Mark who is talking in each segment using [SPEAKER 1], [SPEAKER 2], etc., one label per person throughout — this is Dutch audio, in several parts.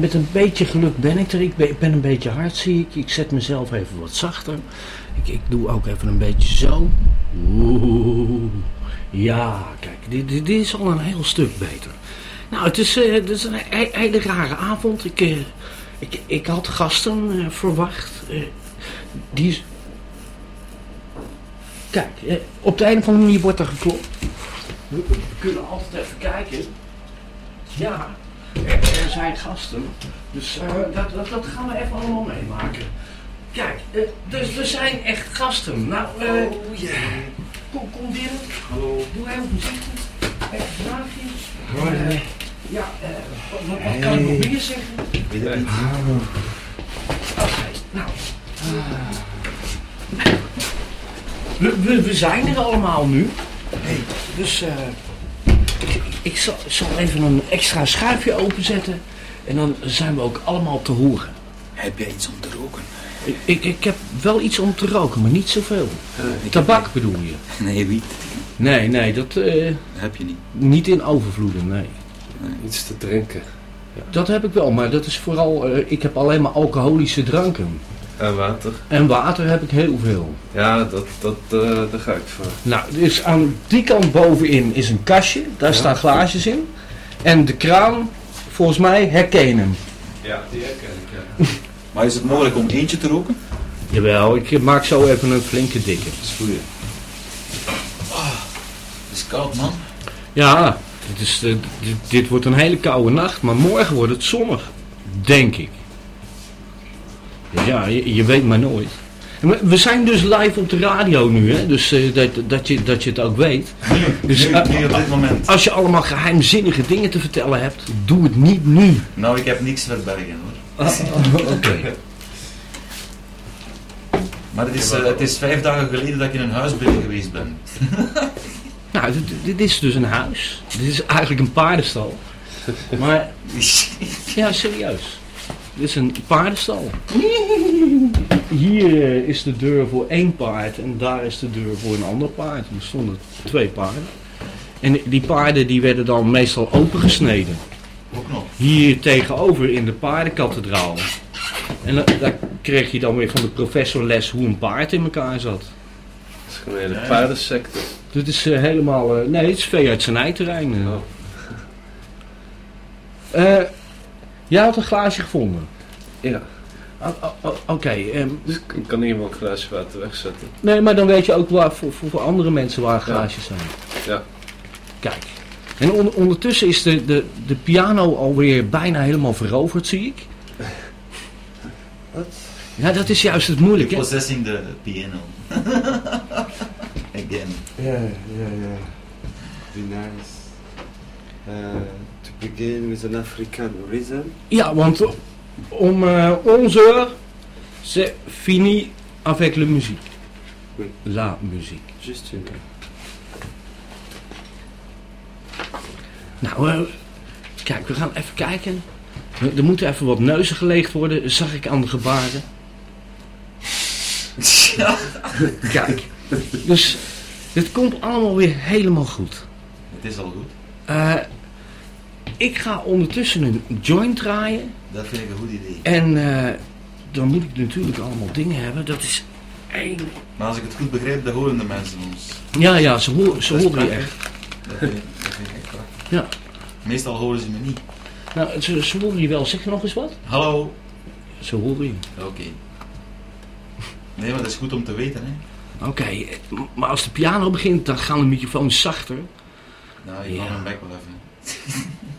[SPEAKER 1] Met, een beetje geluk ben ik er. Ik ben, ik een beetje hard, zie ik. Ik zet mezelf even wat zachter. Ik, ik doe ook even een beetje zo. Oeh. Ja, kijk, dit, dit, is al een heel stuk beter. Nou, het is, eh, het is een he- hele rare avond. Ik, eh, ik, ik had gasten eh, verwacht. Die. Kijk, op de een of andere manier wordt er geklopt. We, we kunnen altijd even kijken. Ja, er, er zijn gasten. Dus eh, dat, dat, dat gaan we even allemaal meemaken. Kijk, eh, dus er zijn echt gasten. Nou, eh kom, kom binnen. Hallo. Doe even voorzichtig. Even vraagjes. Eh, ja, eh, wat, kan ik nog meer zeggen? Oké, nou. We, we, we zijn er allemaal nu. Dus eh, ik, ik zal, zal even een extra schuifje openzetten. En dan zijn we ook allemaal te horen.
[SPEAKER 2] Heb jij iets om te roken?
[SPEAKER 1] Ik, ik, ik heb wel iets om te roken, maar niet zoveel.
[SPEAKER 2] ik
[SPEAKER 1] Tabak bedoel je?
[SPEAKER 2] Nee, wiet.
[SPEAKER 1] Nee, nee, dat eh,
[SPEAKER 2] heb je niet.
[SPEAKER 1] niet in overvloeden, nee.
[SPEAKER 3] Iets te drinken.
[SPEAKER 1] Dat heb ik wel, maar dat is vooral, eh, ik heb alleen maar alcoholische dranken.
[SPEAKER 3] En water.
[SPEAKER 1] En water heb ik heel veel.
[SPEAKER 3] Ja, dat, dat, eh, daar ga ik voor.
[SPEAKER 1] Nou, dus aan die kant bovenin is een kastje, daar
[SPEAKER 3] Ja.
[SPEAKER 1] staan glaasjes in. En de kraan, volgens mij, herken je hem.
[SPEAKER 3] Ja, die herken ik, ja.
[SPEAKER 2] Maar is het mogelijk om eentje te roken?
[SPEAKER 1] Jawel, ik maak zo even een flinke dikke.
[SPEAKER 2] Dat is goed. Het is koud, man.
[SPEAKER 1] Ja, dit, is, eh, dit, dit wordt een hele koude nacht, maar morgen wordt het zonnig. Denk ik. Ja, je, je weet maar nooit. We- zijn dus live op de radio nu, hè? dus eh, dat, dat, je, dat je het ook weet. Dus,
[SPEAKER 2] nu,
[SPEAKER 1] eh,
[SPEAKER 2] nu op dit moment.
[SPEAKER 1] als je allemaal geheimzinnige dingen te vertellen hebt, doe het niet nu.
[SPEAKER 2] Nou, ik heb niks te verbergen, hoor.
[SPEAKER 1] Oké.
[SPEAKER 2] Maar het is, eh, het is vijf dagen geleden dat ik in een huis binnen geweest ben.
[SPEAKER 1] Nou, dit, dit is dus een huis. Dit is eigenlijk een paardenstal. Maar, ja, serieus. Dit is een paardenstal. hier eh, is de deur voor één paard en daar is de deur voor een ander paard. Er stonden twee paarden. En die paarden die werden dan meestal opengesneden.
[SPEAKER 2] Ook nog.
[SPEAKER 1] Hier tegenover in de paardenkathedraal. En da- daar kreeg je dan weer van de professor les hoe een paard in elkaar zat.
[SPEAKER 3] Dat is gewoon een hele
[SPEAKER 2] Ja.
[SPEAKER 3] paardensecte.
[SPEAKER 1] Dit is eh, helemaal... eh, nee, het is veeartsenijterrein. eh.
[SPEAKER 3] Oh.
[SPEAKER 1] Jij had een glaasje gevonden.
[SPEAKER 3] Ja,
[SPEAKER 1] Oké, ehm,
[SPEAKER 3] dus ik kan hier wel een glaasje water wegzetten.
[SPEAKER 1] nee, maar dan weet je ook waar, voor, voor, voor andere mensen waar glaasjes zijn.
[SPEAKER 3] Ja.
[SPEAKER 1] Kijk. En on- ondertussen is de, de, de piano alweer bijna helemaal veroverd, zie ik.
[SPEAKER 3] Wat?
[SPEAKER 1] Ja, dat is juist het moeilijke.
[SPEAKER 2] Possessing the piano. Again.
[SPEAKER 4] Yeah, yeah, yeah. Be nice. Uh, begin with an African rhythm.
[SPEAKER 1] Ja, want om eh 11 heures, c'est fini avec la musique.
[SPEAKER 4] Oui.
[SPEAKER 1] La musique.
[SPEAKER 4] Just.
[SPEAKER 1] Nou, eh, kijk, we gaan even kijken. Er er moeten even wat neuzen geleegd worden, zag ik aan de gebaren.
[SPEAKER 2] Ja.
[SPEAKER 1] Kijk, dus dit komt allemaal weer helemaal goed.
[SPEAKER 2] Het is al goed.
[SPEAKER 1] Eh, ik ga ondertussen een joint draaien.
[SPEAKER 2] Dat vind ik een goed idee.
[SPEAKER 1] En eh, dan moet ik natuurlijk allemaal dingen hebben. Dat is één...
[SPEAKER 2] Maar als ik het goed begrijp, dan horen de mensen ons.
[SPEAKER 1] Ja, ja, ze, horen ze horen je echt.
[SPEAKER 2] Dat vind, ik, dat vind ik echt prachtig.
[SPEAKER 1] Ja.
[SPEAKER 2] Meestal horen ze me niet.
[SPEAKER 1] Nou, ze, ze horen je wel. Zeg je nog eens wat?
[SPEAKER 2] Hallo.
[SPEAKER 1] Ze horen je.
[SPEAKER 2] Oké. Nee, maar dat is goed om te weten, hè.
[SPEAKER 1] Oké, maar als de piano begint, dan gaan de microfoons zachter.
[SPEAKER 2] Nou, je
[SPEAKER 1] Ja.
[SPEAKER 2] kan mijn bek wel even.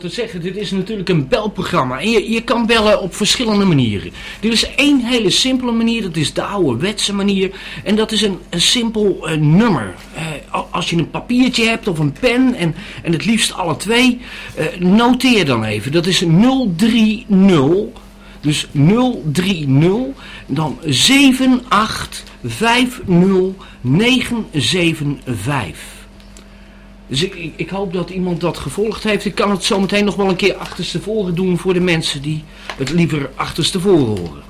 [SPEAKER 1] te zeggen. Dit is natuurlijk een belprogramma. En je, je kan bellen op verschillende manieren. Er is één hele simpele manier. Dat is de ouderwetse manier. En dat is een, een simpel eh, nummer. Eh, als je een papiertje hebt of een pen. En, en het liefst alle twee. eh, noteer dan even. Dat is 030. Dus 030. Dan 7850975. Dus ik, ik, hoop dat iemand dat gevolgd heeft. Ik kan het zometeen nog wel een keer achterstevoren doen voor de mensen die het liever achterstevoren horen.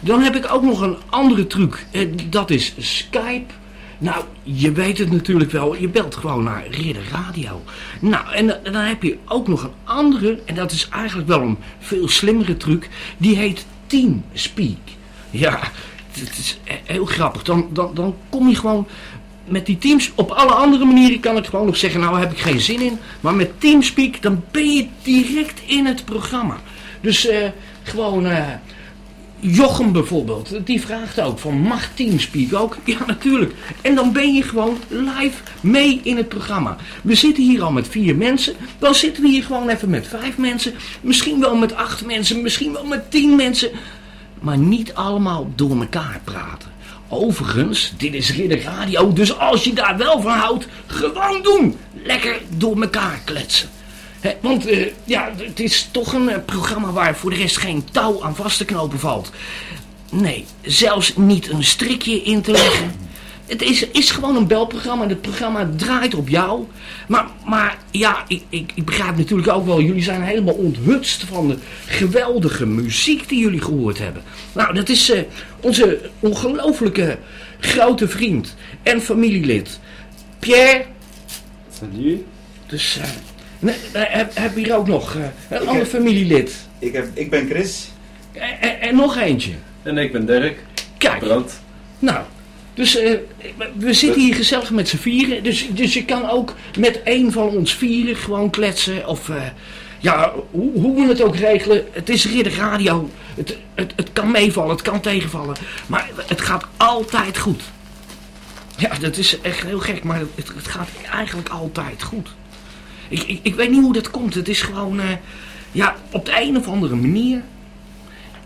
[SPEAKER 1] Dan heb ik ook nog een andere truc. Eh, dat is Skype. Nou, je weet het natuurlijk wel. Je belt gewoon naar Ridder Radio. Nou, en dan- dan heb je ook nog een andere. En dat is eigenlijk wel een veel slimmere truc. Die heet TeamSpeak. Ja, het is he- heel grappig. Dan, dan, dan kom je gewoon met die teams, op alle andere manieren kan ik gewoon nog zeggen, nou heb ik geen zin in. Maar met Teamspeak, dan ben je direct in het programma. Dus eh, gewoon, eh, Jochem bijvoorbeeld, die vraagt ook van, mag Teamspeak ook? Ja, natuurlijk. En dan ben je gewoon live mee in het programma. We zitten hier al met vier mensen, dan zitten we hier gewoon even met vijf mensen. Misschien wel met acht mensen, misschien wel met tien mensen. Maar niet allemaal door elkaar praten. Overigens, dit is Ridder Radio, dus als je daar wel van houdt, gewoon doen. Lekker door elkaar kletsen. Want eh, ja, het is toch een eh, programma waar voor de rest geen touw aan vast te knopen valt. Nee, zelfs niet een strikje in te leggen. Het is, is gewoon een belprogramma en het programma draait op jou. Maar, maar ja, ik, ik, ik begrijp natuurlijk ook wel, jullie zijn helemaal onthutst van de geweldige muziek die jullie gehoord hebben. Nou, dat is eh, onze ongelooflijke grote vriend en familielid, Pierre.
[SPEAKER 4] Salut.
[SPEAKER 1] Dus, eh, nee, eh, heb, heb hier ook nog eh, een ander familielid.
[SPEAKER 2] Ik, heb, ik ben Chris.
[SPEAKER 1] En, en, en nog eentje.
[SPEAKER 3] En ik ben Dirk.
[SPEAKER 1] Kijk,
[SPEAKER 3] Brand.
[SPEAKER 1] nou, dus eh, we zitten hier gezellig met z'n vieren. Dus, dus je kan ook met één van ons vieren gewoon kletsen. Of eh, ja, hoe, hoe we het ook regelen. Het is Ridder Radio. Het, het, het kan meevallen, het kan tegenvallen. Maar het gaat altijd goed. Ja, dat is echt heel gek, maar het, het gaat eigenlijk altijd goed. Ik, ik, ik weet niet hoe dat komt. Het is gewoon, eh, ja, op de een of andere manier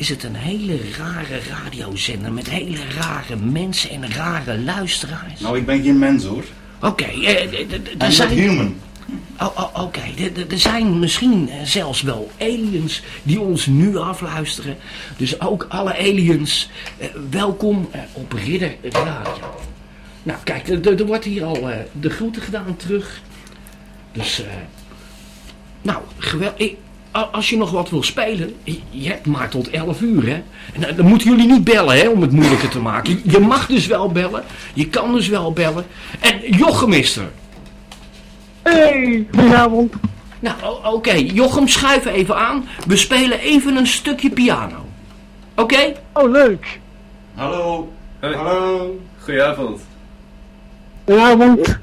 [SPEAKER 1] is het een hele rare radiozender met hele rare mensen en rare luisteraars.
[SPEAKER 2] Nou, ik ben geen mens hoor.
[SPEAKER 1] Oké, eh, eh, er zijn...
[SPEAKER 2] human.
[SPEAKER 1] Oh, oh, Oké, er- zijn misschien eh, zelfs wel aliens die ons nu afluisteren. Dus ook alle aliens, eh, welkom eh, op Ridder Radio. Nou, kijk, er, wordt hier al eh, de groeten gedaan terug. Dus, eh, nou, geweldig. Als je nog wat wil spelen, je hebt maar tot 11 uur, hè. En dan- moeten jullie niet bellen, hè, om het moeilijker te maken. Je mag dus wel bellen, je kan dus wel bellen. En Jochem is er.
[SPEAKER 5] Hey, goedenavond.
[SPEAKER 1] Nou, oké. Jochem, schuif even aan. We spelen even een stukje piano. Oké?
[SPEAKER 5] Oh, leuk.
[SPEAKER 2] Hallo.
[SPEAKER 4] Hallo.
[SPEAKER 3] Goedenavond.
[SPEAKER 5] Goedenavond.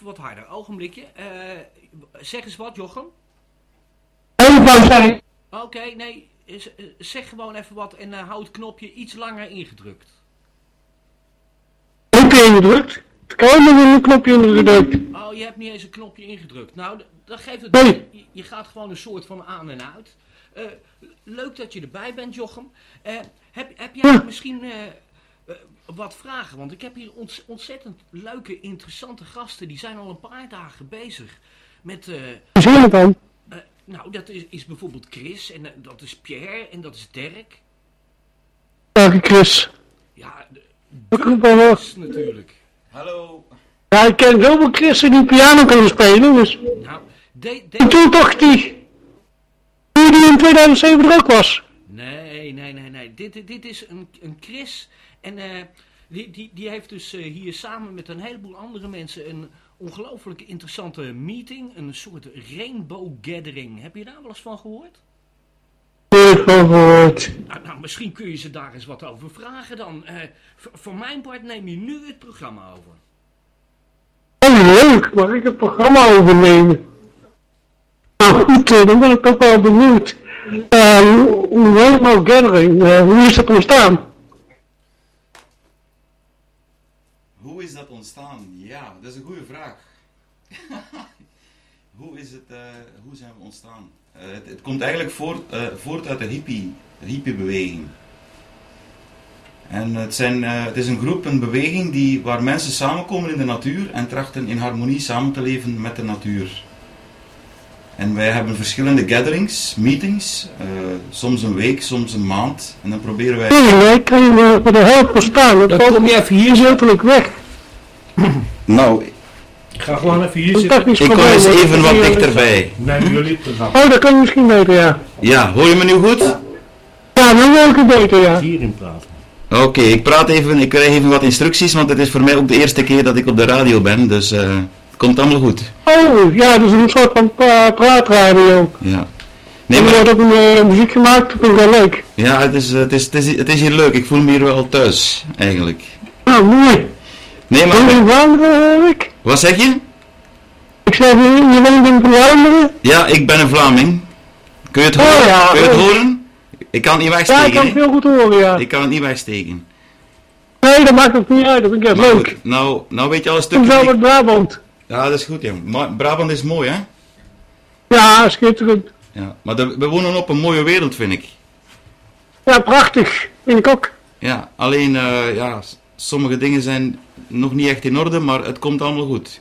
[SPEAKER 1] Even wat harder. Ogenblikje. Eh, zeg eens wat, Jochem.
[SPEAKER 6] Bang zijn.
[SPEAKER 1] Oké, nee. eh, eh, Zeg gewoon even wat en eh, hou het knopje iets langer ingedrukt.
[SPEAKER 6] Knopje ingedrukt. Ik heb nog een knopje ingedrukt.
[SPEAKER 1] Oh, je hebt niet eens een knopje ingedrukt. Nou, dat geeft het.
[SPEAKER 6] Nee.
[SPEAKER 1] Je, je gaat gewoon een soort van aan en uit. Leuk dat je erbij bent, Jochem. Heb, heb jij
[SPEAKER 6] Ja.
[SPEAKER 1] misschien wat vragen? Want ik heb hier ont- ontzettend leuke, interessante gasten. Die zijn al een paar dagen bezig met. eh,
[SPEAKER 6] je het dan?
[SPEAKER 1] eh, nou, dat is, is bijvoorbeeld Chris en eh, dat is Pierre en dat is Dirk.
[SPEAKER 6] Dag Chris.
[SPEAKER 1] Ja, de. Chris natuurlijk.
[SPEAKER 2] Hallo.
[SPEAKER 6] Ja, ik ken zoveel Christen die piano kunnen spelen, dus...
[SPEAKER 1] Nou, de, de,
[SPEAKER 6] Ik toen toch die... Die in 2007 er ook was.
[SPEAKER 1] Nee, nee, nee, nee. Dit, dit, dit is een, een Chris. En eh, die, die, die heeft dus eh, hier samen met een heleboel andere mensen een ongelooflijk interessante meeting. Een soort rainbow gathering. Heb je daar wel eens van gehoord?
[SPEAKER 6] Gehoord.
[SPEAKER 1] Nou, nou, misschien kun je ze daar eens wat over vragen dan. V- voor mijn part neem je nu het programma over.
[SPEAKER 6] Oh, leuk. Mag ik het programma overnemen? Nou goed, dan ben ik toch wel benieuwd. Uh, Rainbow Gathering, hoe is dat ontstaan?
[SPEAKER 2] Hoe is dat ontstaan? Ja, dat is een goede vraag. hoe, is het, eh, hoe zijn we ontstaan? Eh, het, het komt eigenlijk voort, eh, voort uit de hippie, de hippiebeweging. En het, zijn, eh, het is een groep, een beweging die, waar mensen samenkomen in de natuur en trachten in harmonie samen te leven met de natuur. En wij hebben verschillende gatherings, meetings, eh, soms een week, soms een maand. En dan proberen wij...
[SPEAKER 6] Nee, wij kan je me voor de helft verstaan. Dat
[SPEAKER 1] Dan
[SPEAKER 6] valt
[SPEAKER 1] kom je even hier
[SPEAKER 6] zotelijk weg.
[SPEAKER 2] Nou,
[SPEAKER 1] Ga gewoon even hier
[SPEAKER 6] technisch
[SPEAKER 2] ik kom eens even
[SPEAKER 6] ik
[SPEAKER 2] wat
[SPEAKER 6] je-
[SPEAKER 2] dichterbij.
[SPEAKER 1] Neem jullie
[SPEAKER 6] Oh, dat kan je misschien beter, ja.
[SPEAKER 2] Ja, hoor je me nu goed?
[SPEAKER 6] Ja, nu wil ik het beter, ja.
[SPEAKER 1] hierin praten.
[SPEAKER 2] Oké, ik praat even, ik krijg even wat instructies, want het is voor mij ook de eerste keer dat ik op de radio ben, dus eh, het komt allemaal goed.
[SPEAKER 6] Oh, ja, dat is een soort van pra- praatradio.
[SPEAKER 2] Ja. Nee, maar,
[SPEAKER 6] wordt ook een eh, muziek gemaakt, dat vind ik wel leuk.
[SPEAKER 2] ja, het is, het, is, het, is, het is hier leuk, ik voel me hier wel thuis, eigenlijk.
[SPEAKER 6] Nou, mooi.
[SPEAKER 2] Nee,
[SPEAKER 6] je
[SPEAKER 2] maar,
[SPEAKER 6] in Vlaanderen, hoor ik?
[SPEAKER 2] wat zeg je?
[SPEAKER 6] Ik zeg, je je woont in Vlaanderen?
[SPEAKER 2] Ja, ik ben een Vlaming. Kun je het
[SPEAKER 6] Oh,
[SPEAKER 2] horen?
[SPEAKER 6] ja,
[SPEAKER 2] Kun je het
[SPEAKER 6] oh.
[SPEAKER 2] horen? Ik kan het niet
[SPEAKER 6] Ja, ik
[SPEAKER 2] wegsteken,
[SPEAKER 6] kan het heel goed horen, ja.
[SPEAKER 2] Ik kan het niet wegsteken.
[SPEAKER 6] Nee, dat maakt ook niet uit, dat vind ik echt leuk.
[SPEAKER 2] goed, nou, nou weet je al een
[SPEAKER 6] Ik
[SPEAKER 2] stukje...
[SPEAKER 6] zelf uit Brabant.
[SPEAKER 2] Ja, dat is goed, ja. Maar Brabant is mooi, hè?
[SPEAKER 6] Ja, schitterend.
[SPEAKER 2] Ja. Maar de- we wonen op een mooie wereld, vind ik.
[SPEAKER 6] Ja, prachtig. Vind ik ook.
[SPEAKER 2] Ja, alleen eh, ja, sommige dingen zijn nog niet echt in orde, maar het komt allemaal goed.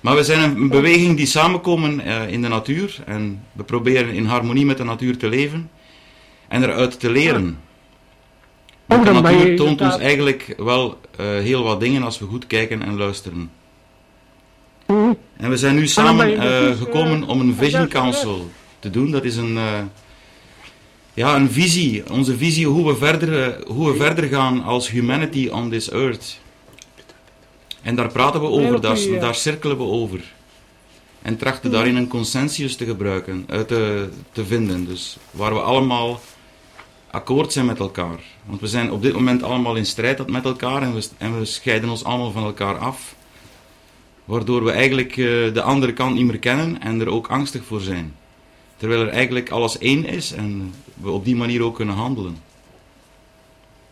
[SPEAKER 2] Maar we zijn een, beweging die samenkomen eh, in de natuur en we proberen in harmonie met de natuur te leven en eruit te leren. Want de natuur toont ons eigenlijk wel eh, heel wat dingen als we goed kijken en luisteren.
[SPEAKER 6] Mhm.
[SPEAKER 2] En we zijn nu samen eh,
[SPEAKER 6] precies,
[SPEAKER 2] gekomen om een Vision Council te doen. Dat is een, Ja, een visie. Onze visie hoe we verder, eh, hoe we verder gaan als humanity on this earth. En daar praten we over, daar cirkelen we over. En trachten daarin een consensus te gebruiken, eh, te, te vinden. Dus waar we allemaal akkoord zijn met elkaar. Want we zijn op dit moment allemaal in strijd met elkaar en we, en we scheiden ons allemaal van elkaar af. Waardoor we eigenlijk eh, de andere kant niet meer kennen en er ook angstig voor zijn. Terwijl er eigenlijk alles één is en we op die manier ook kunnen handelen.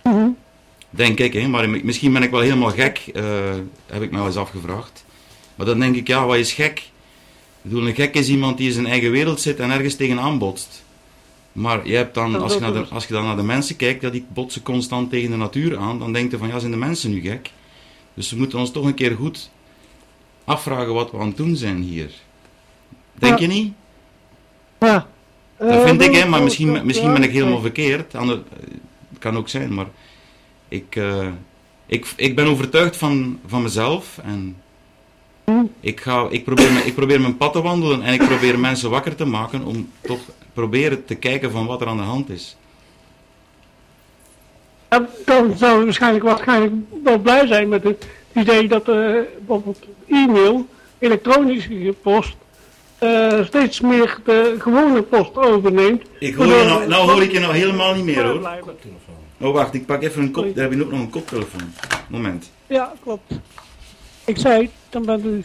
[SPEAKER 6] Mhm.
[SPEAKER 2] Denk ik, hè? maar misschien ben ik wel helemaal gek, eh, heb ik me wel eens afgevraagd. Maar dan denk ik, ja, wat is gek? Ik bedoel, een gek is iemand die in zijn eigen wereld zit en ergens tegenaan botst. Maar je hebt dan, als je,
[SPEAKER 6] dat
[SPEAKER 2] naar de, als je dan naar de mensen kijkt, ja, die botsen constant tegen de natuur aan, dan denk je van, ja, zijn de mensen nu gek? Dus we moeten ons toch een keer goed afvragen wat we aan het doen zijn hier. Denk
[SPEAKER 6] Ja.
[SPEAKER 2] je niet?
[SPEAKER 6] Ja.
[SPEAKER 2] Dat
[SPEAKER 6] Eh,
[SPEAKER 2] vind ik, hè, maar misschien, misschien ben ik helemaal verkeerd. Ander, het kan ook zijn, maar ik, eh, ik, ik ben overtuigd van, van mezelf en
[SPEAKER 6] Hm.
[SPEAKER 2] ik, ga, ik, probeer, ik probeer mijn pad te wandelen en ik probeer mensen wakker te maken om toch proberen te kijken van wat er aan de hand is.
[SPEAKER 6] Ja, dan zou je waarschijnlijk, waarschijnlijk wel blij zijn met het idee dat eh, bijvoorbeeld e-mail, elektronische post, eh, steeds meer de gewone post overneemt.
[SPEAKER 2] Ik hoor je nou, nou hoor ik je nou helemaal niet meer hoor. Oh wacht, ik pak even een kop, daar heb je ook nog een koptelefoon. Moment.
[SPEAKER 6] Ja, klopt. Ik zei, dan bent u...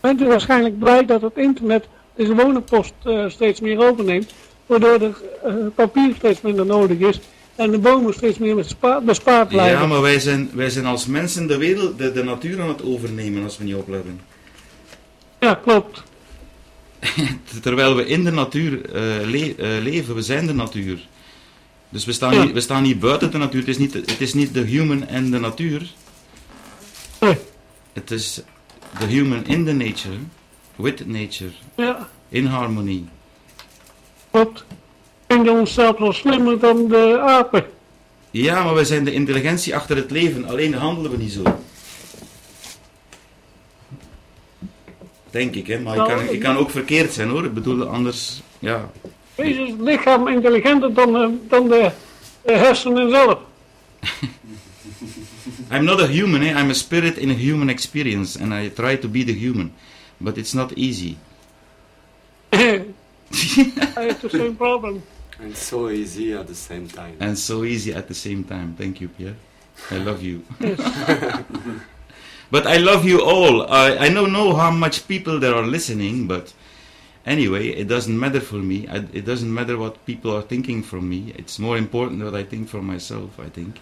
[SPEAKER 6] Bent u waarschijnlijk blij dat het internet de gewone post eh, steeds meer overneemt, waardoor er eh, papier steeds minder nodig is en de bomen steeds meer bespa- bespaard blijven.
[SPEAKER 2] Ja, maar wij zijn, wij zijn als mensen de wereld, de, de natuur aan het overnemen als we niet opletten.
[SPEAKER 6] Ja, klopt.
[SPEAKER 2] Terwijl we in de natuur eh, le- eh, leven, we zijn de natuur. Dus we staan,
[SPEAKER 6] Ja.
[SPEAKER 2] niet, we staan niet buiten de natuur, het is niet, het is niet de human en de natuur.
[SPEAKER 6] Nee.
[SPEAKER 2] Het is de human in the nature, with nature,
[SPEAKER 6] Ja,
[SPEAKER 2] in harmonie.
[SPEAKER 6] klopt. Vind je zelfs wel slimmer dan de apen?
[SPEAKER 2] Ja, maar wij zijn de intelligentie achter het leven, alleen handelen we niet zo. Denk ik, hè, maar ik kan, ik kan ook verkeerd zijn hoor. Ik bedoel, anders, ja.
[SPEAKER 6] Is het lichaam intelligenter dan, eh, dan de, de hersenen zelf?
[SPEAKER 2] I'm not a human, eh? I'm a spirit in a human experience, and I try to be the human. But it's not easy.
[SPEAKER 6] I have the same problem.
[SPEAKER 5] And so easy at the same time.
[SPEAKER 2] and so easy at the same time. Thank you, Pierre. I love you. but I love you all. I, I don't know how much people there are listening, but anyway, it doesn't matter for me. I, it doesn't matter what people are thinking from me. It's more important what I think for myself, I think.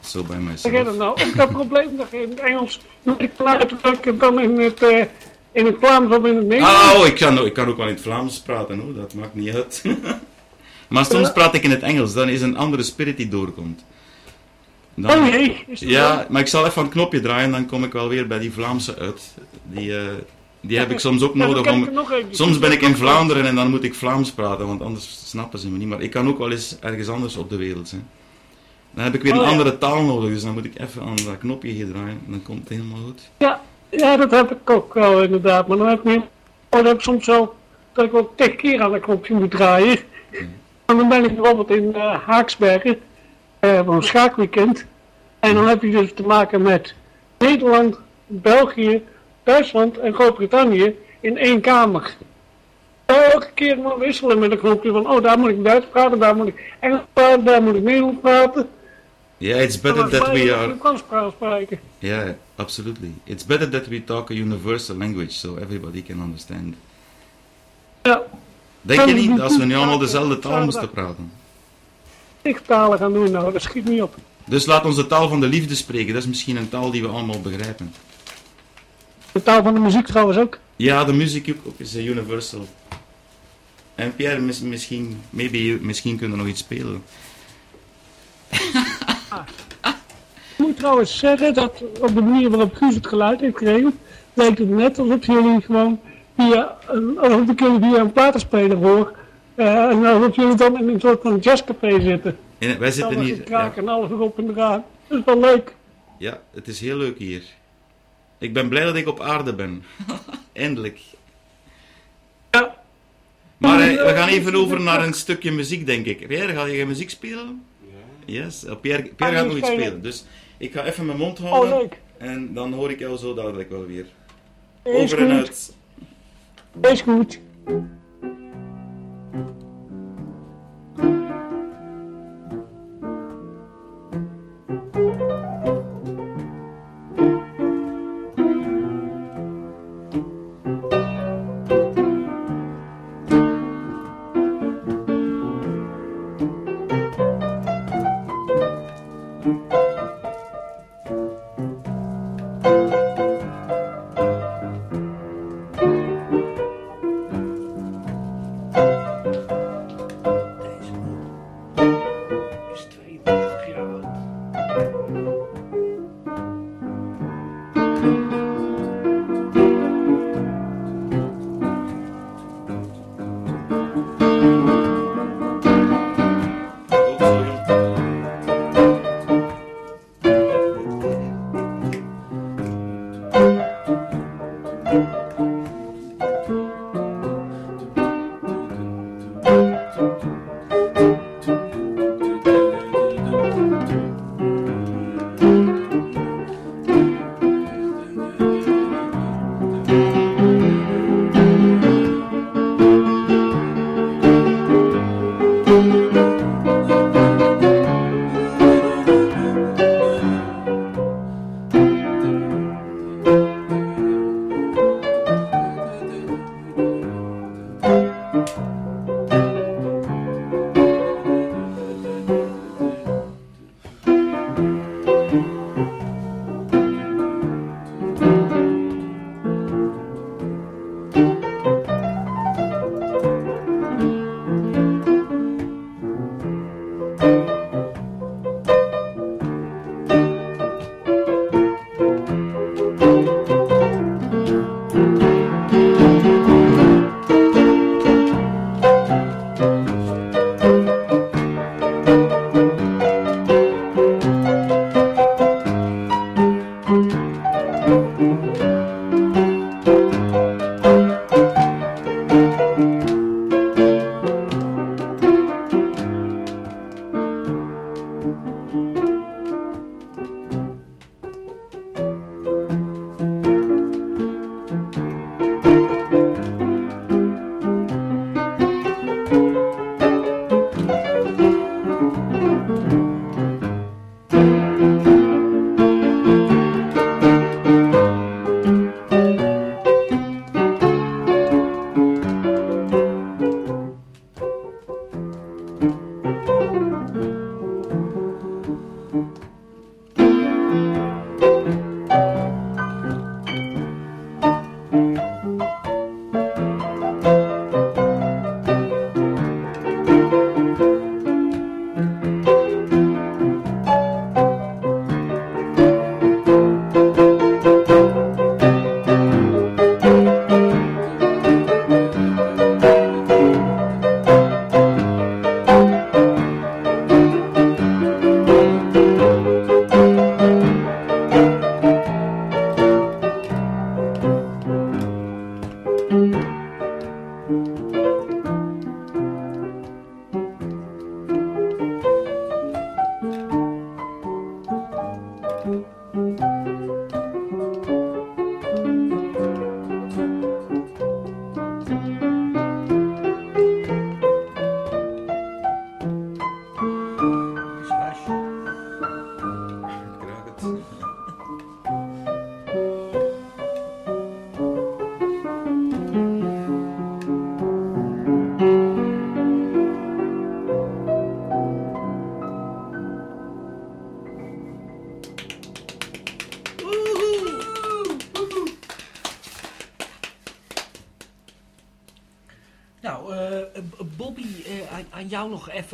[SPEAKER 2] So by
[SPEAKER 6] Zeg jij dat
[SPEAKER 2] myself.
[SPEAKER 6] nou? Ik heb een probleem dat je in het Engels moet uitdrukken dan in het, eh, in het Vlaams of in het Nederlands.
[SPEAKER 2] Oh, ik kan, ook- ik kan ook wel in het Vlaams praten hoor, dat maakt niet uit. maar soms praat ik in het Engels, dan is een andere spirit die doorkomt. Dan-
[SPEAKER 6] Oh jee, is dat
[SPEAKER 2] Ja, maar ik zal even een knopje draaien, dan kom ik wel weer bij die Vlaamse uit. Die, eh, die heb ik soms ook nodig om... Soms ben ik in Vlaanderen en dan moet ik Vlaams praten, want anders snappen ze me niet. Maar ik kan ook wel eens ergens anders op de wereld zijn. Dan heb ik weer een
[SPEAKER 6] Oh, ja.
[SPEAKER 2] andere taal nodig, dus dan moet ik even aan dat knopje hier draaien. En dan komt het helemaal goed.
[SPEAKER 6] Ja, ja, dat heb ik ook wel inderdaad. Maar dan heb ik, oh, dan heb ik soms wel dat ik ook tig keer aan dat knopje moet draaien. En dan ben ik bijvoorbeeld in eh, Haaksbergen eh, voor een schaakweekend. En dan heb je dus te maken met Nederland, België, Duitsland en Groot-Brittannië in één kamer. Elke keer maar wisselen met een knopje van, oh daar moet ik Duits praten, daar moet ik Engels praten, daar moet ik Nederlands praten.
[SPEAKER 2] Yeah, it's better that we are... Yeah, absolutely. It's better that we talk a universal language, so everybody can understand.
[SPEAKER 6] Ja,
[SPEAKER 2] Denk je niet, als we nu allemaal dezelfde taal moesten
[SPEAKER 6] ja. Talen gaan doen, nou, dat schiet niet op.
[SPEAKER 2] Dus laat ons de taal van de liefde spreken. Dat is misschien een taal die we allemaal begrijpen.
[SPEAKER 6] De taal van de muziek trouwens ook.
[SPEAKER 2] Ja, de muziek ook is een universal. En Pierre, mis- misschien, maybe, misschien kunnen we nog iets spelen.
[SPEAKER 6] Ik moet trouwens zeggen dat op de manier waarop Guus het geluid heeft geregeld, lijkt het net alsof jullie gewoon via een, alsof ik jullie via een platenspeler hoor. Eh, en alsof jullie dan in een soort van jazzcafé zitten.
[SPEAKER 2] En wij zitten hier.
[SPEAKER 6] kraken
[SPEAKER 2] Ja,
[SPEAKER 6] en alles erop en eraan. Dat is wel leuk.
[SPEAKER 2] ja, het is heel leuk hier. Ik ben blij dat ik op aarde ben. Eindelijk.
[SPEAKER 6] Ja,
[SPEAKER 2] Maar we gaan even over naar een stukje muziek, denk ik. Pierre, ga je muziek spelen?
[SPEAKER 4] Ja.
[SPEAKER 2] Yes. Eh, Pierre, Pierre gaat nog iets spelen. Dus ik ga even mijn mond
[SPEAKER 6] Oh,
[SPEAKER 2] houden.
[SPEAKER 6] leuk.
[SPEAKER 2] En dan hoor ik jou zo dadelijk wel weer.
[SPEAKER 6] Is
[SPEAKER 2] Over en uit.
[SPEAKER 6] Is goed.
[SPEAKER 1] Is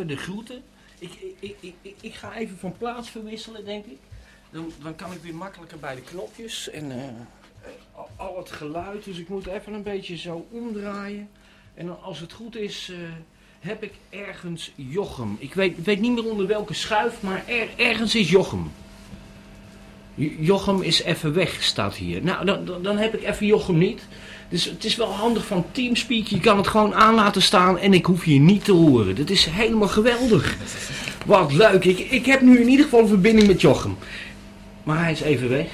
[SPEAKER 1] de groeten. Ik, ik, ik, ik, ga even van plaats verwisselen, denk ik. Dan, dan kan ik weer makkelijker bij de knopjes en eh, al, het geluid. Dus ik moet even een beetje zo omdraaien. En dan, als het goed is, eh, heb ik ergens Jochem. Ik weet, weet niet meer onder welke schuif, maar er, ergens is Jochem. Jochem is even weg, staat hier. Nou, dan, dan- dan heb ik even Jochem niet. Dus het is wel handig van Teamspeak. Je kan het gewoon aan laten staan en ik hoef je niet te horen. Dat is helemaal geweldig. Wat leuk. Ik, ik heb nu in ieder geval een verbinding met Jochem. Maar hij is even weg.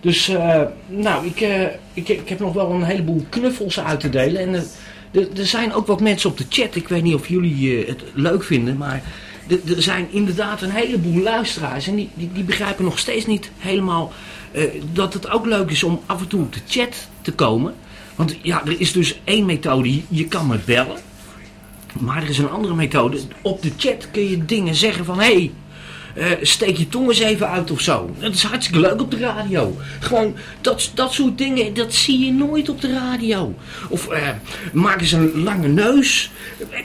[SPEAKER 1] Dus, eh, nou, ik, eh, ik, ik heb nog wel een heleboel knuffels uit te delen. En eh, er- zijn ook wat mensen op de chat. Ik weet niet of jullie het leuk vinden, maar er- zijn inderdaad een heleboel luisteraars. En die, die, die begrijpen nog steeds niet helemaal dat het ook leuk is om af en toe op de chat te komen. Want ja, er is dus één methode. Je- kan me bellen. Maar er is een andere methode. Op de chat kun je dingen zeggen van... Hé, hey, eh, steek je tong eens even uit of zo. Dat is hartstikke leuk op de radio. Gewoon dat, dat soort dingen, dat zie je nooit op de radio. Of eh, maak eens een lange neus.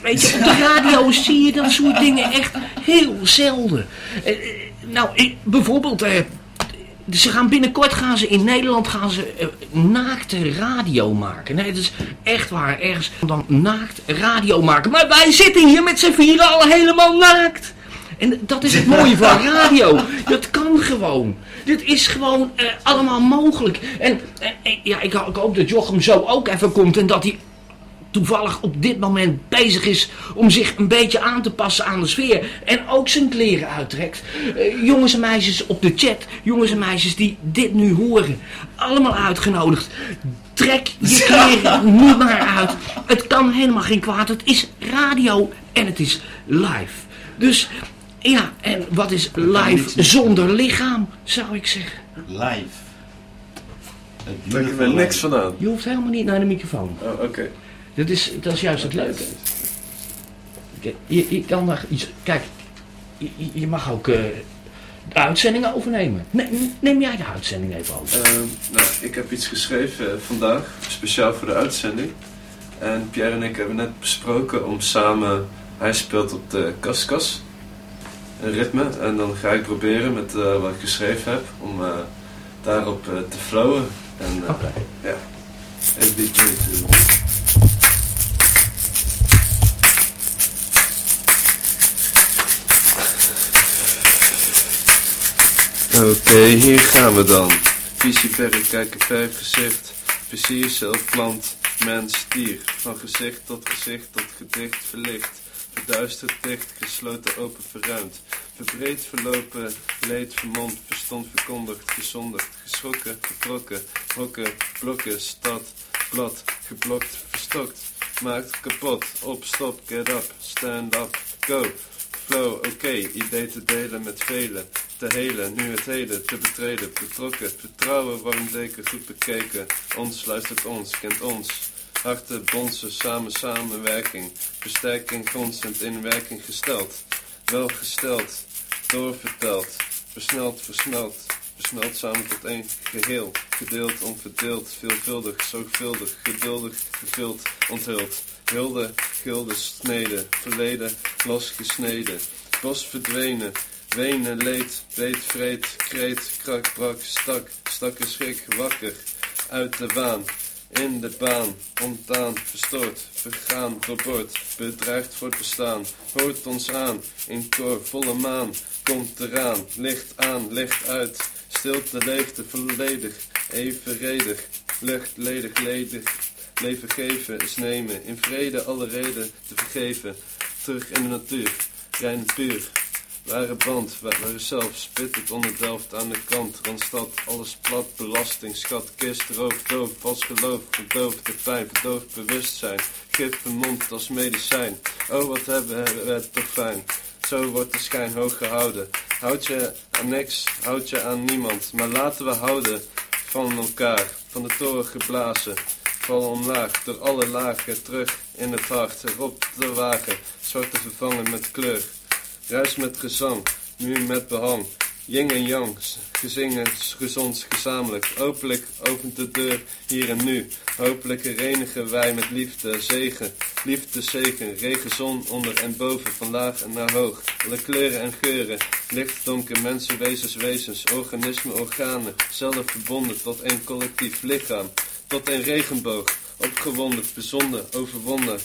[SPEAKER 1] Weet je, op de radio zie je dat soort dingen echt heel zelden. Eh, eh, nou, ik- bijvoorbeeld... eh, ze gaan binnenkort gaan ze in Nederland gaan ze eh, naakte radio maken. Nee, dat is echt waar. Ergens dan naakt radio maken. Maar wij zitten hier met z'n vieren al helemaal naakt. En dat is het mooie van radio. Dat kan gewoon. Dit is gewoon eh, allemaal mogelijk. En, en ja, ik, ik hoop dat Jochem zo ook even komt en dat hij toevallig op dit moment bezig is om zich een beetje aan te passen aan de sfeer. En ook zijn kleren uittrekt. Eh, jongens en meisjes op de chat, jongens en meisjes die dit nu horen, allemaal uitgenodigd. Trek je kleren nu maar uit. Het kan helemaal geen kwaad. Het is radio en het is live. Dus ja, en wat is live zonder lichaam, zou ik zeggen.
[SPEAKER 2] Live.
[SPEAKER 3] Daar heb ik niks van aan.
[SPEAKER 1] Je hoeft helemaal niet naar de microfoon.
[SPEAKER 3] Oh, oké.
[SPEAKER 1] Dat is, dat is juist het leuke. Je, je kan daar iets. Kijk, je, je mag ook eh, de uitzending overnemen. Ne- neem jij de uitzending even over?
[SPEAKER 3] Ehm, nou, ik heb iets geschreven eh, vandaag, speciaal voor de uitzending. En Pierre en ik hebben net besproken om samen... Hij speelt op de kaskas, een ritme. En dan ga ik proberen met eh, wat ik geschreven heb, om daarop te flowen. En eh
[SPEAKER 1] Oké.
[SPEAKER 3] een DJ te doen. Oké, hier gaan we dan. Visie kijken per gezicht. Plezier zelf plant, mens, dier. Van gezicht tot gezicht tot gedicht verlicht. Verduisterd dicht, gesloten open verruimd. Verbreed verlopen, leed vermomd, verstond verkondigd, gezondigd, geschrokken, getrokken, hokken, blokken, stad, blad, geblokt, verstokt. Maakt kapot, op, stop, get up, stand up, go. Flow, oké, idee te delen met velen. Te helen, nu het heden, te betreden, betrokken. Vertrouwen, warm deken, goed bekeken. Ons luistert ons, kent ons. Harten bonzen, samen samenwerking. Versterking, gronzend in werking gesteld. Welgesteld, doorverteld. Versneld, versneld. Versmelt samen tot één geheel. Gedeeld, onverdeeld, veelvuldig, zorgvuldig, geduldig, gevuld, onthuld. Hilde, gilde, snede, verleden, losgesneden. Bos verdwenen, wenen, leed, beet, vreed, kreet, krak, brak, stak, stakke schrik, wakker. Uit de waan, in de baan, ontdaan, verstoord, vergaan, verbord, bedreigd voor het bestaan. Hoort ons aan, in koor, volle maan, komt eraan, licht aan, licht uit. Stilte, leegte, volledig, evenredig, lucht, ledig, ledig. Leven geven is nemen, in vrede alle reden te vergeven. Terug in de natuur, rein puur. Ware band, ware zelf, spit het onderdelft aan de kant. Randstad, alles plat, belasting, schat, kist, roof, doof, vals geloof, verdoofd de pijn, verdoofd bewustzijn. Gif vermomd als medicijn. Oh, wat hebben we het toch fijn. Zo wordt de schijn hoog gehouden. Houd je aan niks, houd je aan niemand. Maar laten we houden van elkaar, van de toren geblazen. Val omlaag, door alle lagen, terug in het hart. Erop de wagen, zwarte vervangen met kleur. Ruis met gezang, muur met behang. Yin en yang, gezingen, gezond, gezamenlijk. Openlijk opent de deur, hier en nu. Hopelijk herenigen wij met liefde, zegen. Liefde, zegen, regen, zon, onder en boven, van laag en naar hoog. Alle kleuren en geuren, licht, donker, mensen, wezens, wezens. Organismen, organen, zelf verbonden tot één collectief lichaam. Tot één regenboog, opgewonden, bezonnen, overwonnen.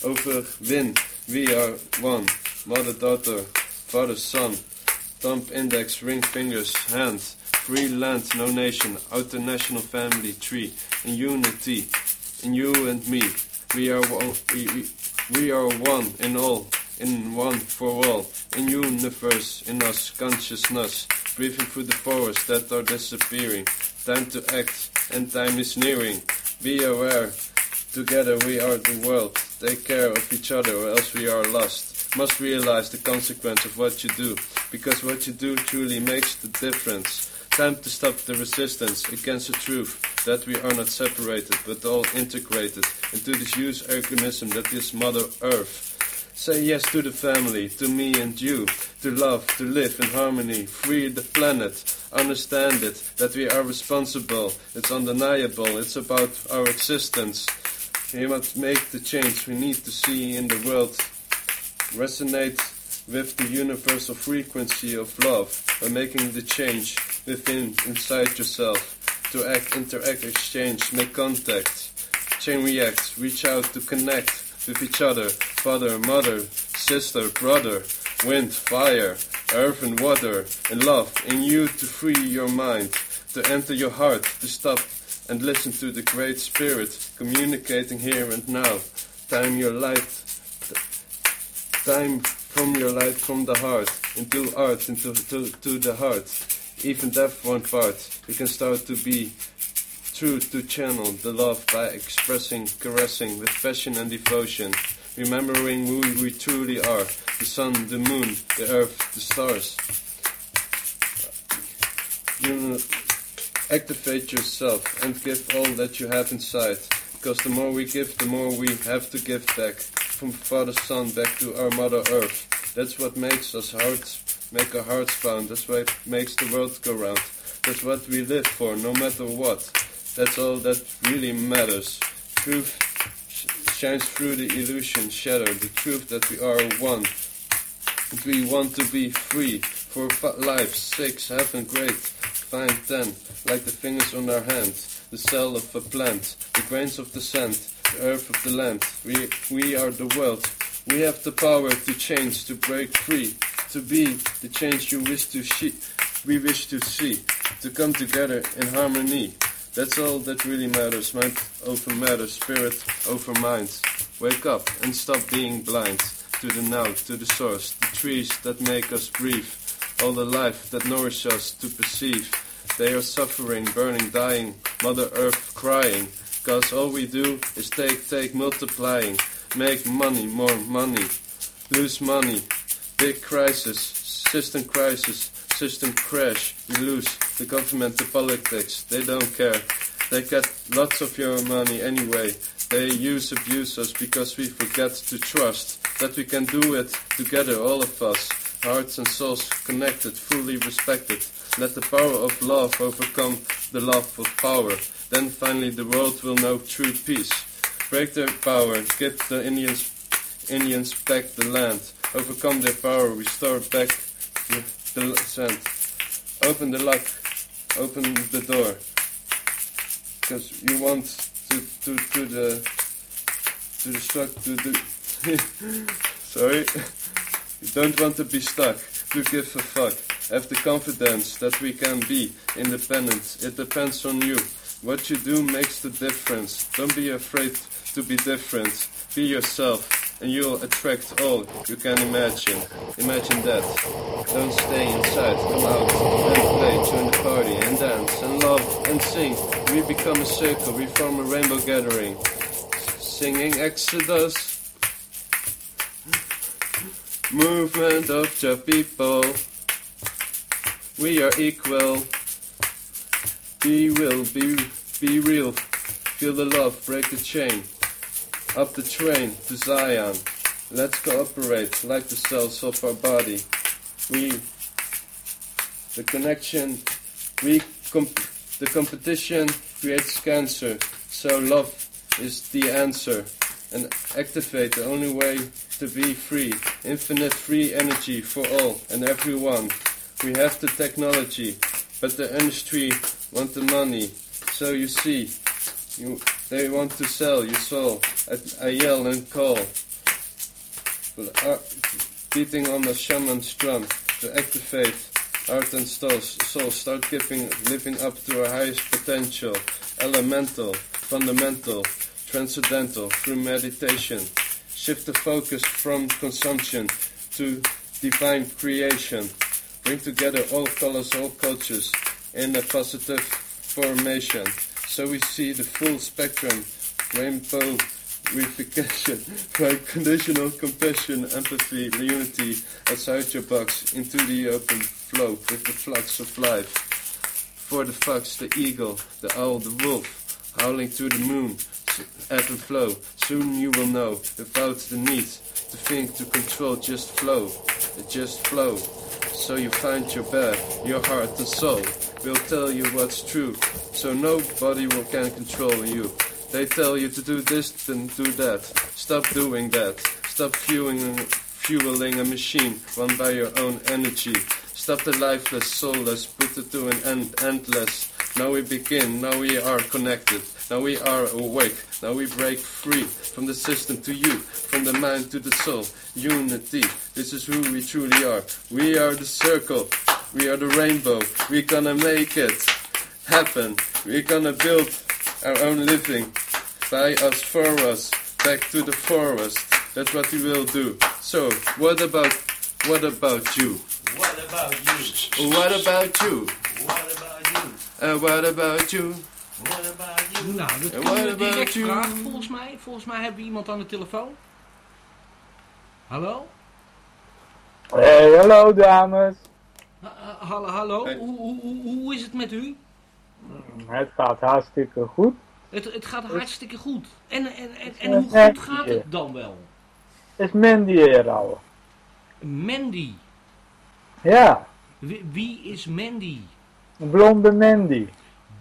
[SPEAKER 3] Overwin, we are one. Mother, daughter, father, son. thumb, index, ring fingers, hand. Free land, no nation, outer national family tree. In unity, in you and me. We are one, we, we, we are one in all, in one for all. In universe, in us, consciousness. Breathing through the forests that are disappearing. Time to act, and time is nearing. Be aware, together we are the world. Take care of each other, or else we are lost. Must realize the consequence of what you do, because what you do truly makes the difference. Time to stop the resistance against the truth that we are not separated, but all integrated into this huge organism that is Mother Earth. Say yes to the family, to me and you, to love, to live in harmony, free the planet, understand it, that we are responsible, it's undeniable, it's about our existence. We must make the change we need to see in the world, resonate with the universal frequency of love by making the change within, inside yourself, to act, interact, exchange, make contact, chain react, reach out to connect with each other, father, mother, sister, brother, wind, fire, earth and water, and love in you to free your mind, to enter your heart, to stop and listen to the Great Spirit communicating here and now. Time your light, time from your light from the heart into art, into to, to the heart. Even that one part, you can start to be true to channel the love by expressing, caressing with passion and devotion, remembering who we truly are the sun, the moon, the earth, the stars. You activate yourself and give all that you have inside. Because the more we give, the more we have to give back. From Father Son back to our Mother Earth. That's what makes us hearts, make our hearts pound. That's what makes the world go round. That's what we live for, no matter what. That's all that really matters. Truth sh- shines through the illusion shadow. The truth that we are one. And we want to be free for fa- life's sake. Heaven great. Find ten, like the fingers on our hand. The cell of a plant, the grains of the sand, the earth of the land. We, we are the world. We have the power to change, to break free, to be the change you wish to see. We wish to see, to come together in harmony. That's all that really matters. Mind over matter, spirit over mind. Wake up and stop being blind to the now, to the source, the trees that make us breathe, all the life that nourish us to perceive. They are suffering, burning, dying, Mother Earth crying. Cause all we do is take, take, multiplying, make money, more money, lose money, big crisis, system crisis, system crash, we lose the government, the politics, they don't care. They get lots of your money anyway. They use, abuse us because we forget to trust that we can do it together, all of us, hearts and souls connected, fully respected. Let the power of love overcome the love of power. Then finally the world will know true peace. Break their power, give the Indians, Indians back the land. Overcome their power, restore back the, the sand. Open the lock, open the door. Because you want to, to, to the, to the struck, to the, sorry. You don't want to be stuck, to give a fuck. Have the confidence that we can be independent. It depends on you. What you do makes the difference. Don't be afraid to be different. Be yourself, and you'll attract all you can imagine. Imagine that. Don't stay inside. Come out and play, join the party and dance and love and sing. We become a circle. We form a rainbow gathering. Singing Exodus. Movement of the people. We are equal. Be real, be be real. Feel the love, break the chain. Up the train to Zion. Let's cooperate like the cells of our body. We, the connection, we, comp- the competition creates cancer. So love is the answer. And activate the only way to be free. Infinite free energy for all and everyone. We have the technology, but the industry want the money. So you see, you, they want to sell your soul. I, I yell and call, but, uh, beating on the shaman's drum to activate art and souls, soul start giving, living up to our highest potential, elemental, fundamental, transcendental, through meditation. Shift the focus from consumption to divine creation. Bring together all colors, all cultures in a positive formation. So we see the full spectrum, rainbow reification, like conditional compassion, empathy, unity, outside your box, into the open flow with the flux of life. For the fox, the eagle, the owl, the wolf, howling to the moon, ebb and flow. Soon you will know about the need to think, to control, just flow, just flow. So you find your bed, your heart and soul will tell you what's true. So nobody will can control you. They tell you to do this, then do that. Stop doing that. Stop fueling, fueling a machine run by your own energy. Stop the lifeless, soulless, put it to an end, endless. Now we begin, now we are connected, now we are awake, now we break free from the system to you, from the mind to the soul. Unity, this is who we truly are. We are the circle, we are the rainbow, we're gonna make it happen. We're gonna build our own living by us, for us, back to the forest. That's what we will do. So, what about, what about you?
[SPEAKER 7] What about you?
[SPEAKER 3] What about you?
[SPEAKER 7] What about you?
[SPEAKER 3] And what about you?
[SPEAKER 7] What about you?
[SPEAKER 1] Nou, dat kunnen we direct
[SPEAKER 3] you?
[SPEAKER 1] vragen, volgens mij. Volgens mij hebben we iemand aan de telefoon. Hallo?
[SPEAKER 8] Hey, hallo dames.
[SPEAKER 1] Ha- ha- hallo, hallo.
[SPEAKER 3] Hey.
[SPEAKER 1] Hoe, hoe, is het met u?
[SPEAKER 8] Het gaat hartstikke goed.
[SPEAKER 1] Het, het gaat hartstikke goed. En, en, en, hoe goed gaat het dan wel?
[SPEAKER 8] Is Mandy hier al?
[SPEAKER 1] Mandy.
[SPEAKER 8] Ja,
[SPEAKER 1] Wie, wie is Mandy?
[SPEAKER 8] blonde Mandy.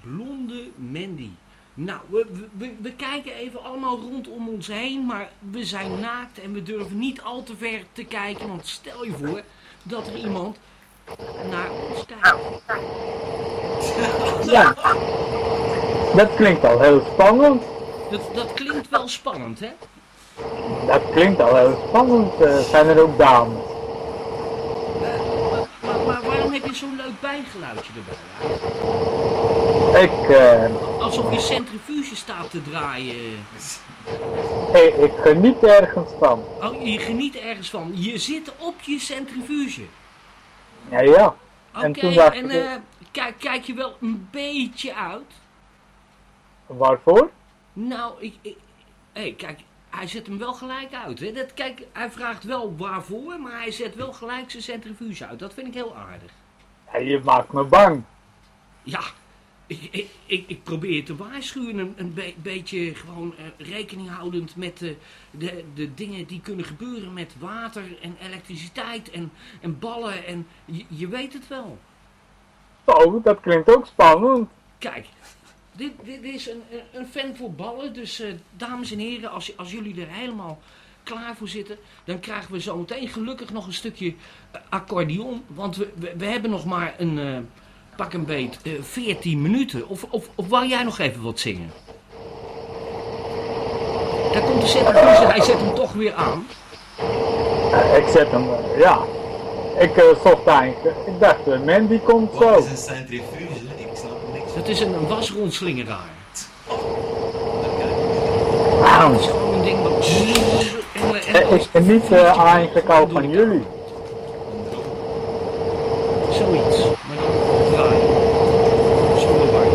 [SPEAKER 1] Blonde Mandy. Nou, we, we- we, kijken even allemaal rondom ons heen, maar we zijn naakt en we durven niet al te ver te kijken, want stel je voor dat er iemand naar ons kijkt.
[SPEAKER 8] Ja. Dat klinkt al heel spannend.
[SPEAKER 1] Dat, dat klinkt wel spannend, hè?
[SPEAKER 8] Dat klinkt al heel spannend. Eh, zijn er ook dames?
[SPEAKER 1] Maar, maar waarom heb je zo'n leuk bijgeluidje erbij?
[SPEAKER 8] Ik, eh,
[SPEAKER 1] Alsof je centrifuge staat te draaien.
[SPEAKER 8] hey, ik geniet ergens van.
[SPEAKER 1] Oh, je geniet ergens van. Je zit op je centrifuge.
[SPEAKER 8] Ja, ja.
[SPEAKER 1] Oké,
[SPEAKER 8] En toen dacht
[SPEAKER 1] en
[SPEAKER 8] ik-
[SPEAKER 1] eh, kijk, kijk je wel een beetje uit?
[SPEAKER 8] Waarvoor?
[SPEAKER 1] Nou, ik... ik hey, kijk, hij zet hem wel gelijk uit. Hè? Dat, kijk, hij vraagt wel waarvoor, maar hij zet wel gelijk zijn centrifuge uit. Dat vind ik heel aardig.
[SPEAKER 8] Ja, je maakt me bang.
[SPEAKER 1] Ja, ik, ik, ik, ik probeer te waarschuwen. Een, een be- beetje gewoon eh, rekening houdend met de, de dingen die kunnen gebeuren met water en elektriciteit en, en ballen. En je, je weet het wel.
[SPEAKER 8] Zo, dat klinkt ook spannend.
[SPEAKER 1] Kijk, dit, dit is een, een- fan voor ballen. Dus eh, dames en heren, als, als jullie er helemaal klaar voor zitten, dan krijgen we zometeen gelukkig nog een stukje eh, accordeon. Want we, we, we hebben nog maar een pak een beet eh 14 minuten. Of, of, of wou jij nog even wat zingen? Daar komt de centrifuge, hij zet hem toch weer aan.
[SPEAKER 8] Eh, ik zet hem, eh, ja. Ik eh, zocht eigenlijk, ik dacht, eh, Mandy komt
[SPEAKER 2] Wat
[SPEAKER 8] zo.
[SPEAKER 2] is een centrifuge? Ik snap niks.
[SPEAKER 1] Dat is een, een wasrondslingeraar.
[SPEAKER 8] Ah,
[SPEAKER 1] Het is gewoon een ding wat... En, en
[SPEAKER 8] eh, ik geniet eh, eigenlijk al van jullie.
[SPEAKER 1] Zoiets. Maar dan draaien. Zonder warm.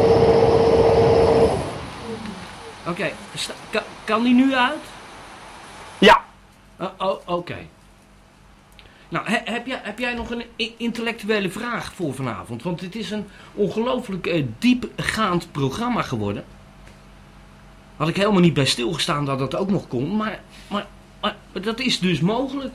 [SPEAKER 1] Oké, sta- kan, die nu uit?
[SPEAKER 8] Ja,
[SPEAKER 1] Oh, oh, Oké. Nou, he- heb, jij, heb jij nog een intellectuele vraag voor vanavond? Want het is een ongelooflijk eh, diepgaand programma geworden. Had ik helemaal niet bij stilgestaan dat dat ook nog kon, maar, maar, maar dat is dus mogelijk.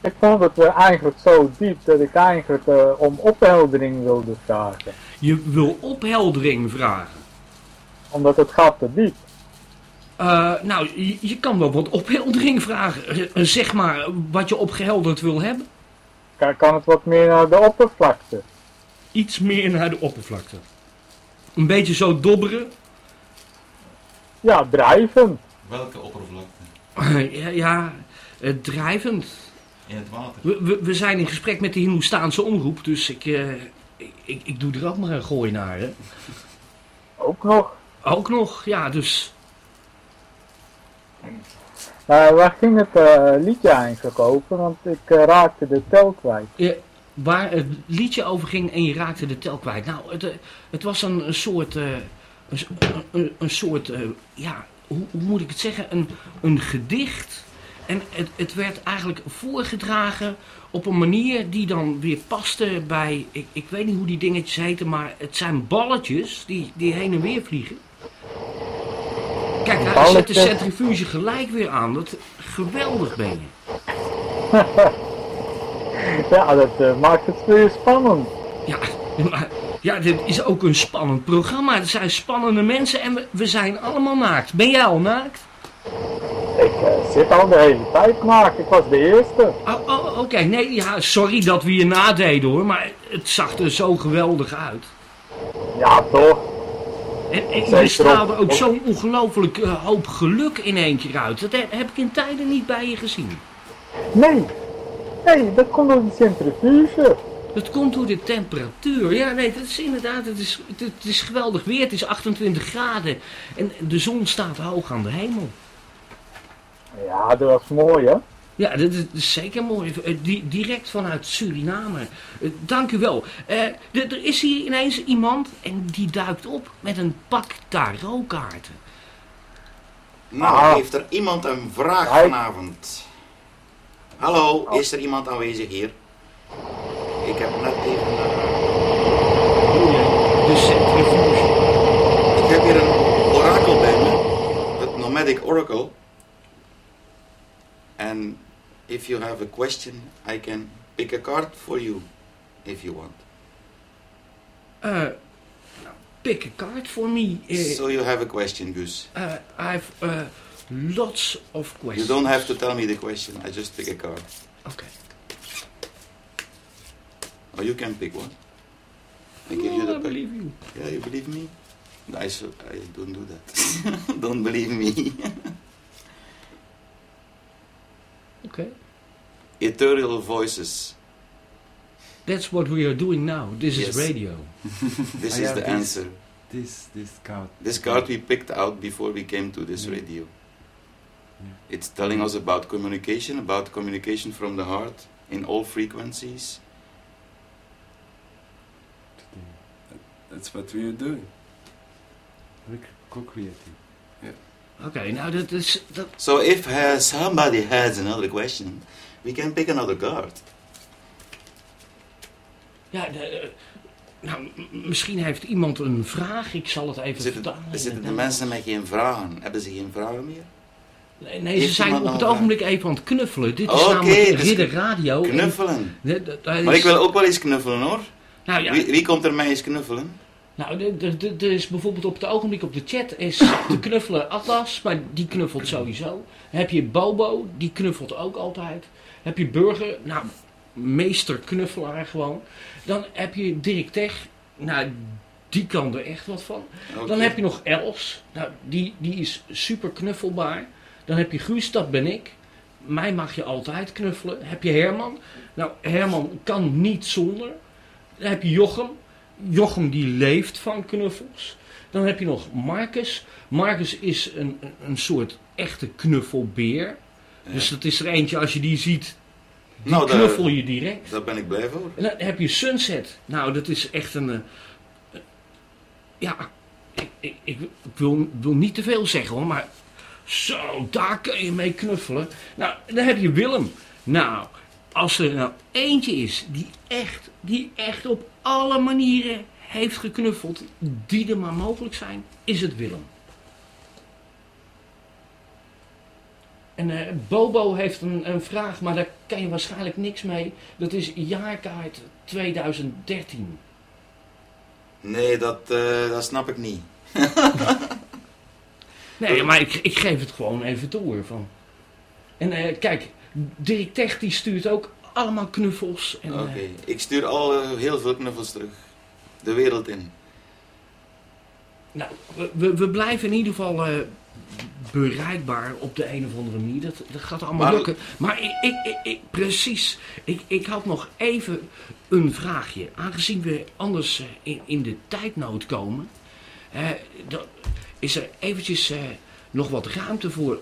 [SPEAKER 8] ik vond het eigenlijk zo diep dat ik eigenlijk eh, om opheldering wilde vragen.
[SPEAKER 1] Je wil opheldering vragen.
[SPEAKER 8] Omdat het gaat te diep.
[SPEAKER 1] Eh, nou, je, je kan wel wat opheldering vragen. Eh, zeg maar wat je opgehelderd wil hebben.
[SPEAKER 8] Kan, kan het wat meer naar de oppervlakte?
[SPEAKER 1] Iets meer naar de oppervlakte. Een beetje zo dobberen.
[SPEAKER 8] Ja, drijven.
[SPEAKER 2] Welke oppervlakte?
[SPEAKER 1] ja, ja eh, drijvend.
[SPEAKER 2] in het water.
[SPEAKER 1] We, we, we zijn in gesprek met de Hindoestaanse omroep, dus ik, eh, ik, ik, ik doe er ook maar een gooi naar. Hè.
[SPEAKER 8] Ook nog.
[SPEAKER 1] Ook nog, ja, dus
[SPEAKER 8] Eh, waar ging het eh, liedje eigenlijk over? Want ik eh, raakte de tel kwijt.
[SPEAKER 1] waar het liedje over ging en je raakte de tel kwijt. Nou, het, het was een, soort, een, een, soort, ja, hoe, hoe moet ik het zeggen, een, een gedicht. En het, het werd eigenlijk voorgedragen op een manier die dan weer paste bij, ik, ik weet niet hoe die dingetjes heten, maar het zijn balletjes die, die heen en weer vliegen. Kijk, hij zet de centrifuge gelijk weer aan. Dat, geweldig ben je.
[SPEAKER 8] Ja, dat eh, maakt het weer spannend.
[SPEAKER 1] Ja, maar, ja, dit is ook een spannend programma. Er zijn spannende mensen en we, we zijn allemaal naakt. Ben jij al naakt?
[SPEAKER 8] Ik eh, zit al de hele tijd naakt. Ik was de eerste.
[SPEAKER 1] Oh, oh, oké. Nee, ja, sorry dat we je nadeden hoor, maar het zag er zo geweldig uit.
[SPEAKER 8] Ja, toch?
[SPEAKER 1] En, en straalde
[SPEAKER 8] op-
[SPEAKER 1] ook zo'n ongelooflijk eh, hoop geluk in één keer uit. Dat he- heb ik in tijden niet bij je gezien.
[SPEAKER 8] Nee. Nee, dat komt door de centrifuge.
[SPEAKER 1] Dat komt door de temperatuur. Ja, nee, dat is inderdaad, het is, het, het is geweldig weer. Het is 28 graden en de zon staat hoog aan de hemel.
[SPEAKER 8] Ja, dat was mooi, hè?
[SPEAKER 1] Ja, dat is, dat is zeker mooi. Eh, di- direct vanuit Suriname. Eh, dank u wel. Eh, er is hier ineens iemand en die duikt op met een pak tarotkaarten.
[SPEAKER 2] Nou,
[SPEAKER 8] Ah.
[SPEAKER 2] heeft er iemand een vraag vanavond? Hallo,
[SPEAKER 8] Oh.
[SPEAKER 2] is er iemand aanwezig hier? Ik heb net even...
[SPEAKER 1] De centrifuge.
[SPEAKER 2] Ik heb hier een orakel bij me. Het Nomadic Oracle. And if you have a question, I can pick a card for you. If you want.
[SPEAKER 1] Nou, pick a card for me. Eh,
[SPEAKER 2] So you have a question, Gus.
[SPEAKER 1] eh, I have eh, lots of questions.
[SPEAKER 2] You don't have to tell me the question. I just pick a card.
[SPEAKER 1] Okay.
[SPEAKER 2] Or you can pick one. I give you
[SPEAKER 1] Oh,
[SPEAKER 2] the
[SPEAKER 1] I believe you.
[SPEAKER 2] Yeah, you believe me? I, so, I don't do that. don't believe me.
[SPEAKER 1] Oké.
[SPEAKER 2] Ethereal voices.
[SPEAKER 1] That's what we are doing now. This
[SPEAKER 2] Yes.
[SPEAKER 1] is radio.
[SPEAKER 2] This
[SPEAKER 5] I
[SPEAKER 2] is the
[SPEAKER 5] this.
[SPEAKER 2] answer.
[SPEAKER 5] This this card.
[SPEAKER 2] This card we picked out before we came to this
[SPEAKER 5] Yeah.
[SPEAKER 2] radio.
[SPEAKER 5] Yeah.
[SPEAKER 2] It's telling us about communication, about communication from the heart in all frequencies.
[SPEAKER 3] That's what we are doing.
[SPEAKER 5] We're co-creating.
[SPEAKER 1] Oké, nou dat is...
[SPEAKER 2] So if uh, somebody has another question, we can pick another card.
[SPEAKER 1] ja, de, eh, nou, misschien heeft iemand een vraag. Ik zal het even
[SPEAKER 2] Zitten,
[SPEAKER 1] vertalen.
[SPEAKER 2] zitten de mensen met geen vragen? Hebben ze geen vragen meer?
[SPEAKER 1] Nee, nee ze zijn op het ogenblik even aan het knuffelen. Dit is
[SPEAKER 2] Oké,
[SPEAKER 1] namelijk
[SPEAKER 2] dus
[SPEAKER 1] Ridder Radio. en-
[SPEAKER 2] Knuffelen. Maar ik wil ook wel eens knuffelen hoor.
[SPEAKER 1] Nou ja,
[SPEAKER 2] Wie, wie komt er mij eens knuffelen?
[SPEAKER 1] Nou, er is bijvoorbeeld op het ogenblik op de chat is te knuffelen Atlas, maar die knuffelt sowieso. Heb je Bobo, die knuffelt ook altijd. Heb je Burger, nou, meester knuffelaar gewoon. Dan heb je Dirk Tech, nou, die kan er echt wat van. Dan heb je nog Els, nou, die, die is super knuffelbaar. Dan heb je Guus, dat ben ik. Mij mag je altijd knuffelen. Heb je Herman, nou, Herman kan niet zonder. Dan heb je Jochem, Jochem die leeft van knuffels. Dan heb je nog Marcus. Marcus is een, een- soort echte knuffelbeer. Dus dat is er eentje, als je die ziet, die
[SPEAKER 2] Nou, daar-
[SPEAKER 1] knuffel je direct.
[SPEAKER 2] Daar ben ik blij voor.
[SPEAKER 1] En dan heb je Sunset. Nou, dat is echt een... eh, ja, ik, ik, ik, ik wil, wil niet te veel zeggen hoor, maar... Zo, daar kun je mee knuffelen. Nou, dan heb je Willem. Nou, als er nou eentje is die echt, die echt op alle manieren heeft geknuffeld... die er maar mogelijk zijn, is het Willem. En eh, Bobo heeft een, een vraag, maar daar kan je waarschijnlijk niks mee. Dat is jaarkaart 2013.
[SPEAKER 2] Nee, dat, eh, dat snap ik niet.
[SPEAKER 1] Nee, maar ik, ik geef het gewoon even door. Van. En eh, kijk, Dirk Tech die stuurt ook allemaal knuffels. En, eh,
[SPEAKER 2] Oké, ik stuur al eh, heel veel knuffels terug. De wereld in.
[SPEAKER 1] nou, we, we, blijven in ieder geval eh, bereikbaar op de een of andere manier. Dat, dat gaat allemaal
[SPEAKER 3] Maar-
[SPEAKER 1] lukken. Maar ik, ik, ik, precies. Ik, ik had nog even een vraagje. Aangezien we anders in, in de tijdnood komen, dan is er eventjes nog wat ruimte voor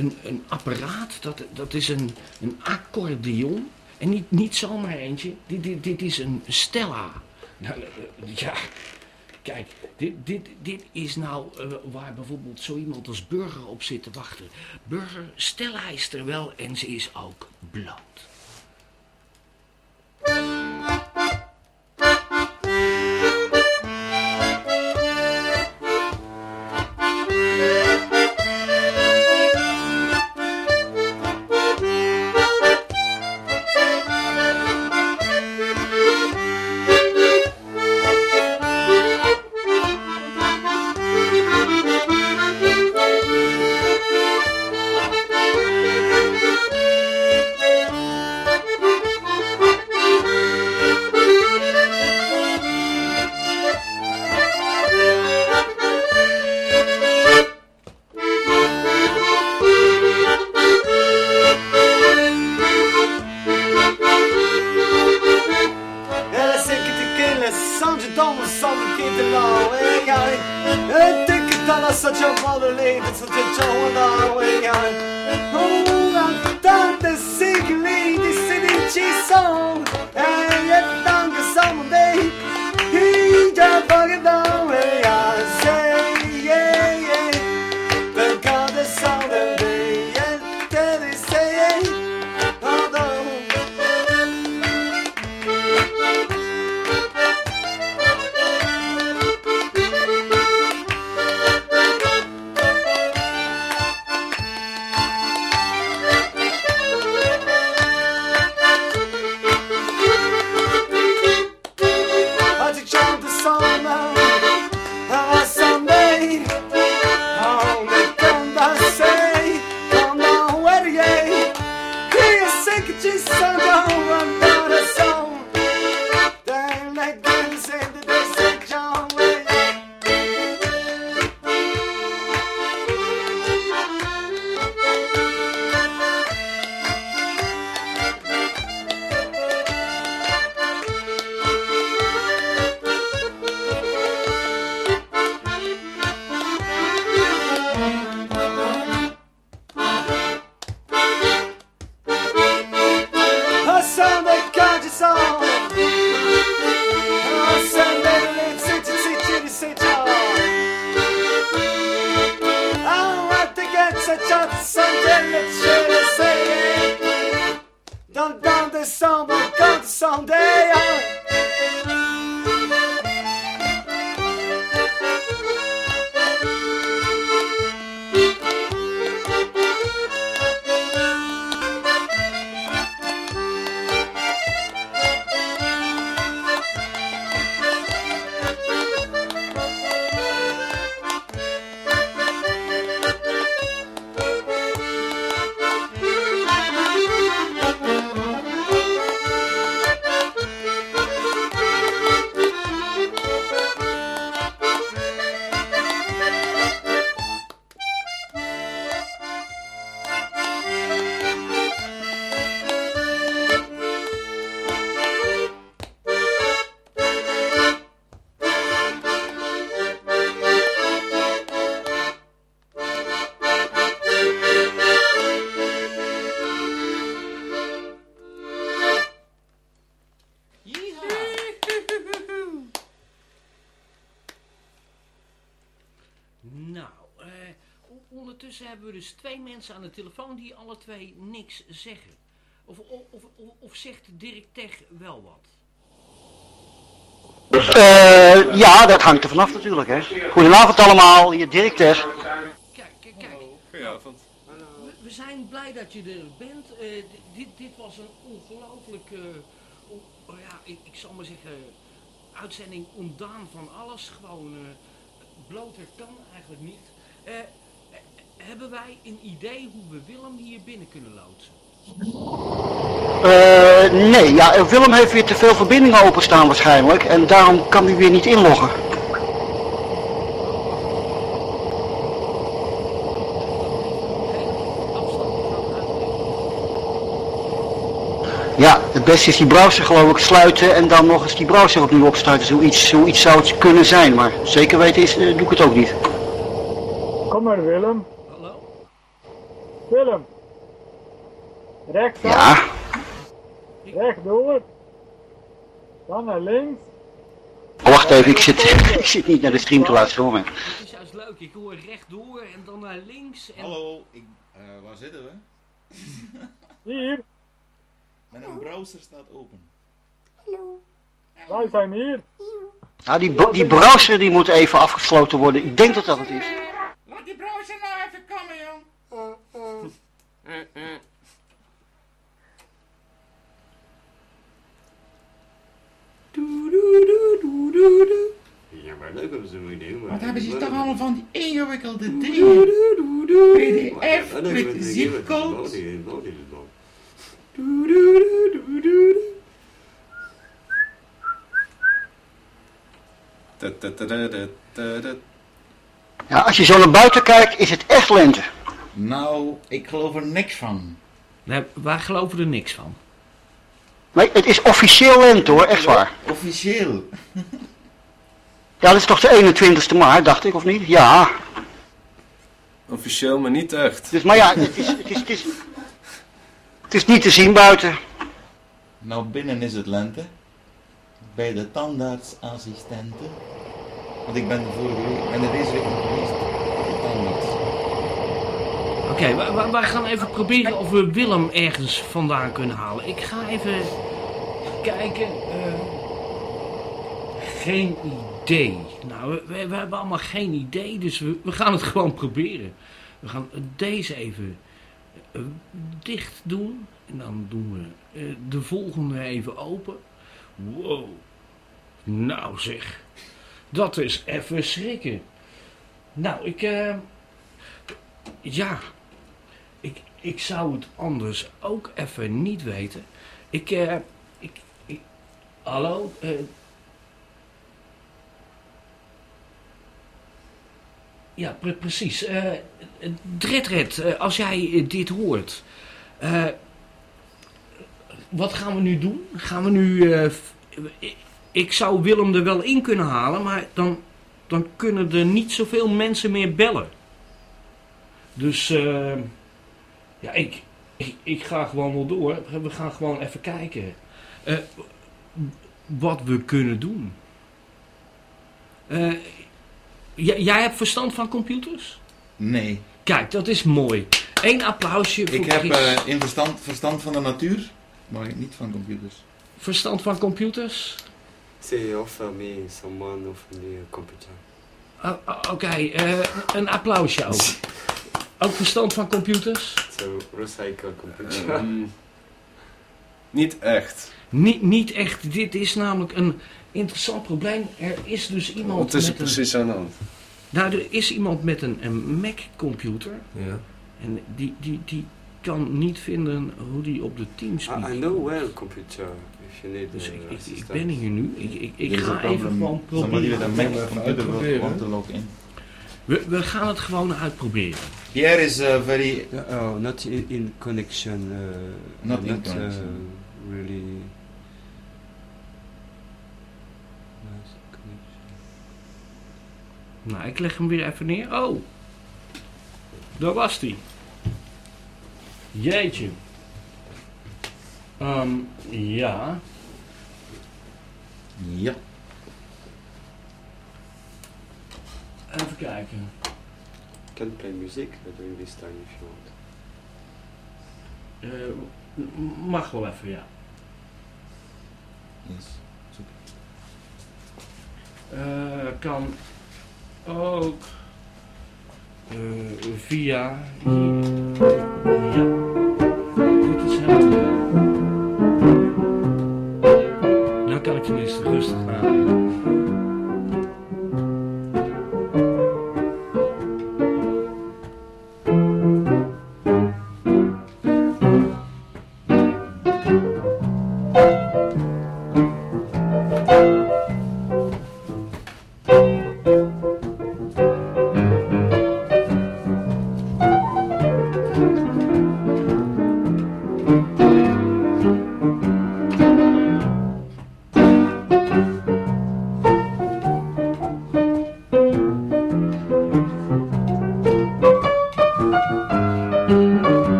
[SPEAKER 1] een, een apparaat. Dat, dat is een, een accordeon. En niet, niet zomaar eentje. Dit, dit, dit is een Stella. Nou, eh, ja, kijk, dit, dit, dit is nou eh, waar bijvoorbeeld zo iemand als Burger op zit te wachten. Burger, Stella is er wel en ze is ook bloot. Niks zeggen. Of, of, of, of- zegt Dirk Tech wel wat?
[SPEAKER 9] Eh, ja, dat hangt er vanaf natuurlijk, hè. Goedenavond allemaal, hier Dirk Ter.
[SPEAKER 1] Kijk, kijk, kijk.
[SPEAKER 3] Goedenavond.
[SPEAKER 1] We, we zijn blij dat je er bent. Eh, di- dit, dit was een ongelooflijk, eh, on- oh ja, ik, ik zal maar zeggen, uitzending ontdaan van alles. Gewoon eh, bloter kan eigenlijk niet hebben wij een idee hoe we Willem hier binnen kunnen loodsen?
[SPEAKER 9] Eh, nee, ja, eh, Willem heeft weer te veel verbindingen openstaan waarschijnlijk en daarom kan hij weer niet inloggen. Ja, het beste is die browser geloof ik sluiten en dan nog eens die browser opnieuw opstarten. Zoiets, zoiets zou het kunnen zijn, maar zeker weten is, eh, doe ik het ook niet.
[SPEAKER 8] Kom maar Willem.
[SPEAKER 1] Hallo?
[SPEAKER 8] Willem. Rechts
[SPEAKER 9] Ja,
[SPEAKER 8] rechtdoor. Dan naar links.
[SPEAKER 9] Oh, wacht even, ik zit, ik zit niet naar de stream te luisteren hoor.
[SPEAKER 1] Het is juist leuk. Ik hoor rechtdoor en dan naar links. En...
[SPEAKER 2] Hallo, ik, eh, waar zitten we?
[SPEAKER 8] Hier,
[SPEAKER 2] Mijn browser staat open.
[SPEAKER 8] wij zijn hier.
[SPEAKER 9] Ja, die, die browser die moet even afgesloten worden. Ik denk dat dat het is.
[SPEAKER 2] Laat die browser nou even komen, jong.
[SPEAKER 5] Ja, maar leuk om ze doen. maar-
[SPEAKER 2] Wat hebben ze toch allemaal van die ingewikkelde dingen? PDF met zipcodes.
[SPEAKER 9] Ja, als je zo naar buiten kijkt, is het echt lente.
[SPEAKER 2] Nou, ik geloof er niks van.
[SPEAKER 1] Nee, wij geloven er niks van.
[SPEAKER 9] Nee, het is officieel lente hoor, echt waar.
[SPEAKER 2] Officieel.
[SPEAKER 9] Ja, dat is toch de 21ste maart, dacht ik, of niet? Ja.
[SPEAKER 3] Officieel, maar niet echt.
[SPEAKER 9] Dus, maar ja, het is, het is, het is, het is niet te zien buiten.
[SPEAKER 2] Nou, binnen is het lente. Bij de tandartsassistenten. Want ik ben de vorige week, ik ben er deze week geweest.
[SPEAKER 1] Oké, wij, wij- gaan even proberen of we Willem ergens vandaan kunnen halen. Ik ga even kijken. eh, geen idee. Nou, we, we- hebben allemaal geen idee, dus we, we gaan het gewoon proberen. We gaan deze even eh, dicht doen. En dan doen we eh, de volgende even open. Wow. Nou zeg. Dat is even schrikken. Nou, ik... ja, ik, zou het anders ook even niet weten. Ik, eh, ik, hallo? eh ja, pre- precies. eh eh, als jij dit hoort, wat gaan we nu doen? Gaan we nu, ik, zou Willem er wel in kunnen halen, maar dan, dan kunnen er niet zoveel mensen meer bellen. Dus ja, ik, ik, ik ga gewoon wel door. We gaan gewoon even kijken eh, wat we kunnen doen. Eh, jij hebt verstand van computers?
[SPEAKER 2] Nee.
[SPEAKER 1] Kijk, dat is mooi. Eén applausje voor
[SPEAKER 2] Ik heb eh, in verstand, verstand van de natuur, maar niet van computers.
[SPEAKER 1] Verstand van computers?
[SPEAKER 5] Say, offer me, someone offer me a computer.
[SPEAKER 1] Oh, oh, Oké, eh, een applausje ook. Ook verstand van computers?
[SPEAKER 5] So, recycle computer.
[SPEAKER 3] Ehm, niet echt.
[SPEAKER 1] Niet, niet echt. Dit is namelijk een interessant probleem. Er is dus iemand
[SPEAKER 3] Wat is er
[SPEAKER 1] met een...
[SPEAKER 3] precies aan de hand?
[SPEAKER 1] Nou, er is iemand met een, een Mac-computer.
[SPEAKER 3] Ja.
[SPEAKER 1] En die, die, die kan niet vinden hoe die op de Teamspeak...
[SPEAKER 5] I, I know well computer, if you need
[SPEAKER 1] Dus
[SPEAKER 5] uh,
[SPEAKER 1] ik, ik, ik
[SPEAKER 5] assistance.
[SPEAKER 1] ben hier nu. Ik, ik, ga
[SPEAKER 2] een
[SPEAKER 1] even
[SPEAKER 2] probleem.
[SPEAKER 1] gewoon
[SPEAKER 2] Somebody with a
[SPEAKER 1] proberen.
[SPEAKER 2] Mac computer will
[SPEAKER 3] Uitproberen.
[SPEAKER 2] want to log in.
[SPEAKER 1] We, we gaan het gewoon uitproberen.
[SPEAKER 2] Pierre is uh, very...
[SPEAKER 5] oh, not in, in connection. Uh,
[SPEAKER 2] Not in
[SPEAKER 5] uh,
[SPEAKER 2] connection.
[SPEAKER 5] really.
[SPEAKER 1] Nou, ik leg hem weer even neer. Oh, daar was hij. Jeetje. Ehm, ja.
[SPEAKER 2] Ja.
[SPEAKER 1] Even kijken.
[SPEAKER 5] Can play music uh, during this time if you want.
[SPEAKER 1] Eh, mag wel even, ja.
[SPEAKER 2] Yes.
[SPEAKER 1] Eh, kan ook eh, via hier. Ja. Dit is helemaal. Nou kan ik tenminste rustig nadenken.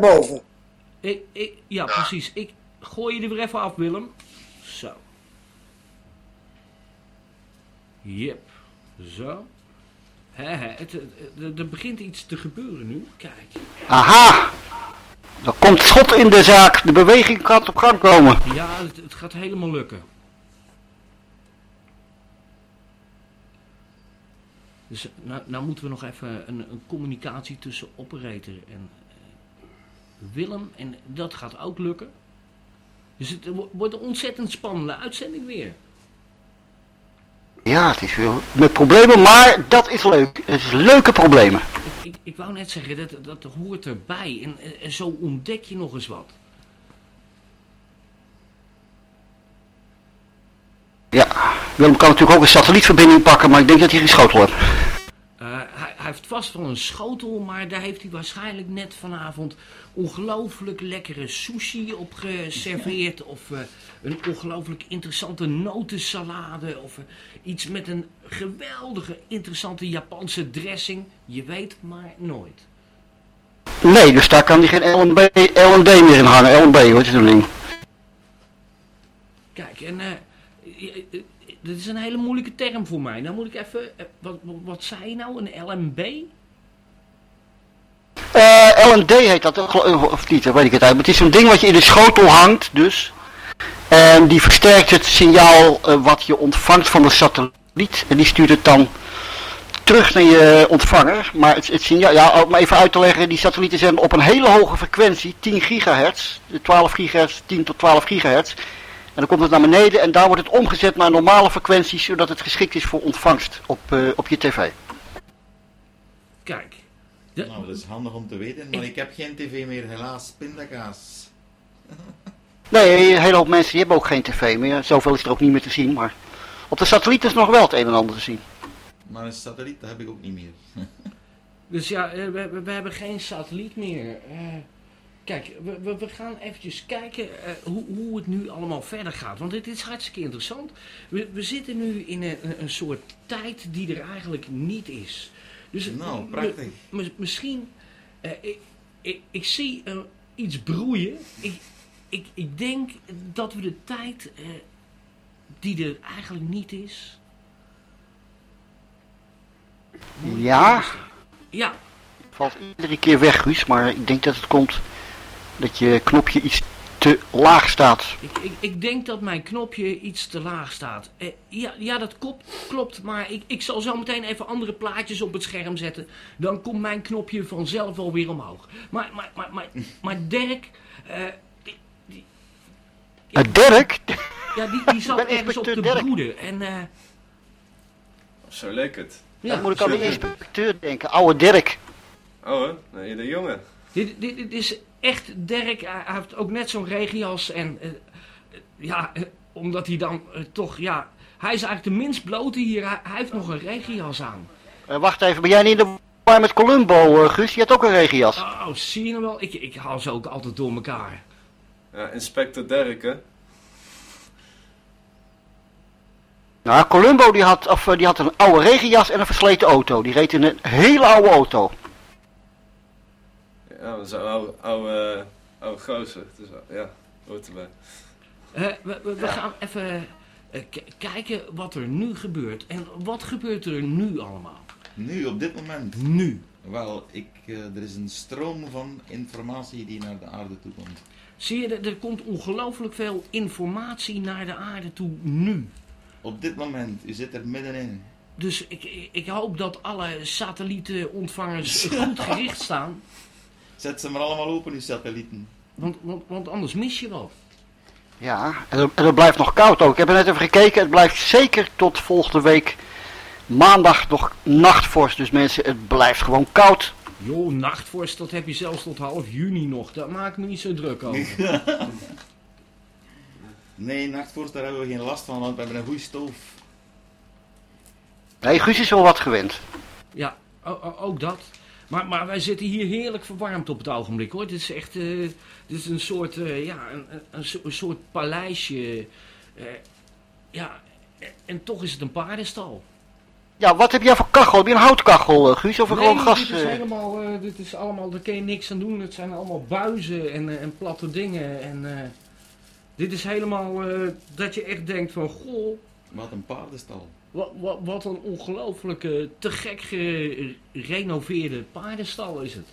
[SPEAKER 10] Naar
[SPEAKER 11] boven.
[SPEAKER 1] ik, ik, ja, precies. Ik gooi je er weer even af, Willem. Zo. Yep. Zo. Hè, hè, het, er begint iets te gebeuren nu. Kijk.
[SPEAKER 9] aha. Er komt schot in de zaak. De beweging gaat op gang komen.
[SPEAKER 1] Ja, het, het gaat helemaal lukken. Dus nou, nou moeten we nog even een, een communicatie tussen operator en Willem. En dat gaat ook lukken. Dus het wo- wordt een ontzettend spannende uitzending weer.
[SPEAKER 9] Ja, het is wel met problemen, maar dat is leuk. Het is leuke problemen.
[SPEAKER 1] Ik, ik, ik wou net zeggen, dat, dat hoort erbij. En, en- en zo ontdek je nog eens wat.
[SPEAKER 9] Ja, Willem kan natuurlijk ook een satellietverbinding pakken, maar ik denk dat hij geen schotel heeft.
[SPEAKER 1] Eh, hij, hij heeft vast wel een schotel, maar daar heeft hij waarschijnlijk net vanavond ongelooflijk lekkere sushi op geserveerd. Of eh, een ongelooflijk interessante notensalade. Of eh, iets met een geweldige interessante Japanse dressing. Je weet maar nooit.
[SPEAKER 9] Nee, dus daar kan hij geen L&D meer in hangen. L&B hoor, een ding.
[SPEAKER 1] Kijk, en dit is een hele moeilijke term voor mij. Nou moet ik even, eh, wat, wat, zei je nou, een LMB?
[SPEAKER 9] Eh, L&D heet dat, geloof- of niet, dat weet ik het uit. Maar het is zo'n ding wat je in de schotel hangt, dus. En die versterkt het signaal eh, wat je ontvangt van de satelliet. En die stuurt het dan terug naar je ontvanger. Maar het, het signaal, ja, om even uit te leggen, die satellieten zijn op een hele hoge frequentie, 10 gigahertz. 12 gigahertz, 10 tot 12 gigahertz. En dan komt het naar beneden en daar wordt het omgezet naar normale frequenties, zodat het geschikt is voor ontvangst op, eh, op je tv.
[SPEAKER 1] Kijk.
[SPEAKER 2] Nou, dat is handig om te weten, maar ik heb geen tv meer, helaas. Pindakaas.
[SPEAKER 9] Nee, een hele hoop mensen die hebben ook geen tv meer. Zoveel is er ook niet meer te zien, maar op de satelliet is nog wel het een en ander te zien.
[SPEAKER 2] Maar een satelliet, dat heb ik ook niet meer.
[SPEAKER 1] Dus ja, eh, we, we, we hebben geen satelliet meer. Eh, kijk, we, we, we gaan eventjes kijken eh, hoe, hoe het nu allemaal verder gaat. Want dit is hartstikke interessant. We, we zitten nu in een, een- een soort tijd die er eigenlijk niet is. Dus
[SPEAKER 2] Nou, prachtig.
[SPEAKER 1] misschien, eh, ik, ik, ik zie iets broeien. Ik, ik, ik denk dat we de tijd eh, die er eigenlijk niet is...
[SPEAKER 9] Ja,
[SPEAKER 1] Ja,
[SPEAKER 9] valt iedere keer weg, Guus, maar ik denk dat het komt dat je knopje iets te laag staat.
[SPEAKER 1] Ik, ik, ik denk dat mijn knopje iets te laag staat. Eh, ja, ja, dat klopt, klopt maar ik, ik zal zo meteen even andere plaatjes op het scherm zetten. Dan komt mijn knopje vanzelf wel weer omhoog. Maar, maar, maar, maar, maar Dirk, eh, die,
[SPEAKER 9] Eh, Dirk?
[SPEAKER 1] ja, die, die zat ergens op de
[SPEAKER 9] Dirk.
[SPEAKER 1] broeden. En, eh,
[SPEAKER 3] Zo leek het.
[SPEAKER 1] ja,
[SPEAKER 9] Dan moet ik aan de inspecteur denken, oude Dirk.
[SPEAKER 3] Oh, hè? nee, de jongen.
[SPEAKER 1] Dit, dit, dit is echt Dirk. Hij, heeft ook net zo'n regenjas. En eh, eh, ja, eh, omdat hij dan toch, ja... Hij is eigenlijk de minst blote hier. Hij, hij heeft nog een regenjas aan.
[SPEAKER 9] Eh, wacht even, ben jij niet in de war met Columbo, Guus? Die had ook een regenjas.
[SPEAKER 1] Oh, zie je nou wel? Ik, ik haal ze ook altijd door elkaar.
[SPEAKER 3] Ja, inspector Dirk, hè?
[SPEAKER 9] Nou, Columbo die had, of, die had een oude regenjas en een versleten auto. Die reed in een hele oude auto.
[SPEAKER 3] Ja, zo'n oude, oude, oude gozer. Dus, ja, hoort erbij.
[SPEAKER 1] Eh, we we, we gaan even eh, kijken wat er nu gebeurt. En wat gebeurt er nu allemaal?
[SPEAKER 2] Nu, op dit moment.
[SPEAKER 1] Nu.
[SPEAKER 2] Wel, ik, eh, er is een stroom van informatie die naar de aarde toe komt.
[SPEAKER 1] Zie je, er, er komt ongelooflijk veel informatie naar de aarde toe nu.
[SPEAKER 2] Op dit moment, u zit er middenin.
[SPEAKER 1] Dus ik, ik, ik hoop dat alle satellietenontvangers goed gericht staan.
[SPEAKER 2] Zet ze maar allemaal open, uw satellieten.
[SPEAKER 1] Want, want, want anders mis je wat.
[SPEAKER 9] Ja, en het, en het blijft nog koud ook. Ik heb er net even gekeken. Het blijft zeker tot volgende week maandag nog nachtvorst. Dus mensen, het blijft gewoon koud.
[SPEAKER 1] Joh, nachtvorst, dat heb je zelfs tot half juni nog. Daar maak ik me niet zo druk over.
[SPEAKER 2] nee, nachtvorst, daar hebben we geen last van, want we hebben een goede stoof.
[SPEAKER 9] Nee, Guus is wel wat gewend.
[SPEAKER 1] Ja, ook dat. Maar, maar wij zitten hier heerlijk verwarmd op het ogenblik hoor. Dit is echt eh, dit is een soort, eh, ja, een, een, een so- een soort paleisje. eh, ja, en- toch is het een paardenstal.
[SPEAKER 9] Ja, wat heb jij voor kachel? Heb je een houtkachel, Guus? Of een
[SPEAKER 1] Nee,
[SPEAKER 9] gewoon gas?
[SPEAKER 1] dit is helemaal, eh, dit is allemaal, daar kun je niks aan doen. Het zijn allemaal buizen en, en platte dingen. En eh, dit is helemaal eh, dat je echt denkt van, goh,
[SPEAKER 2] Wat een paardenstal.
[SPEAKER 1] Wat, wat, wat een ongelooflijke, te gek gerenoveerde paardenstal is het.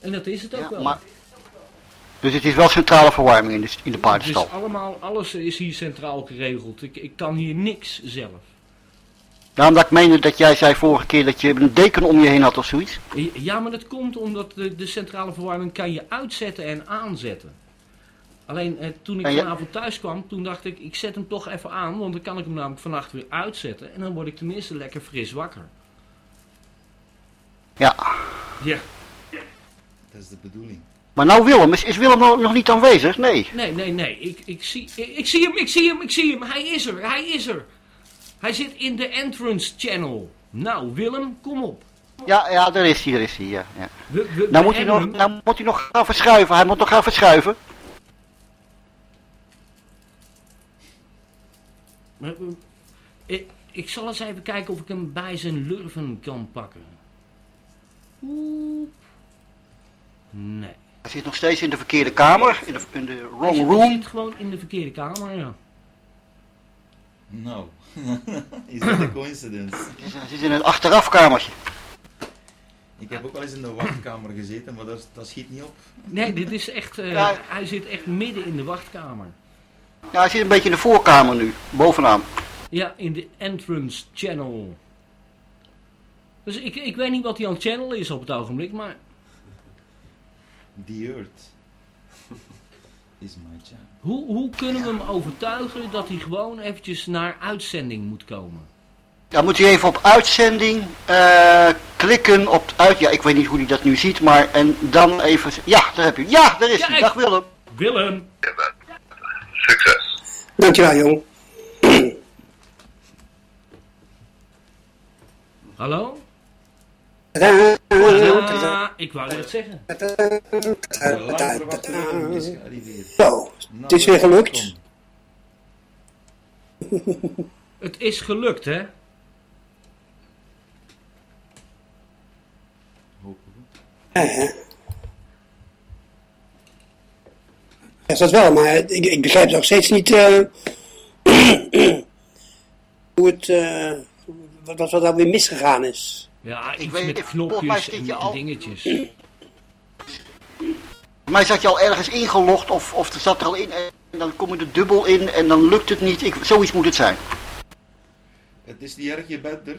[SPEAKER 1] En dat is het ook
[SPEAKER 9] Ja,
[SPEAKER 1] wel.
[SPEAKER 9] maar- Dus het is wel centrale verwarming in de, in de paardenstal.
[SPEAKER 1] Dus allemaal, alles is hier centraal geregeld. Ik, ik kan hier niks zelf.
[SPEAKER 9] Daarom dat ik meende dat jij zei vorige keer dat je een deken om je heen had of zoiets.
[SPEAKER 1] Ja, maar dat komt omdat de, de centrale verwarming kan je uitzetten en aanzetten. Alleen eh, toen ik vanavond thuis kwam, toen dacht ik, ik zet hem toch even aan, want dan kan ik hem namelijk vannacht weer uitzetten. En dan word ik tenminste lekker fris wakker.
[SPEAKER 9] Ja.
[SPEAKER 1] Ja.
[SPEAKER 2] Dat is de bedoeling.
[SPEAKER 9] Maar nou Willem, is, is Willem nog, nog niet aanwezig? Nee.
[SPEAKER 1] Nee, nee, nee, ik, ik, zie, ik, ik zie hem, ik zie hem, ik zie hem. Hij is er, hij is er. Hij zit in de entrance channel. Nou, Willem, kom op.
[SPEAKER 9] Ja, ja, daar is hij, daar is hij, ja. ja.
[SPEAKER 1] We, we,
[SPEAKER 9] Nou, moet hij nog, nou moet hij nog gaan verschuiven, hij moet nog gaan verschuiven.
[SPEAKER 1] Maar, eh, Ik, ik zal eens even kijken of ik hem bij zijn lurven kan pakken. Oeh. Nee.
[SPEAKER 9] Hij zit nog steeds in de verkeerde kamer, in de, in de
[SPEAKER 1] Hij
[SPEAKER 9] wrong
[SPEAKER 1] zit, hij
[SPEAKER 9] room.
[SPEAKER 1] zit gewoon in de verkeerde kamer, ja.
[SPEAKER 2] Nou, is dat een coincidence?
[SPEAKER 9] Hij zit in het achterafkamertje.
[SPEAKER 2] Ik heb ook wel eens in de wachtkamer gezeten, maar dat, dat schiet niet op.
[SPEAKER 1] Nee, dit is echt... eh,
[SPEAKER 9] Ja.
[SPEAKER 1] Hij zit echt midden in de wachtkamer.
[SPEAKER 9] Ja, hij zit een beetje in de voorkamer nu, bovenaan.
[SPEAKER 1] Ja, in de entrance channel. Dus ik, ik weet niet wat hij aan het channel is op het ogenblik, maar...
[SPEAKER 2] The Earth is my channel.
[SPEAKER 1] Hoe, hoe kunnen we hem overtuigen dat hij gewoon eventjes naar uitzending moet komen?
[SPEAKER 9] Dan moet hij even op uitzending eh, klikken op uit. Ja, ik weet niet hoe hij dat nu ziet, maar en dan even. Ja, daar heb je. Ja, daar is hij. Dag Willem.
[SPEAKER 1] Willem!
[SPEAKER 10] Succes.
[SPEAKER 11] Dankjewel, jong.
[SPEAKER 1] Hallo? Ah, ik wou net zeggen.
[SPEAKER 11] Zo, het is weer gelukt.
[SPEAKER 1] Het is gelukt, hè?
[SPEAKER 11] Ja, hè. Ja, dat wel, maar ik, ik begrijp nog steeds niet eh, hoe het, eh, wat, wat er dan weer misgegaan is.
[SPEAKER 1] Ja, iets
[SPEAKER 9] weet-
[SPEAKER 1] met
[SPEAKER 9] ik-
[SPEAKER 1] knopjes
[SPEAKER 9] zit
[SPEAKER 1] en,
[SPEAKER 9] je
[SPEAKER 1] en
[SPEAKER 9] al-
[SPEAKER 1] dingetjes.
[SPEAKER 9] Maar zat je al ergens ingelogd of, of er zat er al in en dan kom je er dubbel in en dan lukt het niet. Ik, zoiets moet het zijn.
[SPEAKER 2] Het is niet erg, je bent er.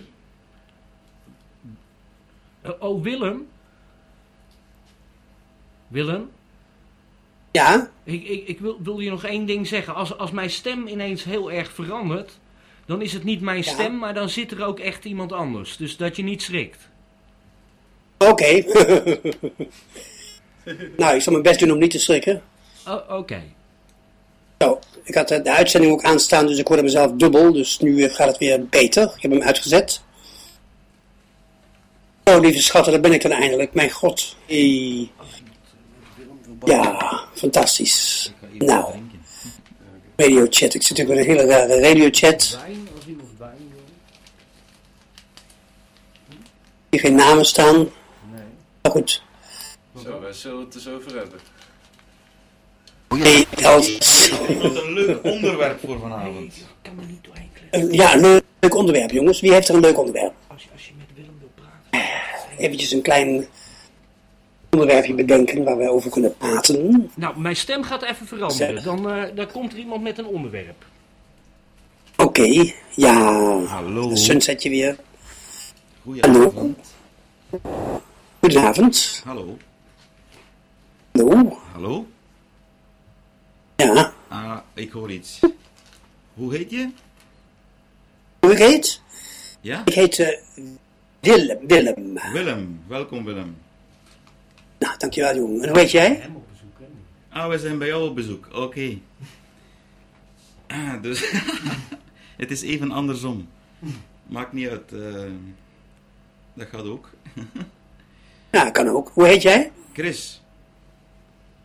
[SPEAKER 1] Eh, oh, Willem? Willem?
[SPEAKER 11] Ja?
[SPEAKER 1] Ik, ik, ik wil, wil je nog één ding zeggen. Als, als mijn stem ineens heel erg verandert, dan is het niet mijn
[SPEAKER 11] Ja.
[SPEAKER 1] stem, maar dan zit er ook echt iemand anders. Dus dat je niet schrikt.
[SPEAKER 11] Oké. nou, ik zal mijn best doen om niet te schrikken.
[SPEAKER 1] Oh, Oké.
[SPEAKER 11] Zo, ik had eh, de uitzending ook aanstaan, dus ik hoorde mezelf dubbel. Dus nu eh, gaat het weer beter. Ik heb hem uitgezet. Zo, lieve schatten, daar ben ik dan eindelijk. Mijn god. Hey. Ja, fantastisch. Nou, radiochat. Ik zit ook in een hele rare radiochat. Hier geen namen staan.
[SPEAKER 1] Nee.
[SPEAKER 11] Maar goed.
[SPEAKER 3] Zo, wij zullen het dus over hebben.
[SPEAKER 11] Nee, dat
[SPEAKER 2] Wat een leuk onderwerp voor vanavond.
[SPEAKER 1] kan me niet doorheen
[SPEAKER 11] Eh, Ja, een leuk onderwerp, jongens. Wie heeft er een leuk onderwerp?
[SPEAKER 1] Als je, als je met Willem wil praten.
[SPEAKER 11] Eventjes een klein onderwerpje bedenken waar wij over kunnen praten.
[SPEAKER 1] Nou, mijn stem gaat even veranderen. Dan, eh, dan komt er iemand met een onderwerp.
[SPEAKER 11] Oké, ja.
[SPEAKER 2] Hallo.
[SPEAKER 11] Sunsetje weer.
[SPEAKER 2] Goedenavond.
[SPEAKER 11] Goedenavond.
[SPEAKER 2] Hallo.
[SPEAKER 11] Hallo.
[SPEAKER 2] Hallo?
[SPEAKER 11] Ja.
[SPEAKER 2] Ah, ik hoor iets. Hoe heet je?
[SPEAKER 11] Hoe ik heet?
[SPEAKER 2] Ja?
[SPEAKER 11] Ik heet eh, Willem. Willem.
[SPEAKER 2] Willem. Welkom Willem.
[SPEAKER 11] Dankjewel jongen. En hoe heet jij?
[SPEAKER 2] Ah, we zijn bij jou op bezoek. Oké. Ah, dus het is even andersom. Maakt niet uit. eh, dat gaat ook.
[SPEAKER 11] Ja, kan ook. Hoe heet jij?
[SPEAKER 2] Chris.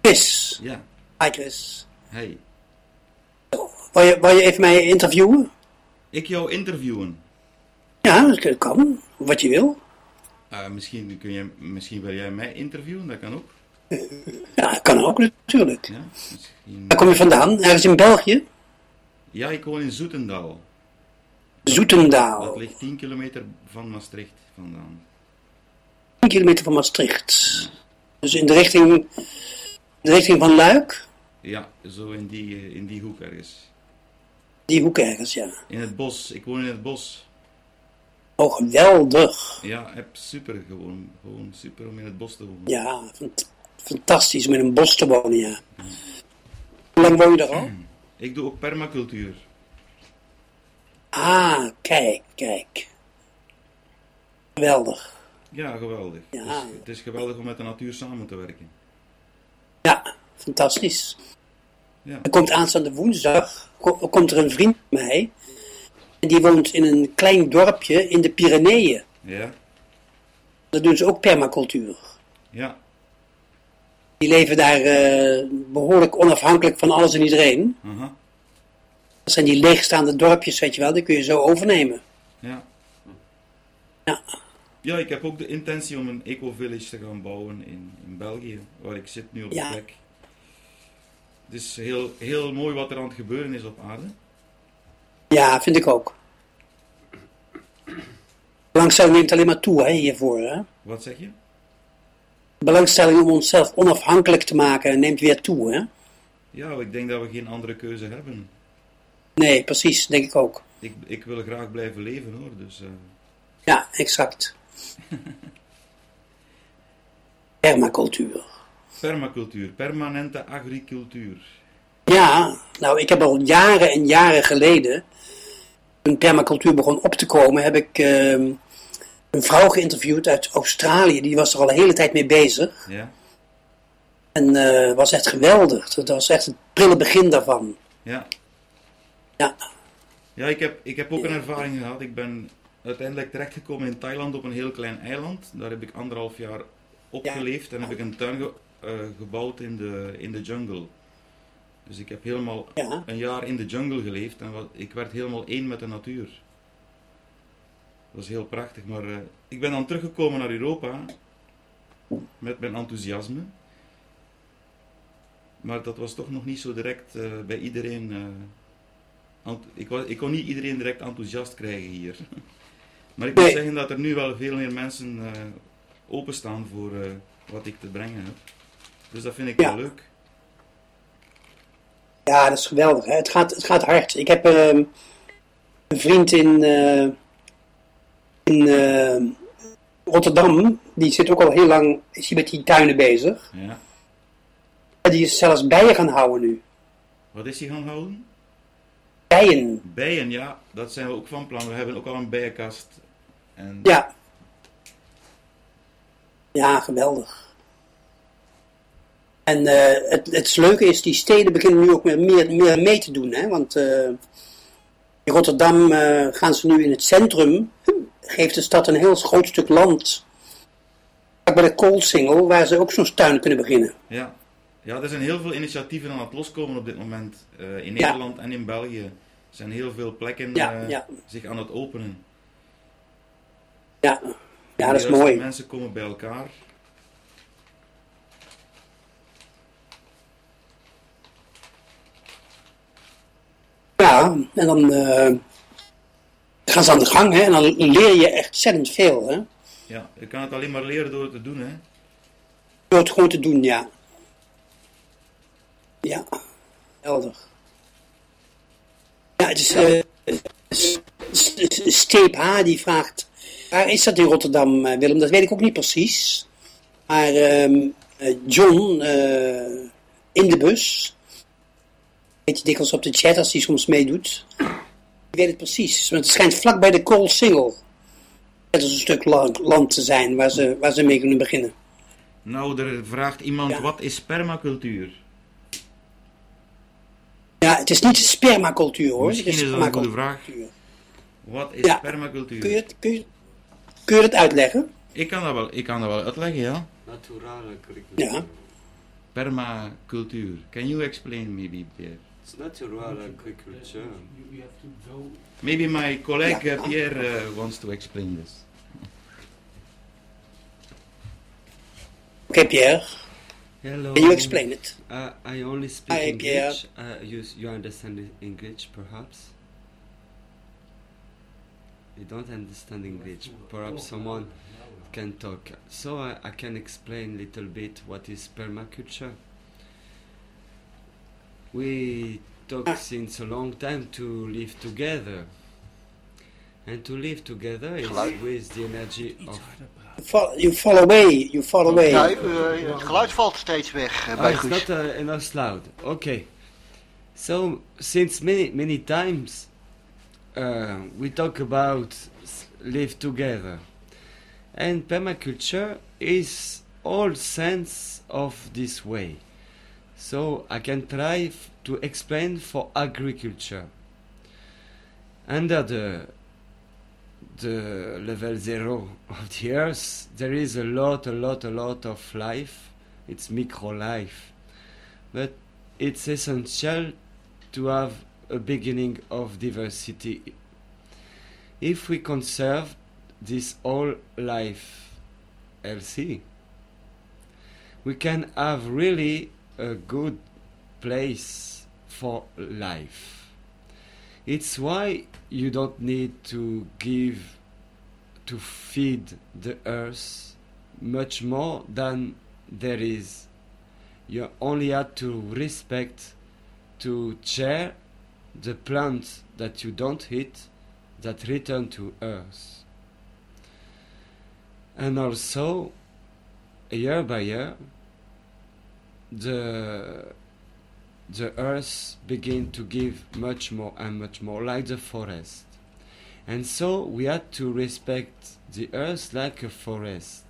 [SPEAKER 11] Chris.
[SPEAKER 2] Ja.
[SPEAKER 11] Hi Chris.
[SPEAKER 2] Hey.
[SPEAKER 11] Wil je, wil je even mij interviewen?
[SPEAKER 2] Ik jou interviewen.
[SPEAKER 11] Ja, dat kan. Wat je wil.
[SPEAKER 2] Ah, misschien, kun je, misschien wil jij mij interviewen, dat kan ook.
[SPEAKER 11] Ja, dat kan ook natuurlijk.
[SPEAKER 2] Ja, misschien...
[SPEAKER 11] Waar kom je vandaan? Ergens in België?
[SPEAKER 2] ja, ik woon in Zoetendaal.
[SPEAKER 11] Zoetendaal.
[SPEAKER 2] Dat ligt 10 kilometer van Maastricht vandaan.
[SPEAKER 11] 10 kilometer van Maastricht. Dus in de richting, in de richting van Luik?
[SPEAKER 2] Ja, zo in die, eh, in die hoek ergens.
[SPEAKER 11] Die hoek ergens, ja.
[SPEAKER 2] In het bos. Ik woon in het bos.
[SPEAKER 11] Oh, geweldig.
[SPEAKER 2] Ja, heb super gewoon. Gewoon super om in het bos te wonen.
[SPEAKER 11] Ja, fant- fantastisch om in een bos te wonen, ja. Hoe lang woon je daar al?
[SPEAKER 2] Ik doe ook permacultuur.
[SPEAKER 11] Ah, kijk, kijk. Geweldig.
[SPEAKER 2] Ja, geweldig.
[SPEAKER 11] Ja.
[SPEAKER 2] Het is geweldig om met de natuur samen te werken.
[SPEAKER 11] Ja, fantastisch.
[SPEAKER 2] Ja.
[SPEAKER 11] Er komt aanstaande woensdag, ko- komt er een vriend van mij. En die woont in een klein dorpje in de Pyreneeën.
[SPEAKER 2] Ja,
[SPEAKER 11] Daar doen ze ook permacultuur.
[SPEAKER 2] ja,
[SPEAKER 11] Die leven daar eh, behoorlijk onafhankelijk van alles en iedereen.
[SPEAKER 2] aha,
[SPEAKER 11] Dat zijn die leegstaande dorpjes, weet je wel, die kun je zo overnemen.
[SPEAKER 2] ja.
[SPEAKER 11] Ja.
[SPEAKER 2] Ja, ik heb ook de intentie om een eco-village te gaan bouwen in, in België, waar ik zit nu op
[SPEAKER 11] Ja.
[SPEAKER 2] de plek. Het is heel, heel mooi wat er aan het gebeuren is op aarde.
[SPEAKER 11] Ja, vind ik ook. Belangstelling neemt alleen maar toe hè, hiervoor. Hè?
[SPEAKER 2] Wat zeg je?
[SPEAKER 11] Belangstelling om onszelf onafhankelijk te maken neemt weer toe. Hè?
[SPEAKER 2] Ja, ik denk dat we geen andere keuze hebben.
[SPEAKER 11] Nee, precies, denk ik ook.
[SPEAKER 2] Ik, ik wil graag blijven leven hoor, dus... eh,
[SPEAKER 11] Ja, exact. Permacultuur.
[SPEAKER 2] permacultuur, permanente agricultuur.
[SPEAKER 11] Ja, nou, ik heb al jaren en jaren geleden, toen permacultuur begon op te komen, heb ik ehm, een vrouw geïnterviewd uit Australië. Die was er al een hele tijd mee bezig.
[SPEAKER 2] Ja,
[SPEAKER 11] En eh was echt geweldig. Dat was echt het prille begin daarvan.
[SPEAKER 2] ja.
[SPEAKER 11] Ja.
[SPEAKER 2] Ja, ik heb, ik heb ook een ervaring gehad. Ik ben uiteindelijk terechtgekomen in Thailand op een heel klein eiland. Daar heb ik anderhalf jaar opgeleefd en heb ik een tuin ge- eh, gebouwd in de, in de jungle. Dus ik heb helemaal
[SPEAKER 11] Ja.
[SPEAKER 2] een jaar in de jungle geleefd en wat, ik werd helemaal één met de natuur. Dat was heel prachtig, maar eh, ik ben dan teruggekomen naar Europa met mijn enthousiasme. Maar dat was toch nog niet zo direct eh, bij iedereen. eh, ik, ik kon niet iedereen direct enthousiast krijgen hier. maar ik moet
[SPEAKER 11] Nee.
[SPEAKER 2] zeggen dat er nu wel veel meer mensen openstaan voor wat ik te brengen heb. Dus dat vind ik
[SPEAKER 11] Ja.
[SPEAKER 2] wel leuk.
[SPEAKER 11] Ja, dat is geweldig. Hè? Het, gaat, het gaat hard. Ik heb ehm, een vriend in, eh, in eh, Rotterdam. Die zit ook al heel lang is hij met die tuinen bezig.
[SPEAKER 2] Ja.
[SPEAKER 11] Die is zelfs bijen gaan houden nu.
[SPEAKER 2] Wat is hij gaan houden?
[SPEAKER 11] Bijen.
[SPEAKER 2] Bijen, ja, dat zijn we ook van plan. We hebben ook al een bijenkast. En
[SPEAKER 11] Ja. Ja, geweldig. En eh, het, het leuke is, die steden beginnen nu ook meer, meer, meer mee te doen. Hè? Want eh, in Rotterdam eh, gaan ze nu in het centrum, geeft de stad een heel groot stuk land. Bij de Koolsingel, waar ze ook zo'n tuin kunnen beginnen.
[SPEAKER 2] Ja. ja, er zijn heel veel initiatieven aan het loskomen op dit moment. in
[SPEAKER 11] Ja.
[SPEAKER 2] Nederland en in België. Er zijn heel veel plekken
[SPEAKER 11] Ja, ja.
[SPEAKER 2] zich aan het openen.
[SPEAKER 11] Ja, ja dat is mooi.
[SPEAKER 2] Mensen komen bij elkaar.
[SPEAKER 11] Ja, en dan eh, gaan ze aan de gang hè? en dan leer je echt ontzettend veel. Hè?
[SPEAKER 2] Ja, je kan het alleen maar leren door het te doen, hè.
[SPEAKER 11] Door het gewoon te doen, ja. Ja, helder. Ja, het is... eh, S- S- Steep H. die vraagt... Waar is dat in Rotterdam, eh, Willem? Dat weet ik ook niet precies. Maar ehm, eh, John eh, in de bus... Weet je dikwijls op de chat als hij soms meedoet. Die weet het precies. Want het schijnt vlak bij de Koolsingel. Het is een stuk la- land te zijn waar ze, waar ze mee kunnen beginnen.
[SPEAKER 2] Nou, er vraagt iemand, wat is permacultuur?
[SPEAKER 11] Ja, het is niet spermacultuur hoor.
[SPEAKER 2] Misschien
[SPEAKER 11] het
[SPEAKER 2] is dat een goede vraag. Wat is
[SPEAKER 11] Ja.
[SPEAKER 2] permacultuur?
[SPEAKER 11] Kun je, het, kun, je, kun je het uitleggen?
[SPEAKER 2] Ik kan dat wel, ik kan dat wel uitleggen, ja.
[SPEAKER 5] Naturale agriculture.
[SPEAKER 11] Ja.
[SPEAKER 2] Permacultuur. Can you explain maybe, Pierre?
[SPEAKER 5] It's natural agriculture.
[SPEAKER 2] Maybe my colleague
[SPEAKER 11] Ja.
[SPEAKER 2] uh, Pierre uh, wants to explain this.
[SPEAKER 11] Okay, Pierre.
[SPEAKER 4] Hello.
[SPEAKER 11] Can you explain it?
[SPEAKER 4] Uh, I only speak
[SPEAKER 11] Hi, Pierre.
[SPEAKER 4] English. Uh, you, you understand English, perhaps? You don't understand English. Perhaps someone can talk. So I, I can explain a little bit what is permaculture. We talk since a long time to live together. And to live together is with the energy of
[SPEAKER 11] Fall- You fall away, you fall away.
[SPEAKER 9] Ja, eh, het geluid valt steeds weg
[SPEAKER 4] Ah,
[SPEAKER 9] bij
[SPEAKER 4] it's
[SPEAKER 9] Guus.
[SPEAKER 4] not uh, enough loud. Okay. So since many many times uh, we talk about live together, and permaculture is all sense of this way. So I can try to explain for agriculture. Under the the level zero of the earth, there is a lot, a lot, a lot of life. It's micro life, but it's essential to have a beginning of diversity. If we conserve this whole life healthy, we can have really a good place for life. It's why you don't need to give to feed the earth much more than there is. You only have to respect to share the plants that you don't hit that return to earth. And also, year by year, the the earth begin to give much more and much more like the forest. And so we had to respect the earth like a forest.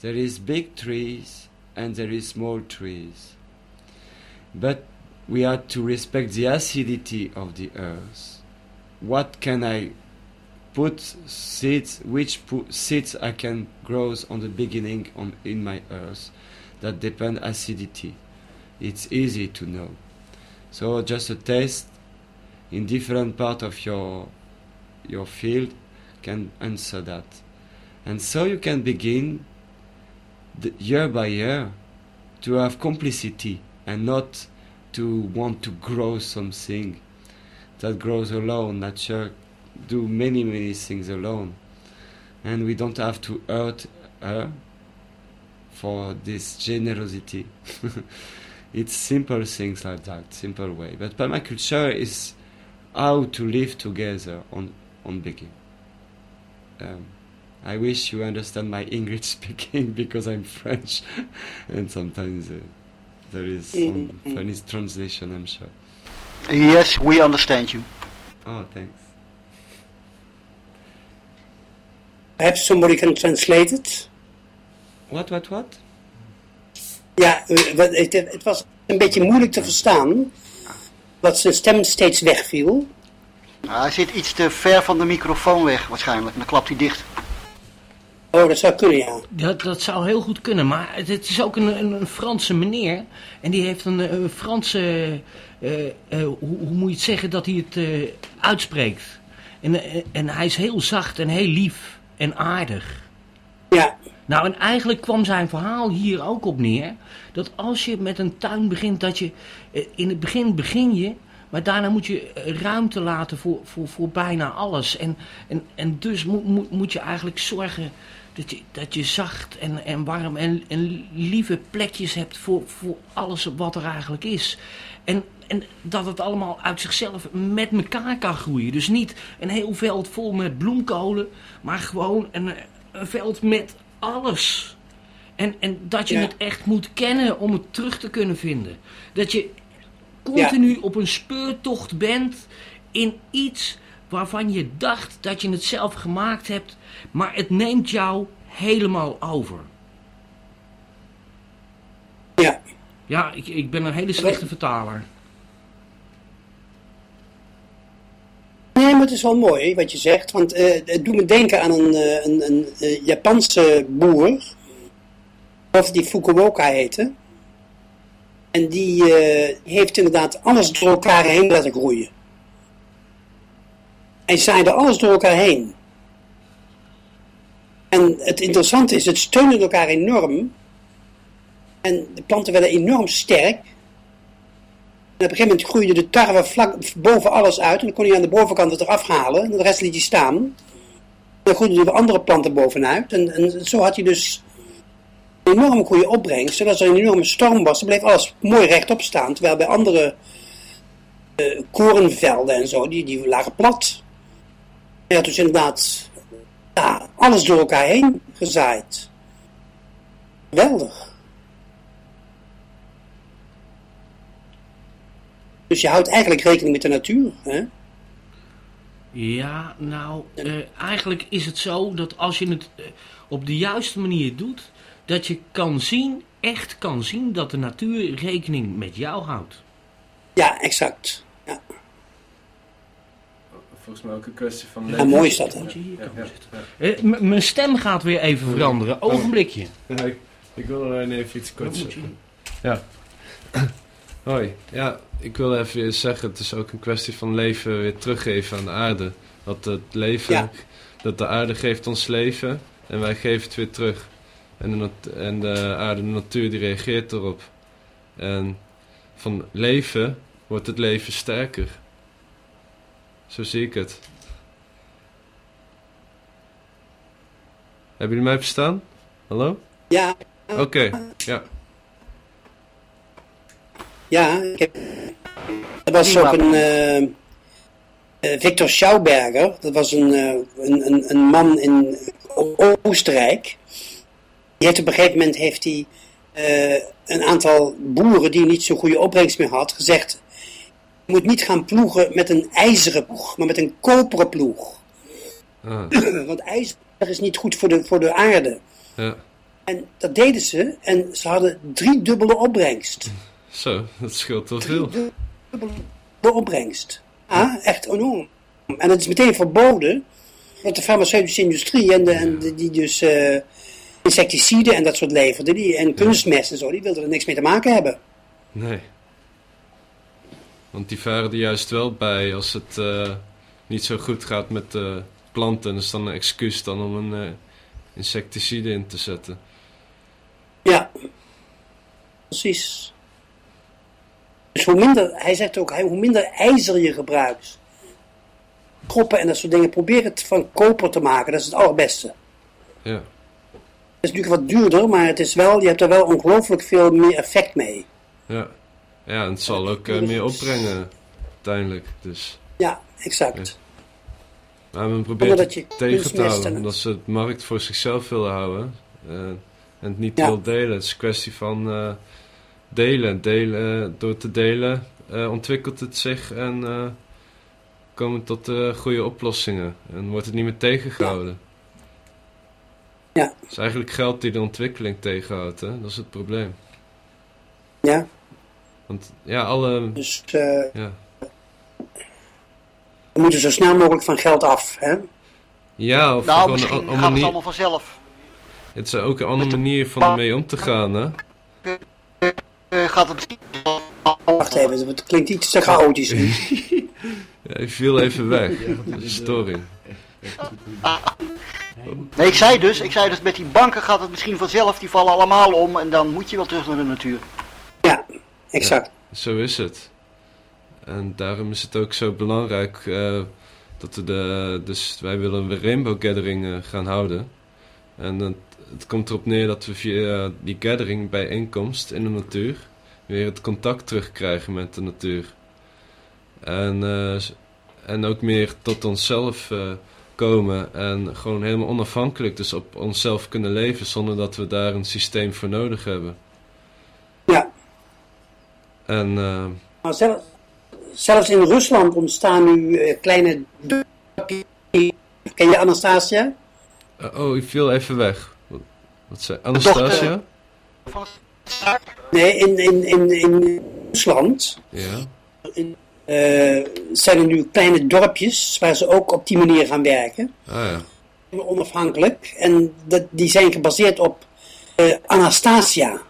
[SPEAKER 4] There is big trees and there is small trees. But we had to respect the acidity of the earth. What can i put seeds which seeds i can grow on the beginning on in my earth that depend acidity it's easy to know. So just a test in different part of your your field can answer that. And so you can begin year by year to have complicity and not to want to grow something that grows alone. Nature do many many things alone, and we don't have to hurt her for this generosity. it's simple things like that, simple way. But permaculture is how to live together on on begin. Um, I wish you understand my English speaking because I'm French, and sometimes uh, there is some
[SPEAKER 11] Mhm.
[SPEAKER 4] funny translation. I'm sure.
[SPEAKER 9] Yes, we understand you.
[SPEAKER 4] Oh, thanks.
[SPEAKER 11] Perhaps somebody can translate it?
[SPEAKER 4] What, what, what?
[SPEAKER 11] Ja, eh, wat- het, het was een beetje moeilijk te verstaan. Dat zijn stem steeds wegviel.
[SPEAKER 9] Nou, hij zit iets te ver van de microfoon weg waarschijnlijk. Dan klapt hij dicht.
[SPEAKER 11] Oh, dat zou kunnen, ja.
[SPEAKER 1] Dat, dat zou heel goed kunnen, maar het, het is ook een, een, een Franse meneer. En die heeft een, Franse, eh, eh, hoe, hoe moet je het zeggen, dat hij het eh, uitspreekt. En, en hij is heel zacht en heel lief en aardig.
[SPEAKER 11] Ja.
[SPEAKER 1] Nou, en eigenlijk kwam zijn verhaal hier ook op neer. Dat als je met een tuin begint, dat je eh, in het begin begin je, maar daarna moet je eh, ruimte laten voor, voor, voor bijna alles. En, en, en dus moet, moet, moet je eigenlijk zorgen dat je, dat je zacht en, en warm en, en lieve plekjes hebt voor, voor alles wat er eigenlijk is. En, en dat het allemaal uit zichzelf met elkaar kan groeien. Dus niet een heel veld vol met bloemkolen, maar gewoon een, een veld met alles. En, en dat je
[SPEAKER 11] Ja.
[SPEAKER 1] het echt moet kennen om het terug te kunnen vinden. Dat je continu op een speurtocht bent in iets waarvan je dacht dat je het zelf gemaakt hebt, maar het neemt jou helemaal over.
[SPEAKER 11] Ja.
[SPEAKER 1] Ja, ik, ik ben een hele slechte vertaler.
[SPEAKER 11] Nee, maar het is wel mooi wat je zegt, want eh, het doet me denken aan een, eh, een, eh, Japanse boer, of die Fukuoka heette. En die heeft inderdaad alles door elkaar heen laten groeien. Hij zaaide alles door elkaar heen. En het interessante is, het steunde elkaar enorm. En de planten werden enorm sterk. En op een gegeven moment groeide de tarwe vlak boven alles uit. En dan kon hij aan de bovenkant het eraf halen. En de rest liet hij staan. En dan groeiden er andere planten bovenuit. En, en zo had hij dus een enorm goede opbrengst. Zodat er een enorme storm was, dan bleef alles mooi rechtop staan. Terwijl bij andere eh, korenvelden en zo, die, die lagen plat. Hij had dus inderdaad ja, alles door elkaar heen gezaaid. Geweldig. Dus je houdt eigenlijk rekening met de natuur. Hè?
[SPEAKER 1] Ja, nou, eh, eigenlijk is het zo dat als je het eh, op de juiste manier doet, dat je kan zien, echt kan zien, dat de natuur rekening met jou houdt.
[SPEAKER 11] Ja, exact. Ja.
[SPEAKER 3] Volgens mij ook een kwestie van
[SPEAKER 11] Ja, mooi is dat, hè?
[SPEAKER 3] Ja, ja.
[SPEAKER 1] Eh, Mijn stem gaat weer even veranderen. Ogenblikje.
[SPEAKER 3] Ja, ik, ik wil alleen even iets korts zeggen. Ja. Hoi. Ja, ik wil even zeggen, het is ook een kwestie van leven weer teruggeven aan de aarde. Dat het leven,
[SPEAKER 11] Ja.
[SPEAKER 3] dat de aarde geeft ons leven en wij geven het weer terug. En de, en de aarde, de natuur, die reageert erop. En van leven wordt het leven sterker. Zo zie ik het. Hebben jullie mij verstaan? Hallo?
[SPEAKER 11] Ja.
[SPEAKER 3] Oké, ja.
[SPEAKER 11] Ja, ik heb... Er was ook een... eh, eh, Victor Schauberger, dat was een, eh, een, een, een man in Oostenrijk. Die heeft op een gegeven moment heeft hij, een aantal boeren die niet zo'n goede opbrengst meer had, gezegd... Je moet niet gaan ploegen met een ijzeren ploeg, maar met een koperen ploeg.
[SPEAKER 3] Ah,
[SPEAKER 11] Want ijzer is niet goed voor de, voor de aarde.
[SPEAKER 3] ja.
[SPEAKER 11] En dat deden ze en ze hadden drie dubbele opbrengst.
[SPEAKER 3] Zo, dat scheelt wel veel.
[SPEAKER 11] de opbrengst. Ja, echt enorm. En het is meteen verboden dat de farmaceutische industrie en, de, en de- die dus eh, insecticiden en dat soort leverde, die, en kunstmest en zo, die wilden er niks mee te maken hebben.
[SPEAKER 3] Nee. Want die varen er juist wel bij als het eh, niet zo goed gaat met de planten. Dat is dan een excuus dan om een eh, insecticide in te zetten.
[SPEAKER 11] Ja, precies. Dus hoe minder, hij zegt ook, hoe minder ijzer je gebruikt, koppen en dat soort dingen, probeer het van koper te maken, dat is het allerbeste.
[SPEAKER 3] Ja.
[SPEAKER 11] Het is natuurlijk wat duurder, maar het is wel, je hebt er wel ongelooflijk veel meer effect mee.
[SPEAKER 3] Ja. Ja, en het zal ook eh, meer opbrengen uiteindelijk. Dus.
[SPEAKER 11] Ja, exact.
[SPEAKER 3] Maar men probeert het tegen te houden. Omdat ze het markt voor zichzelf willen houden. eh, en het niet
[SPEAKER 11] Ja.
[SPEAKER 3] wil delen. Het is een kwestie van eh, delen. delen. Door te delen eh, ontwikkelt het zich en eh, komen tot eh, goede oplossingen. En wordt het niet meer tegengehouden.
[SPEAKER 11] Ja.
[SPEAKER 3] Het is eigenlijk geld die de ontwikkeling tegenhoudt. Hè? Dat is het probleem.
[SPEAKER 11] Ja.
[SPEAKER 3] Want ja, alle...
[SPEAKER 11] Dus eh,
[SPEAKER 3] Ja.
[SPEAKER 11] we moeten zo snel mogelijk van geld af. Hè?
[SPEAKER 3] Ja, of
[SPEAKER 9] Nou,
[SPEAKER 3] gewoon
[SPEAKER 9] misschien
[SPEAKER 3] een, een
[SPEAKER 9] gaat het allemaal vanzelf.
[SPEAKER 3] Het is ook een andere manier van ermee om te gaan, hè?
[SPEAKER 9] Eh, gaat het misschien...
[SPEAKER 11] Wacht even, het klinkt iets te chaotisch. nu.
[SPEAKER 3] Ja, hij viel even weg. Dat is een storing.
[SPEAKER 9] Nee, ik zei dus, ik zei dus met die banken gaat het misschien vanzelf, die vallen allemaal om en dan moet je wel terug naar de natuur.
[SPEAKER 11] Exact.
[SPEAKER 3] Ja, zo is het. En daarom is het ook zo belangrijk eh, dat we de... Dus wij willen een Rainbow Gathering eh, gaan houden. En het, het komt erop neer dat we via die gathering, bijeenkomst in de natuur, weer het contact terugkrijgen met de natuur. En, eh, en ook meer tot onszelf eh, komen en gewoon helemaal onafhankelijk dus op onszelf kunnen leven zonder dat we daar een systeem voor nodig hebben.
[SPEAKER 11] Ja.
[SPEAKER 3] En
[SPEAKER 11] zelf, zelfs in Rusland ontstaan nu kleine. Ken je Anastasia?
[SPEAKER 3] Uh, oh, ik viel even weg. Wat, zei Anastasia?
[SPEAKER 9] Van
[SPEAKER 11] Nee, in, in, in, in Rusland
[SPEAKER 3] Ja.
[SPEAKER 11] eh, zijn er nu kleine dorpjes waar ze ook op die manier gaan werken.
[SPEAKER 3] Ah ja.
[SPEAKER 11] Onafhankelijk. En dat, die zijn gebaseerd op eh, Anastasia.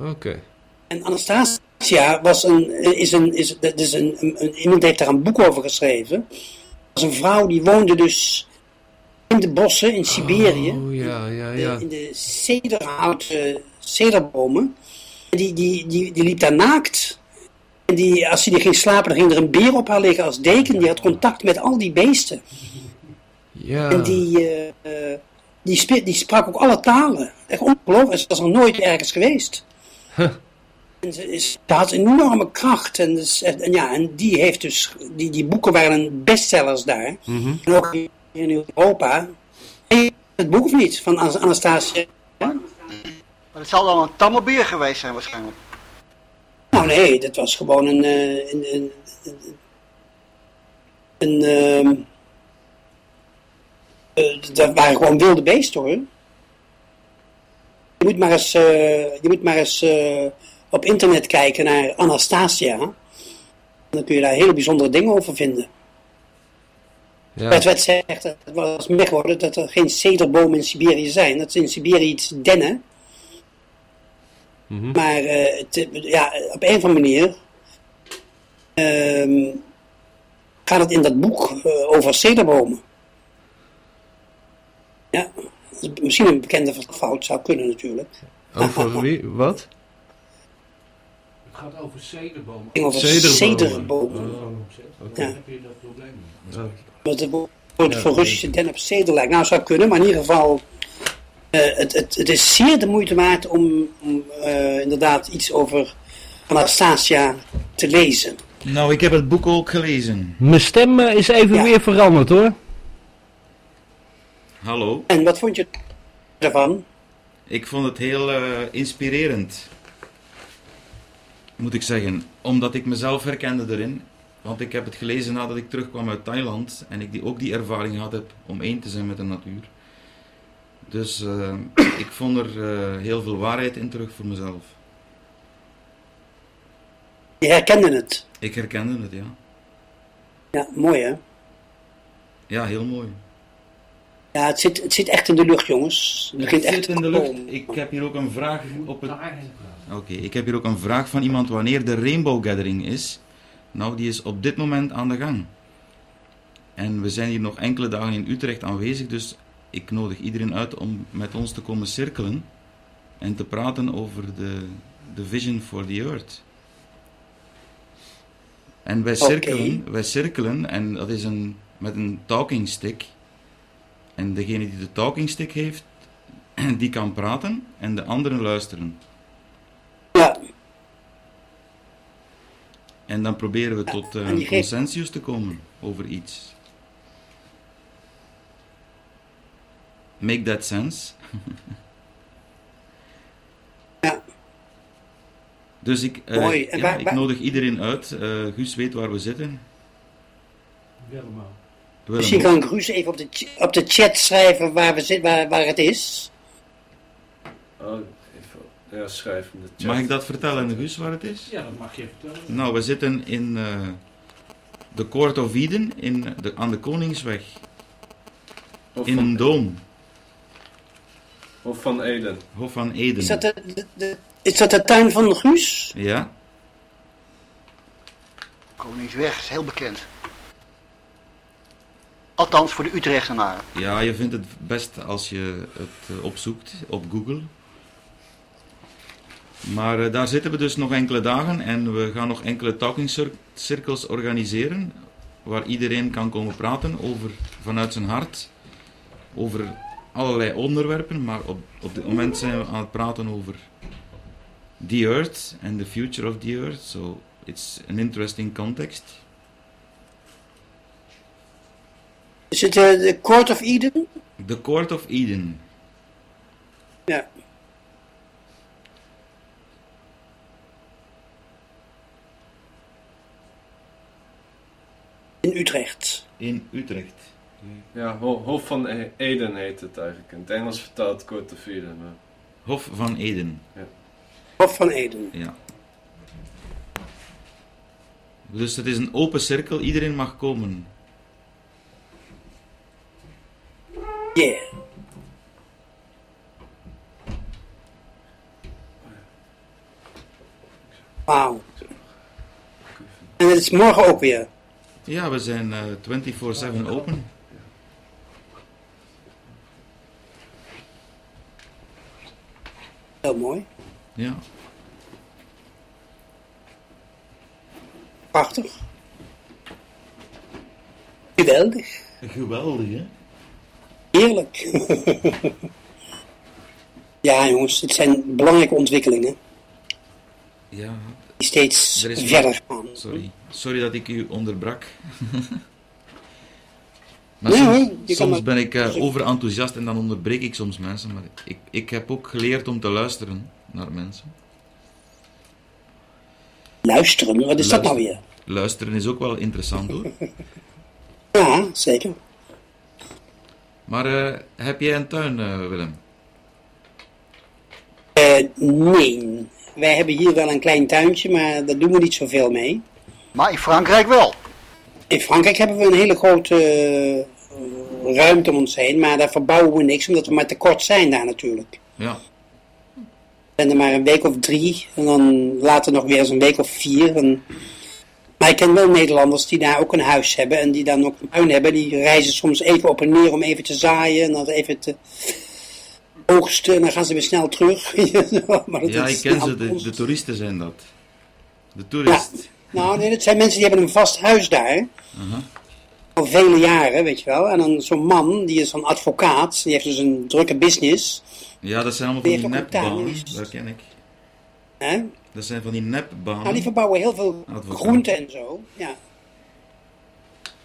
[SPEAKER 3] Oké.
[SPEAKER 11] En Anastasia was een, is een, is, dat is een, een, een- iemand heeft daar een boek over geschreven. Dat was een vrouw die woonde dus in de bossen in Siberië.
[SPEAKER 3] Oh ja, ja,
[SPEAKER 11] eh,
[SPEAKER 3] ja.
[SPEAKER 11] in de cederhouten cederbomen. En Die, die, die, die liep daar naakt. En die, als ze die ging slapen, dan ging er een beer op haar liggen als deken. Die had contact met al die beesten.
[SPEAKER 3] Ja.
[SPEAKER 11] En die, eh, eh, die, die sprak ook alle talen. Echt ongelooflijk. Ze was nog nooit ergens geweest. En ze, is, ze had enorme kracht. En, dus, en, ja, en die heeft dus, die, die boeken waren bestsellers daar.
[SPEAKER 3] Mhm.
[SPEAKER 11] En ook in Europa. Het boek of niet? Van An- Anastasia?
[SPEAKER 9] Maar het zal dan een tamme beer geweest zijn waarschijnlijk.
[SPEAKER 11] Nou nee, dat was gewoon een... eh, een, een, een, een, ehm, eh, dat waren gewoon wilde beesten hoor. Je moet maar eens, eh, je moet maar eens op internet kijken naar Anastasia. Dan kun je daar hele bijzondere dingen over vinden.
[SPEAKER 3] Ja.
[SPEAKER 11] Het werd gezegd, het was meer geworden dat er geen cederbomen in Siberië zijn. Dat ze in Siberië iets dennen.
[SPEAKER 3] Mhm.
[SPEAKER 11] Maar eh, het, ja, op een of andere manier ehm, gaat het in dat boek eh, over cederbomen. Ja, misschien een bekende fout zou kunnen natuurlijk.
[SPEAKER 3] Over wie? Wat?
[SPEAKER 1] Het gaat over cederbomen.
[SPEAKER 11] Het ging over
[SPEAKER 3] Cederbomen.
[SPEAKER 11] cederbomen.
[SPEAKER 1] Oké,
[SPEAKER 11] Ja.
[SPEAKER 1] heb je dat probleem niet.
[SPEAKER 11] Dat het woord voor Russische den op ceder lijkt. Nou, zou kunnen, maar in ieder geval... eh, het, het, het is zeer de moeite waard om, om eh, inderdaad iets over Anastasia te lezen.
[SPEAKER 2] Nou, ik heb het boek ook gelezen.
[SPEAKER 1] Mijn stem eh, is even weer veranderd hoor.
[SPEAKER 2] Hallo.
[SPEAKER 11] En wat vond je ervan?
[SPEAKER 2] Ik vond het heel eh, inspirerend. Moet ik zeggen. Omdat ik mezelf herkende erin. Want ik heb het gelezen nadat ik terugkwam uit Thailand. En ik die, ook die ervaring had heb om één te zijn met de natuur. Dus eh, ik vond er eh, heel veel waarheid in terug voor mezelf.
[SPEAKER 11] Je herkende het.
[SPEAKER 2] Ik herkende het, ja.
[SPEAKER 11] Ja, mooi hè?
[SPEAKER 2] Ja, heel mooi.
[SPEAKER 11] Ja, het zit, het zit echt in de lucht, jongens. Het begint
[SPEAKER 2] Het
[SPEAKER 11] echt
[SPEAKER 2] zit in de lucht. Ik heb hier ook een vraag op het... Oké, ik heb hier ook een vraag van iemand wanneer de Rainbow Gathering is. Nou, die is op dit moment aan de gang. En we zijn hier nog enkele dagen in Utrecht aanwezig, dus ik nodig iedereen uit om met ons te komen cirkelen en te praten over de, de vision for the earth. En wij cirkelen, wij cirkelen en dat is een, met een talking stick. En degene die de talking stick heeft, die kan praten en de anderen luisteren.
[SPEAKER 11] Ja.
[SPEAKER 2] En dan proberen we tot eh,
[SPEAKER 11] en
[SPEAKER 2] een consensus te komen over iets. Make that sense?
[SPEAKER 11] Ja.
[SPEAKER 2] Dus ik, eh,
[SPEAKER 11] Mooi.
[SPEAKER 2] Ja,
[SPEAKER 11] waar-
[SPEAKER 2] ik
[SPEAKER 11] waar-
[SPEAKER 2] nodig iedereen uit. Eh Guus weet waar we zitten. Willem
[SPEAKER 11] Misschien kan Gruus even op de, op de chat schrijven waar, we zit, waar, waar het is.
[SPEAKER 3] Oh. Ja, schrijf in de chat.
[SPEAKER 2] Mag ik dat vertellen, Guus, waar het is?
[SPEAKER 1] Ja, dat mag je vertellen.
[SPEAKER 2] Nou, we zitten in eh, de Court of Eden in de, aan de Koningsweg.
[SPEAKER 3] Of
[SPEAKER 2] in
[SPEAKER 3] van-
[SPEAKER 2] een doom.
[SPEAKER 3] Of van Eden.
[SPEAKER 2] Hof van Eden.
[SPEAKER 11] Is dat de, de, de- is dat de tuin van Guus?
[SPEAKER 2] Ja.
[SPEAKER 9] Koningsweg is heel bekend. Althans voor de Utrechtenaren.
[SPEAKER 2] Ja, je vindt het best als je het eh, opzoekt op Google. Maar eh, daar zitten we dus nog enkele dagen en we gaan nog enkele talking cir- circles organiseren. Waar iedereen kan komen praten over, vanuit zijn hart. Over allerlei onderwerpen, maar op, op dit moment zijn we aan het praten over the earth and the future of the earth. So it's an interesting context.
[SPEAKER 11] Is het eh, de Court of Eden?
[SPEAKER 2] The Court of Eden.
[SPEAKER 11] Ja. In Utrecht.
[SPEAKER 2] In Utrecht.
[SPEAKER 3] Ja, Ho- Hof van E- Eden heet het eigenlijk. In het Engels vertaald Court of Eden. Maar...
[SPEAKER 2] Hof van Eden.
[SPEAKER 3] Ja.
[SPEAKER 11] Hof van Eden.
[SPEAKER 2] Ja. Dus het is een open cirkel, iedereen mag komen.
[SPEAKER 11] Yeah. Wauw. En het is morgen ook weer.
[SPEAKER 2] Ja, we zijn eh 24-7 open.
[SPEAKER 11] Heel mooi.
[SPEAKER 2] Ja.
[SPEAKER 11] Prachtig. Geweldig.
[SPEAKER 2] Geweldig, hè?
[SPEAKER 11] Heerlijk. ja, jongens, het zijn belangrijke ontwikkelingen
[SPEAKER 2] Ja.
[SPEAKER 11] die steeds
[SPEAKER 2] Er is
[SPEAKER 11] verder gaan.
[SPEAKER 2] Sorry. Sorry dat ik u onderbrak. maar soms, ben ik eh, overenthousiast en dan onderbreek ik soms mensen. Maar ik, ik heb ook geleerd om te luisteren naar mensen.
[SPEAKER 11] Luisteren, wat is dat nou weer?
[SPEAKER 2] Luisteren is ook wel interessant hoor.
[SPEAKER 11] Ja, zeker.
[SPEAKER 2] Maar eh, heb jij een tuin, eh, Willem?
[SPEAKER 11] Nee, wij hebben hier wel een klein tuintje, maar daar doen we niet zoveel mee.
[SPEAKER 9] Maar in Frankrijk wel.
[SPEAKER 11] In Frankrijk hebben we een hele grote eh, ruimte om ons heen, maar daar verbouwen we niks, omdat we maar tekort zijn daar natuurlijk.
[SPEAKER 2] Ja.
[SPEAKER 11] Ik ben er maar een week of drie en dan later nog weer eens een week of vier. En... Maar ik ken wel Nederlanders die daar ook een huis hebben en die dan ook een tuin hebben. Die reizen soms even op en neer om even te zaaien en dan even te oogsten en dan gaan ze weer snel terug. maar dat
[SPEAKER 2] Ja, ik ken ze. De, toeristen zijn dat. De toerist.
[SPEAKER 11] Nou, nee, dat zijn mensen die hebben een vast huis daar.
[SPEAKER 2] Aha.
[SPEAKER 11] Al vele jaren, weet je wel. En dan zo'n man, die is een advocaat. Die heeft dus een drukke business.
[SPEAKER 2] Ja, dat zijn allemaal van
[SPEAKER 11] Die
[SPEAKER 2] nepbanen. Dat ken ik.
[SPEAKER 11] Hè?
[SPEAKER 2] Dat zijn van die nepbanen.
[SPEAKER 11] Nou, die verbouwen heel veel
[SPEAKER 2] Advocaat.
[SPEAKER 11] groenten en zo. Ja.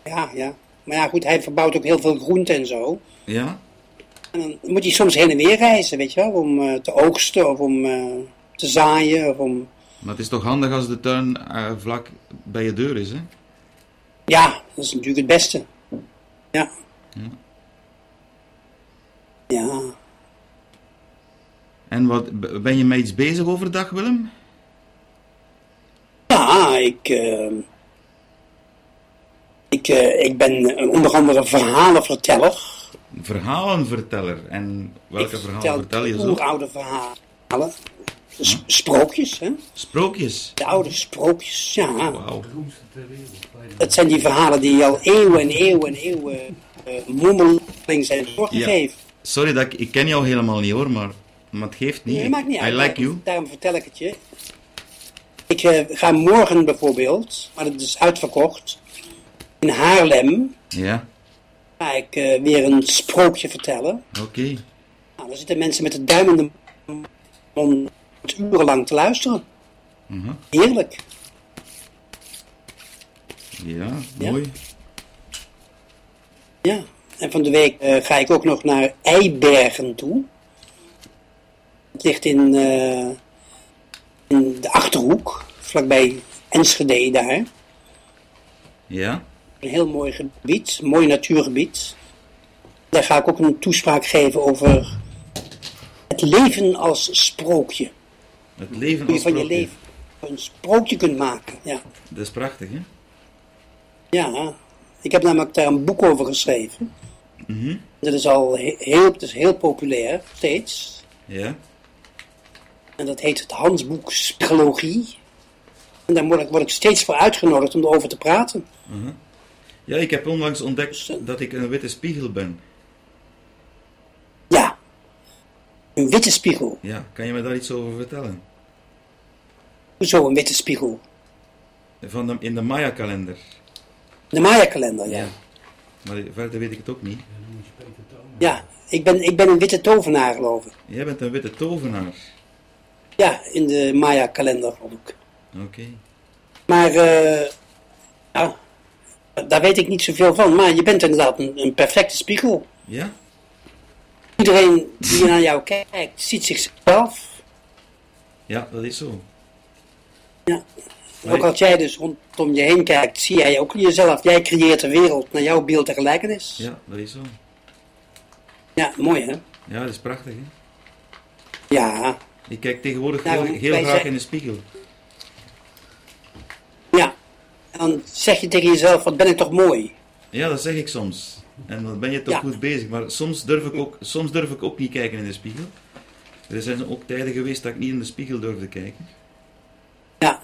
[SPEAKER 11] Ja, ja. Maar ja, goed, hij verbouwt ook heel veel groenten en zo.
[SPEAKER 2] Ja?
[SPEAKER 11] En dan moet hij soms heen en weer reizen, weet je wel. Om eh, te oogsten of om eh, te zaaien of om...
[SPEAKER 2] Maar het is toch handig als de tuin eh, vlak bij je deur is, hè?
[SPEAKER 11] Ja, dat is natuurlijk het beste. Ja.
[SPEAKER 2] Ja.
[SPEAKER 11] Ja.
[SPEAKER 2] En wat, ben je met iets bezig overdag, Willem?
[SPEAKER 11] Ja, ik, eh, ik, eh, ik ben onder andere verhalenverteller.
[SPEAKER 2] Verhalenverteller. En welke verhalen
[SPEAKER 11] Vertel
[SPEAKER 2] vertel je zo?
[SPEAKER 11] Oeroude verhalen. S- Sprookjes, hè?
[SPEAKER 2] Sprookjes?
[SPEAKER 11] De oude sprookjes, ja.
[SPEAKER 2] Wauw.
[SPEAKER 11] Het zijn die verhalen die al eeuwen en eeuwen en eeuwen eh mondeling zijn
[SPEAKER 2] Ja.
[SPEAKER 11] doorgegeven.
[SPEAKER 2] Sorry, dat ik, ik ken jou helemaal niet hoor, maar, maar het geeft niet.
[SPEAKER 11] Nee, maakt niet
[SPEAKER 2] I
[SPEAKER 11] uit.
[SPEAKER 2] like you.
[SPEAKER 11] Daarom vertel ik het je. Ik eh, ga morgen bijvoorbeeld, maar het is uitverkocht, in Haarlem
[SPEAKER 2] Ja,
[SPEAKER 11] ga ik eh, weer een sprookje vertellen.
[SPEAKER 2] oké.
[SPEAKER 11] Nou, dan zitten mensen met de duim in de mond urenlang te luisteren.
[SPEAKER 2] Mhm.
[SPEAKER 11] Heerlijk.
[SPEAKER 2] Ja, mooi.
[SPEAKER 11] Ja. En van de week eh, ga ik ook nog naar Eibergen toe. Het ligt in, eh, in de Achterhoek, vlakbij Enschede daar.
[SPEAKER 2] Ja,
[SPEAKER 11] Een heel mooi gebied, een mooi natuurgebied. Daar ga ik ook een toespraak geven over het leven als sprookje.
[SPEAKER 2] Het leven als
[SPEAKER 11] van je leven een sprookje kunt maken. Ja.
[SPEAKER 2] Dat is prachtig, hè?
[SPEAKER 11] ja, ik heb namelijk daar een boek over geschreven.
[SPEAKER 2] Mhm.
[SPEAKER 11] Dat is al he- heel, het is heel populair, steeds.
[SPEAKER 2] Ja,
[SPEAKER 11] En dat heet het Handboek Psychologie. En daar word ik, word ik steeds voor uitgenodigd om erover te praten.
[SPEAKER 2] mhm. ja, ik heb onlangs ontdekt dat ik een witte spiegel ben.
[SPEAKER 11] Ja, een witte spiegel.
[SPEAKER 2] Ja, kan je me daar iets over vertellen?
[SPEAKER 11] Hoezo een witte spiegel?
[SPEAKER 2] Van de, in de Maya-kalender.
[SPEAKER 11] De Maya-kalender, ja.
[SPEAKER 2] Maar verder weet ik het ook niet.
[SPEAKER 11] Ja, ik ben, ik ben een witte tovenaar, geloof ik.
[SPEAKER 2] Jij bent een witte tovenaar.
[SPEAKER 11] Ja, in de Maya-kalender ook.
[SPEAKER 2] Oké.
[SPEAKER 11] Maar, eh, ja, daar weet ik niet zoveel van. Maar je bent inderdaad een, een perfecte spiegel.
[SPEAKER 2] Ja?
[SPEAKER 11] Iedereen die naar jou kijkt, ziet zichzelf.
[SPEAKER 2] Ja, dat is zo.
[SPEAKER 11] Ja. Ook als jij dus rondom je heen kijkt, zie jij ook jezelf. Jij creëert de wereld naar jouw beeld en gelijkenis.
[SPEAKER 2] Ja, dat is zo.
[SPEAKER 11] Ja, mooi hè?
[SPEAKER 2] Ja, dat is prachtig, hè?
[SPEAKER 11] Ja,
[SPEAKER 2] Ik kijk tegenwoordig
[SPEAKER 11] Nou,
[SPEAKER 2] heel, graag
[SPEAKER 11] zijn-
[SPEAKER 2] in de spiegel.
[SPEAKER 11] Ja. En dan zeg je tegen jezelf, wat ben ik toch mooi.
[SPEAKER 2] Ja, dat zeg ik soms. En dan ben je toch
[SPEAKER 11] Ja.
[SPEAKER 2] goed bezig. Maar soms durf, ik ook, soms durf ik ook niet kijken in de spiegel. Er zijn ook tijden geweest dat ik niet in de spiegel durfde kijken.
[SPEAKER 11] Ja.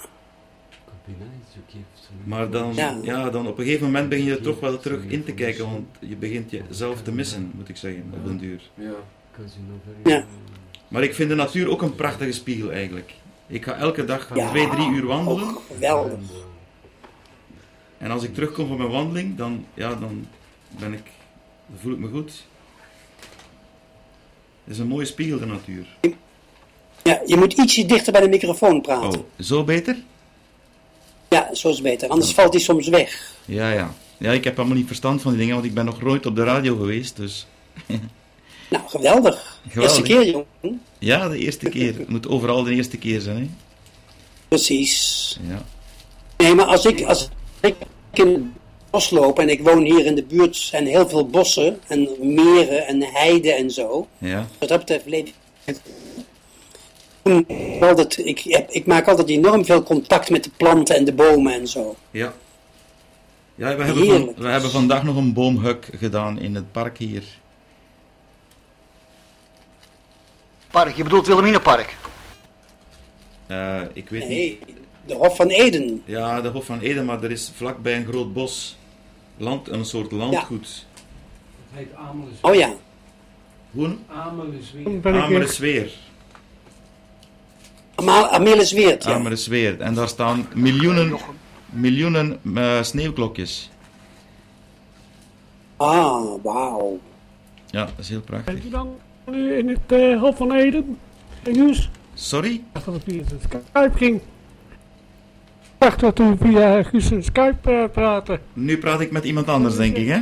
[SPEAKER 2] Maar dan,
[SPEAKER 11] Ja.
[SPEAKER 2] ja. dan op een gegeven moment begin je er toch wel terug in te kijken, want je begint jezelf te missen, moet ik zeggen, op den duur.
[SPEAKER 3] Ja.
[SPEAKER 11] Ja.
[SPEAKER 2] Maar ik vind de natuur ook een prachtige spiegel eigenlijk. Ik ga elke dag
[SPEAKER 11] Ja.
[SPEAKER 2] twee, drie uur wandelen.
[SPEAKER 11] Geweldig.
[SPEAKER 2] En als ik terugkom van mijn wandeling, dan, ja, dan, ben ik, voel ik me goed. Het is een mooie spiegel, de natuur.
[SPEAKER 11] Ja, je moet ietsje dichter bij de microfoon praten.
[SPEAKER 2] Oh, zo beter?
[SPEAKER 11] Ja, zo is beter. Anders valt hij soms weg.
[SPEAKER 2] Ja, ja. Ja, ik heb helemaal niet verstand van die dingen, want ik ben nog nooit op de radio geweest, dus...
[SPEAKER 11] Nou, geweldig.
[SPEAKER 2] Geweldig.
[SPEAKER 11] Eerste keer, jongen.
[SPEAKER 2] Ja, de eerste keer. Het moet overal de eerste keer zijn, hè?
[SPEAKER 11] Precies.
[SPEAKER 2] Ja.
[SPEAKER 11] Nee, maar als ik, als ik in het bos loop en ik woon hier in de buurt en heel veel bossen en meren en heiden en zo.
[SPEAKER 2] Ja.
[SPEAKER 11] Wat dat betreft leef ik. Altijd, ik, heb, ik maak altijd enorm veel contact met de planten en de bomen en zo.
[SPEAKER 2] Ja. Ja, we hebben, van, we hebben vandaag nog een boomhuk gedaan in het park hier.
[SPEAKER 9] Park, je bedoelt Wilhelminapark.
[SPEAKER 2] Eh, ik weet niet.
[SPEAKER 11] Nee, de Hof van Eden.
[SPEAKER 2] Ja, de Hof van Eden, maar er is vlakbij een groot bos. Land, een soort landgoed.
[SPEAKER 1] Het heet Amelis.
[SPEAKER 11] Oh ja.
[SPEAKER 2] Hoe?
[SPEAKER 1] Amelisweer.
[SPEAKER 11] Ama- Amelisweert, ja.
[SPEAKER 2] En daar staan miljoenen, miljoenen eh, sneeuwklokjes.
[SPEAKER 11] Ah, wauw.
[SPEAKER 2] Ja, dat is heel prachtig.
[SPEAKER 6] Bent u dan nu in het eh Hof van Eden? En Guus?
[SPEAKER 2] Sorry?
[SPEAKER 6] Ik dacht dat het via de Skype ging. Ik dacht dat u via Guus en Skype eh, praatte.
[SPEAKER 2] Nu praat ik met iemand anders, denk ik, hè?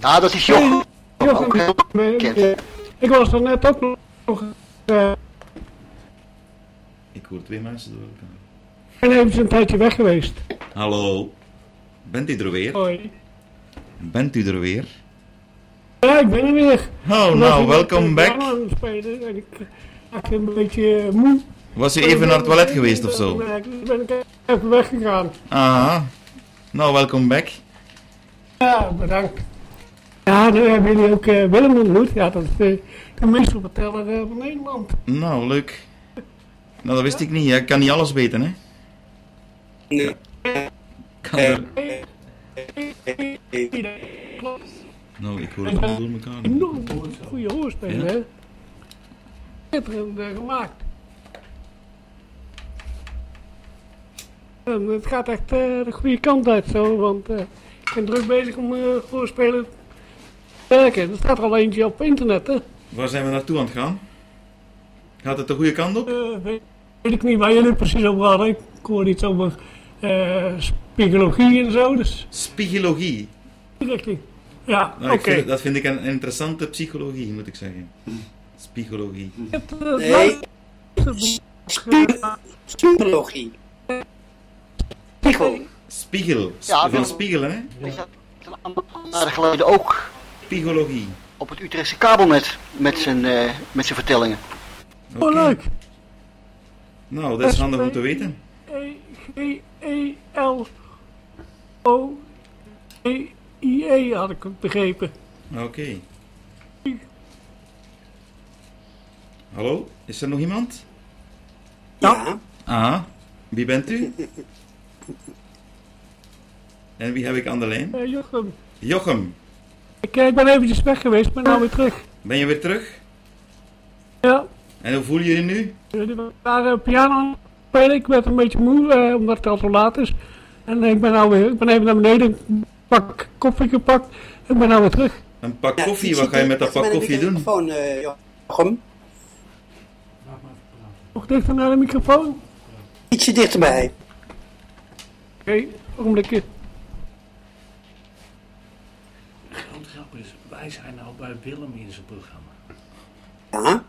[SPEAKER 9] Ja, dat is Jochem.
[SPEAKER 6] Jochem, eh, ik was er net ook nog. eh,
[SPEAKER 2] Ik hoor twee mensen door elkaar.
[SPEAKER 6] Ik ben even een tijdje weg geweest.
[SPEAKER 2] Hallo. Bent u er weer?
[SPEAKER 6] Hoi.
[SPEAKER 2] Bent u er weer?
[SPEAKER 6] Ja, ik ben er weer.
[SPEAKER 2] Oh,
[SPEAKER 6] Ik
[SPEAKER 2] nou,
[SPEAKER 6] met,
[SPEAKER 2] back.
[SPEAKER 6] het spelen en ik een beetje moe.
[SPEAKER 2] Was u even naar het toilet geweest of zo?
[SPEAKER 6] Nee, ben ik even weggegaan.
[SPEAKER 2] Ah, nou, welkom back.
[SPEAKER 6] Ja, bedankt. Ja, nu hebben jullie ook eh, Willem ontmoet. Ja, dat is de, de meeste verteller eh, van Nederland.
[SPEAKER 2] Nou, leuk. Nou, dat wist ik niet. hè. Ik kan niet alles weten, hè?
[SPEAKER 11] Nee.
[SPEAKER 2] Kan er... Nou, ik hoor het allemaal door elkaar.
[SPEAKER 6] Enorm goede hoorspelen,
[SPEAKER 2] Ja.
[SPEAKER 6] hè? Schitterend eh, gemaakt. En het gaat echt eh, de goede kant uit zo, want eh, ik ben druk bezig om eh hoorspelen te werken. Er staat er al eentje op internet, hè?
[SPEAKER 2] Waar zijn we naartoe aan het gaan? Gaat het de goede kant op?
[SPEAKER 6] Eh, weet, weet ik niet waar jullie het precies over hadden. Ik hoorde iets over eh spiegologie en zo, dus
[SPEAKER 2] Spiegologie.
[SPEAKER 6] richting. Ja,
[SPEAKER 2] Nou,
[SPEAKER 6] oké.
[SPEAKER 2] dat vind ik een interessante psychologie, moet ik zeggen. Spiegologie.
[SPEAKER 11] Nee. Psychologie. Spiegel.
[SPEAKER 2] Spiegel.
[SPEAKER 9] Ja,
[SPEAKER 2] van
[SPEAKER 9] dat-
[SPEAKER 2] spiegelen, hè?
[SPEAKER 9] Is dat geleden ook
[SPEAKER 2] Spiegologie.
[SPEAKER 9] op het Utrechtse kabelnet met zijn, eh, met zijn vertellingen.
[SPEAKER 6] Oh, leuk.
[SPEAKER 2] Nou, dat is handig om te weten.
[SPEAKER 6] E-E-L-O-E-I-E had ik het begrepen.
[SPEAKER 2] Oké. Hallo, is er nog iemand?
[SPEAKER 11] Ja.
[SPEAKER 2] Ah, wie bent u? En wie heb ik aan de lijn?
[SPEAKER 6] Eh, Jochem,
[SPEAKER 2] Jochem,
[SPEAKER 6] ik, eh, ik ben eventjes weg geweest, maar nou weer terug.
[SPEAKER 2] ben je weer terug?
[SPEAKER 6] Ja,
[SPEAKER 2] En hoe voel je je nu?
[SPEAKER 6] jullie waren piano aan het spelen. Ik werd een beetje moe, eh, omdat het al zo laat is. En eh, ik ben nou weer, ik ben even naar beneden, een pak koffie gepakt. Ik ben nou weer terug.
[SPEAKER 2] Een pak
[SPEAKER 11] Ja,
[SPEAKER 2] koffie, wat ga je met dat pak koffie doen?
[SPEAKER 11] microfoon, eh, Jochem.
[SPEAKER 6] Nog dichter naar de microfoon.
[SPEAKER 11] Ietsje dichterbij.
[SPEAKER 6] Oké, ogenblikje.
[SPEAKER 1] Groot is, wij zijn nou bij Willem in zijn programma.
[SPEAKER 11] Ja.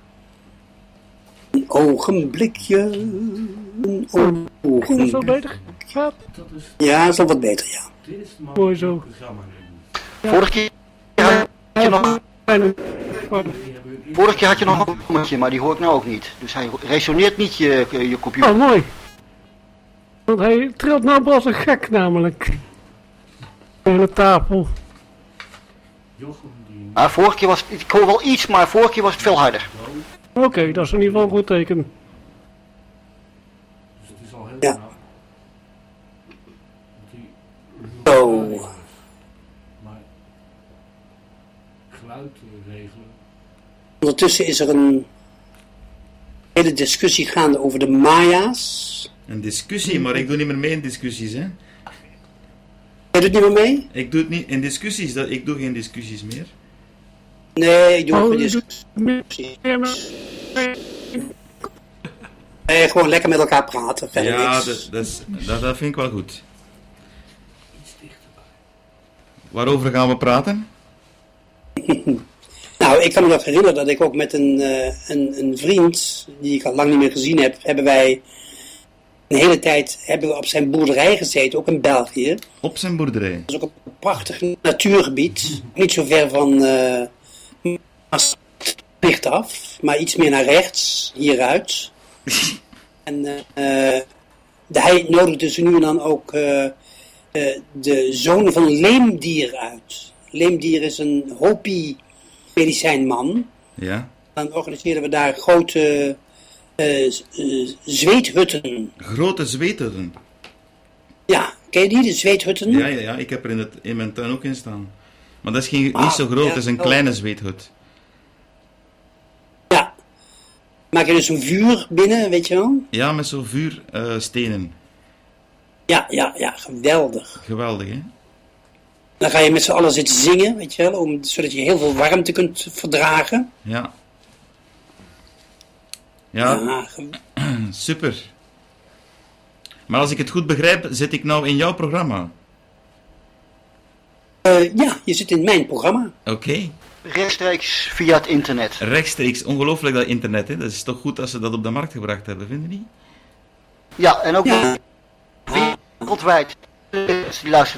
[SPEAKER 11] Een ogenblikje. Een
[SPEAKER 6] Ging het zo
[SPEAKER 11] ogenblikje.
[SPEAKER 6] beter? Gaat?
[SPEAKER 1] Dat is,
[SPEAKER 11] Ja, dat is al wat beter, ja.
[SPEAKER 1] dit is het
[SPEAKER 6] Mooi zo.
[SPEAKER 9] Vorige keer had je nog... Vorige keer had je nog een nummertje, maar die hoor ik nou ook niet. Dus hij resoneert niet je, je computer.
[SPEAKER 6] Oh, mooi. Want hij trilt nou als een gek namelijk. De hele tafel.
[SPEAKER 9] Maar vorige keer was het, ik hoor wel iets, maar vorige keer was het veel harder.
[SPEAKER 6] Oké, dat is in ieder geval een goed teken.
[SPEAKER 1] Dus het is al heel
[SPEAKER 11] Ja.
[SPEAKER 1] knap.
[SPEAKER 11] Zo.
[SPEAKER 1] Maar geluid regelen.
[SPEAKER 11] Ondertussen is er een hele discussie gaande over de Maya's.
[SPEAKER 2] Een discussie, maar ik doe niet meer mee in discussies, hè.
[SPEAKER 11] Jij doet niet meer mee?
[SPEAKER 2] Ik doe het niet in discussies, dat, ik doe geen discussies meer.
[SPEAKER 11] Nee, ik doe ook
[SPEAKER 6] Oh,
[SPEAKER 11] discussie. Nee, gewoon lekker met elkaar praten. Verder
[SPEAKER 2] Ja,
[SPEAKER 11] niks.
[SPEAKER 2] dat, dat, is- dat, dat vind ik wel goed. Waarover gaan we praten?
[SPEAKER 11] Nou, ik kan me nog herinneren dat ik ook met een, eh, een, een vriend, die ik al lang niet meer gezien heb, hebben wij een hele tijd hebben we op zijn boerderij gezeten, ook in België.
[SPEAKER 2] Op zijn boerderij.
[SPEAKER 11] Dat is ook een prachtig natuurgebied. Niet zo ver van eh Maastricht af, maar iets meer naar rechts, hieruit. en eh, eh, hij nodigde ze nu en dan ook eh, eh, de zoon van leemdier uit. Leemdier is een Hopi-medicijnman.
[SPEAKER 2] Ja.
[SPEAKER 11] Dan organiseerden we daar grote eh, eh, zweethutten.
[SPEAKER 2] Grote zweethutten.
[SPEAKER 11] Ja, ken je die, de zweethutten?
[SPEAKER 2] Ja, ja, ja, ik heb er in, het, in mijn tuin ook in staan. Maar dat is geen,
[SPEAKER 11] Ah,
[SPEAKER 2] niet zo groot,
[SPEAKER 11] ja,
[SPEAKER 2] het is een
[SPEAKER 11] oh.
[SPEAKER 2] kleine zweethut.
[SPEAKER 11] Maak je dus een vuur binnen, weet je wel?
[SPEAKER 2] Ja, met zo'n vuurstenen.
[SPEAKER 11] Ja, ja, ja, geweldig.
[SPEAKER 2] Geweldig, hè?
[SPEAKER 11] Dan ga je met z'n allen zitten zingen, weet je wel, om, zodat je heel veel warmte kunt verdragen.
[SPEAKER 2] Ja. Ja, super. Maar als ik het goed begrijp, zit ik nou in jouw programma.
[SPEAKER 11] eh, ja, je zit in mijn programma.
[SPEAKER 2] Oké.
[SPEAKER 9] Rechtstreeks via het internet.
[SPEAKER 2] Rechtstreeks, ongelooflijk dat internet, hè? Dat is toch goed als ze dat op de markt gebracht hebben, vinden jullie?
[SPEAKER 9] Ja, en ook
[SPEAKER 11] Ja.
[SPEAKER 9] wereldwijd. Die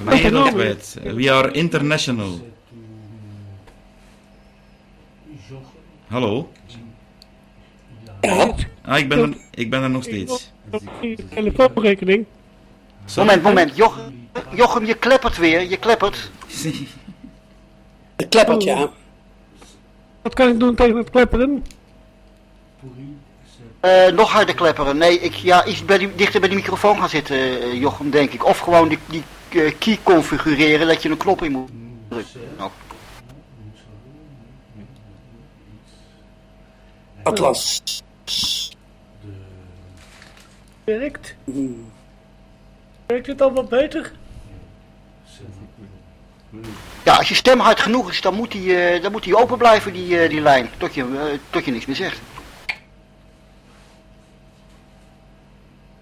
[SPEAKER 9] mee.
[SPEAKER 2] Wereldwijd. We are international. Hallo?
[SPEAKER 11] Ja,
[SPEAKER 2] Ah, ik ben er, ik ben er nog steeds.
[SPEAKER 6] Telefoonrekening.
[SPEAKER 9] Moment, moment. Jochem, Jochem, je kleppert weer. Je kleppert.
[SPEAKER 11] het kleppert, ja.
[SPEAKER 6] Wat kan ik doen tegen het klepperen?
[SPEAKER 9] Eh, nog harder klepperen. Nee, ik, ja, iets bij die, dichter bij die microfoon gaan zitten, eh, Jochem, denk ik. Of gewoon die, die eh, key configureren dat je een knop in moet drukken. Nou,
[SPEAKER 11] Atlas.
[SPEAKER 6] Werkt? Werkt het al wat beter?
[SPEAKER 9] Ja, als je stem hard genoeg is, dan moet die, eh, dan moet die open blijven, die, eh, die lijn. Tot je, eh, tot je niks meer zegt.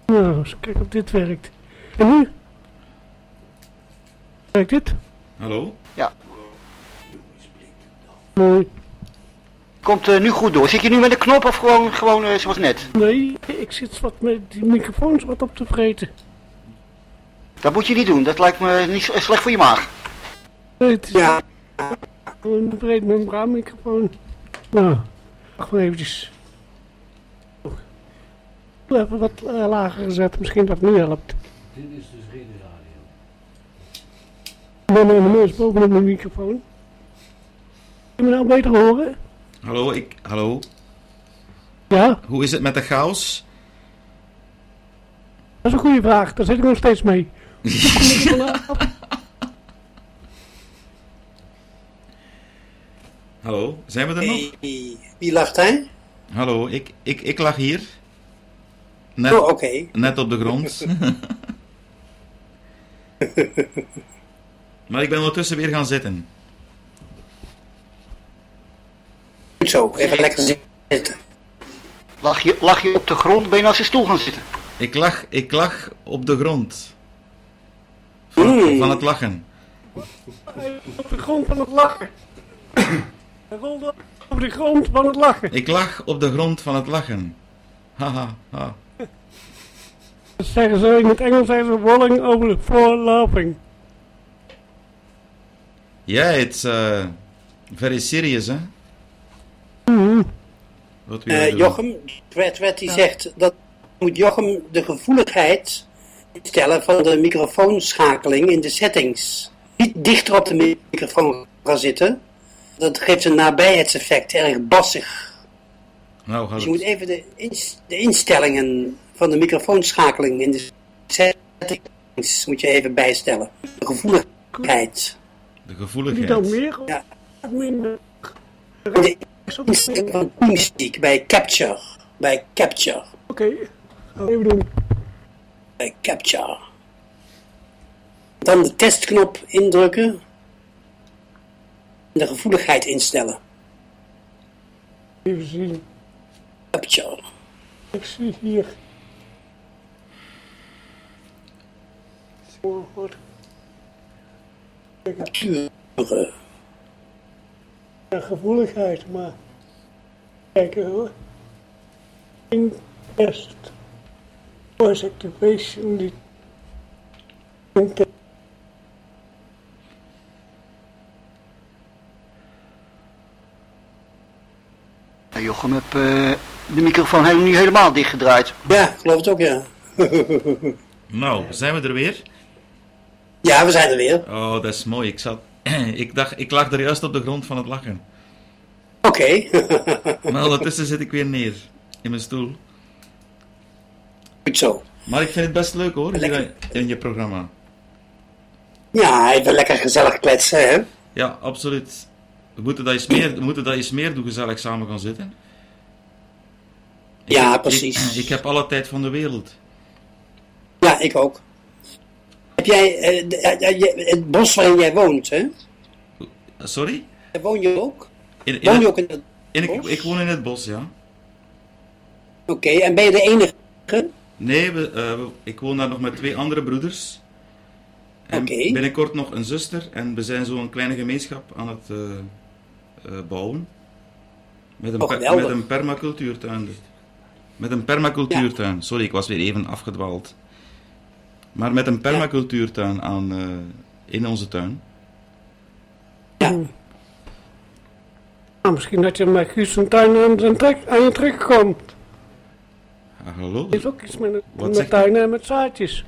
[SPEAKER 6] Nou, eens kijken of dit werkt. En nu? Werkt dit?
[SPEAKER 2] Hallo?
[SPEAKER 9] Ja.
[SPEAKER 6] Mooi.
[SPEAKER 9] Komt eh, nu goed door. Zit je nu met de knop of gewoon, gewoon eh, zoals net?
[SPEAKER 6] Nee, ik zit wat met die microfoons wat op te vreten.
[SPEAKER 9] Dat moet je niet doen. Dat lijkt me niet zo- slecht voor je maag.
[SPEAKER 6] Het is
[SPEAKER 11] Ja,
[SPEAKER 6] een breed membraanmicrofoon. Nou, wacht maar eventjes. Even wat eh, lager gezet, misschien dat nu helpt.
[SPEAKER 1] Dit is dus Ridder Radio.
[SPEAKER 6] Ik ben mijn neus bovenop mijn microfoon. Kun je me nou beter horen?
[SPEAKER 2] Hallo, ik, hallo?
[SPEAKER 6] Ja,
[SPEAKER 2] Hoe is het met de chaos?
[SPEAKER 6] dat is een goede vraag. Daar zit ik nog steeds mee.
[SPEAKER 2] Hallo, zijn we er nog?
[SPEAKER 11] Hey, wie lacht hij?
[SPEAKER 2] Hallo, ik, ik, ik lag hier. Net,
[SPEAKER 11] Oh, oké.
[SPEAKER 2] net op de grond. maar ik ben ondertussen weer gaan zitten.
[SPEAKER 11] Goed zo, even lekker zitten.
[SPEAKER 9] Lag je, lag je op de grond, ben je naast je stoel gaan zitten?
[SPEAKER 2] Ik lag, ik lag op de grond. Van,
[SPEAKER 11] Mm.
[SPEAKER 2] van het lachen.
[SPEAKER 6] op de grond van het lachen. Rolde op de grond van het lachen.
[SPEAKER 2] Ik lag op de grond van het lachen. Haha, ha.
[SPEAKER 6] Dat zeggen ze in het Engels zeggen ze rolling over the floor laughing.
[SPEAKER 2] Yeah, it's uh, very serious, hè?
[SPEAKER 6] Mhm.
[SPEAKER 2] Wat wil je
[SPEAKER 11] Eh? Jochem, Red die zegt dat moet Jochem de gevoeligheid instellen van de microfoonschakeling in de settings. Niet dichter op de microfoon gaan zitten. Dat geeft een nabijheidseffect, erg bassig.
[SPEAKER 2] Nou,
[SPEAKER 11] Dus je
[SPEAKER 2] het.
[SPEAKER 11] moet even de, ins- de instellingen van de microfoonschakeling in de settings moet je even bijstellen. De gevoeligheid.
[SPEAKER 2] De gevoeligheid.
[SPEAKER 6] dan meer of
[SPEAKER 11] Ja.
[SPEAKER 6] minder?
[SPEAKER 11] De instelling van muziek bij Capture. Bij Capture.
[SPEAKER 6] Oké, gaan we even doen.
[SPEAKER 11] bij Capture. Dan de testknop indrukken. De gevoeligheid instellen.
[SPEAKER 6] Even zien.
[SPEAKER 11] Capture.
[SPEAKER 6] Ik zie hier. Goed.
[SPEAKER 11] Capture.
[SPEAKER 6] Ja, gevoeligheid, maar. Kijken hoor. In test. Voice activation. In test.
[SPEAKER 9] Nou, Jochem heb eh, de microfoon helemaal niet helemaal dichtgedraaid.
[SPEAKER 11] Ja, ik geloof het ook, ja.
[SPEAKER 2] Nou, zijn we er weer?
[SPEAKER 11] ja, we zijn er weer.
[SPEAKER 2] Oh, dat is mooi. Ik, zat... ik dacht, ik lag er juist op de grond van het lachen.
[SPEAKER 11] Oké.
[SPEAKER 2] Maar ondertussen zit ik weer neer in mijn stoel.
[SPEAKER 11] Goed zo.
[SPEAKER 2] Maar ik vind het best leuk hoor,
[SPEAKER 11] Lekker.
[SPEAKER 2] hier in je programma.
[SPEAKER 11] Ja, even lekker gezellig kletsen, hè.
[SPEAKER 2] Ja, absoluut. We moeten dat eens meer, we moeten dat eens meer doen, gezellig samen gaan zitten. Ik
[SPEAKER 11] Ja, precies.
[SPEAKER 2] Ik, ik heb alle tijd van de wereld.
[SPEAKER 11] Ja, ik ook. Heb jij eh, het bos waarin jij woont, hè?
[SPEAKER 2] Sorry?
[SPEAKER 11] Woon je ook?
[SPEAKER 2] In, in
[SPEAKER 11] Woon je ook in het
[SPEAKER 2] in- ik,
[SPEAKER 11] bos?
[SPEAKER 2] ik woon in het bos, ja.
[SPEAKER 11] Oké, en ben je de enige?
[SPEAKER 2] Nee, we, eh, ik woon daar nog met twee andere broeders. En binnenkort nog een zuster. En we zijn zo'n kleine gemeenschap aan het eh, bouwen. Met een,
[SPEAKER 11] Oh,
[SPEAKER 2] per- met een permacultuurtuin. Met een permacultuurtuin. Sorry, ik was weer even afgedwaald. Maar met een permacultuurtuin aan, eh, in onze tuin.
[SPEAKER 11] Ja.
[SPEAKER 6] Nou, misschien dat je met Guus zijn tuin aan, zijn trek, aan je trek komt.
[SPEAKER 2] Ah, hallo?
[SPEAKER 6] Is ook iets met,
[SPEAKER 2] Wat
[SPEAKER 6] met tuinen en met zaadjes.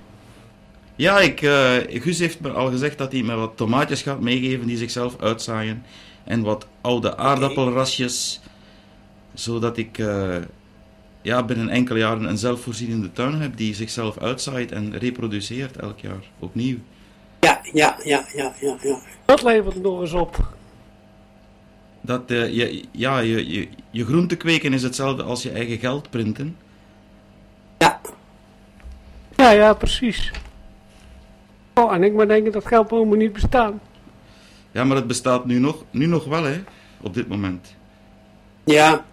[SPEAKER 2] Ja, ik, eh, Guus heeft me al gezegd dat hij me wat tomaatjes gaat meegeven die zichzelf uitzaaien. En wat oude aardappelrasjes. Zodat ik eh, ja, binnen enkele jaren een zelfvoorzienende tuin heb die zichzelf uitzaait en reproduceert elk jaar opnieuw.
[SPEAKER 11] Ja, ja, ja, ja, ja, ja.
[SPEAKER 6] Dat levert nog eens op.
[SPEAKER 2] Dat, eh, je, ja, je, je, je groente kweken is hetzelfde als je eigen geld printen.
[SPEAKER 6] Ja, ja, precies. Oh, en ik maar denken dat geldbomen niet bestaan.
[SPEAKER 2] Ja, maar het bestaat nu nog, nu nog wel, hè, op dit moment.
[SPEAKER 11] Ja,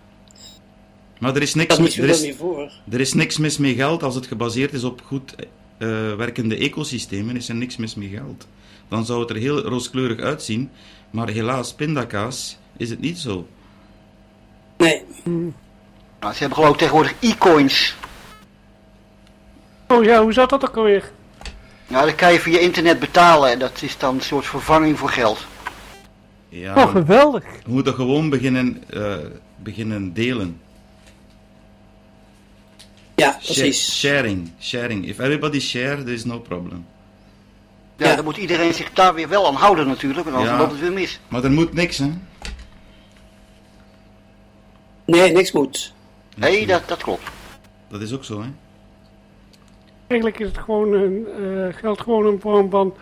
[SPEAKER 2] Maar er is niks,
[SPEAKER 11] dat
[SPEAKER 2] mi-
[SPEAKER 11] moet je
[SPEAKER 2] er is,
[SPEAKER 11] niet voor.
[SPEAKER 2] er is niks mis met geld als het gebaseerd is op goed eh, werkende ecosystemen. Is er niks mis met geld. Dan zou het er heel rooskleurig uitzien. Maar helaas, pindakaas is het niet zo.
[SPEAKER 11] Nee.
[SPEAKER 9] Nou, ze hebben geloof ik tegenwoordig e-coins.
[SPEAKER 6] Oh ja, hoe zat dat ook alweer?
[SPEAKER 9] Nou, dat kan je via internet betalen en dat is dan een soort vervanging voor geld.
[SPEAKER 2] Ja,
[SPEAKER 6] Oh, geweldig.
[SPEAKER 2] we moeten gewoon beginnen, eh, beginnen delen.
[SPEAKER 11] Ja, precies.
[SPEAKER 2] sharing, sharing. If everybody share, there is no problem.
[SPEAKER 9] Ja,
[SPEAKER 11] Ja.
[SPEAKER 9] dan moet iedereen zich daar weer wel aan houden natuurlijk, want anders
[SPEAKER 2] Ja.
[SPEAKER 9] loopt het weer mis.
[SPEAKER 2] Maar er moet niks, hè?
[SPEAKER 11] Nee, niks moet.
[SPEAKER 9] Nee, dat, dat klopt.
[SPEAKER 2] Dat is ook zo, hè?
[SPEAKER 6] Eigenlijk is het gewoon een, eh geldt gewoon een vorm van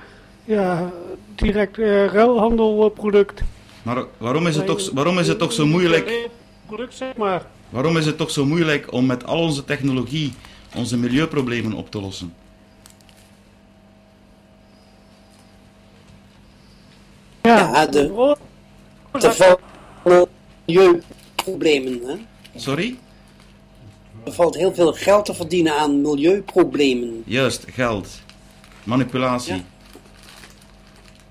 [SPEAKER 6] ja, direct eh ruilhandelproduct.
[SPEAKER 2] Maar waarom is het toch, waarom is het toch zo moeilijk?
[SPEAKER 6] Product zeg maar.
[SPEAKER 2] Waarom is het toch zo moeilijk om met al onze technologie onze milieuproblemen op te lossen?
[SPEAKER 6] Ja,
[SPEAKER 11] Ja, de- Te veel milieuproblemen, hè.
[SPEAKER 2] Sorry?
[SPEAKER 11] Er valt heel veel geld te verdienen aan milieuproblemen.
[SPEAKER 2] Juist, geld. Manipulatie.
[SPEAKER 11] Ja.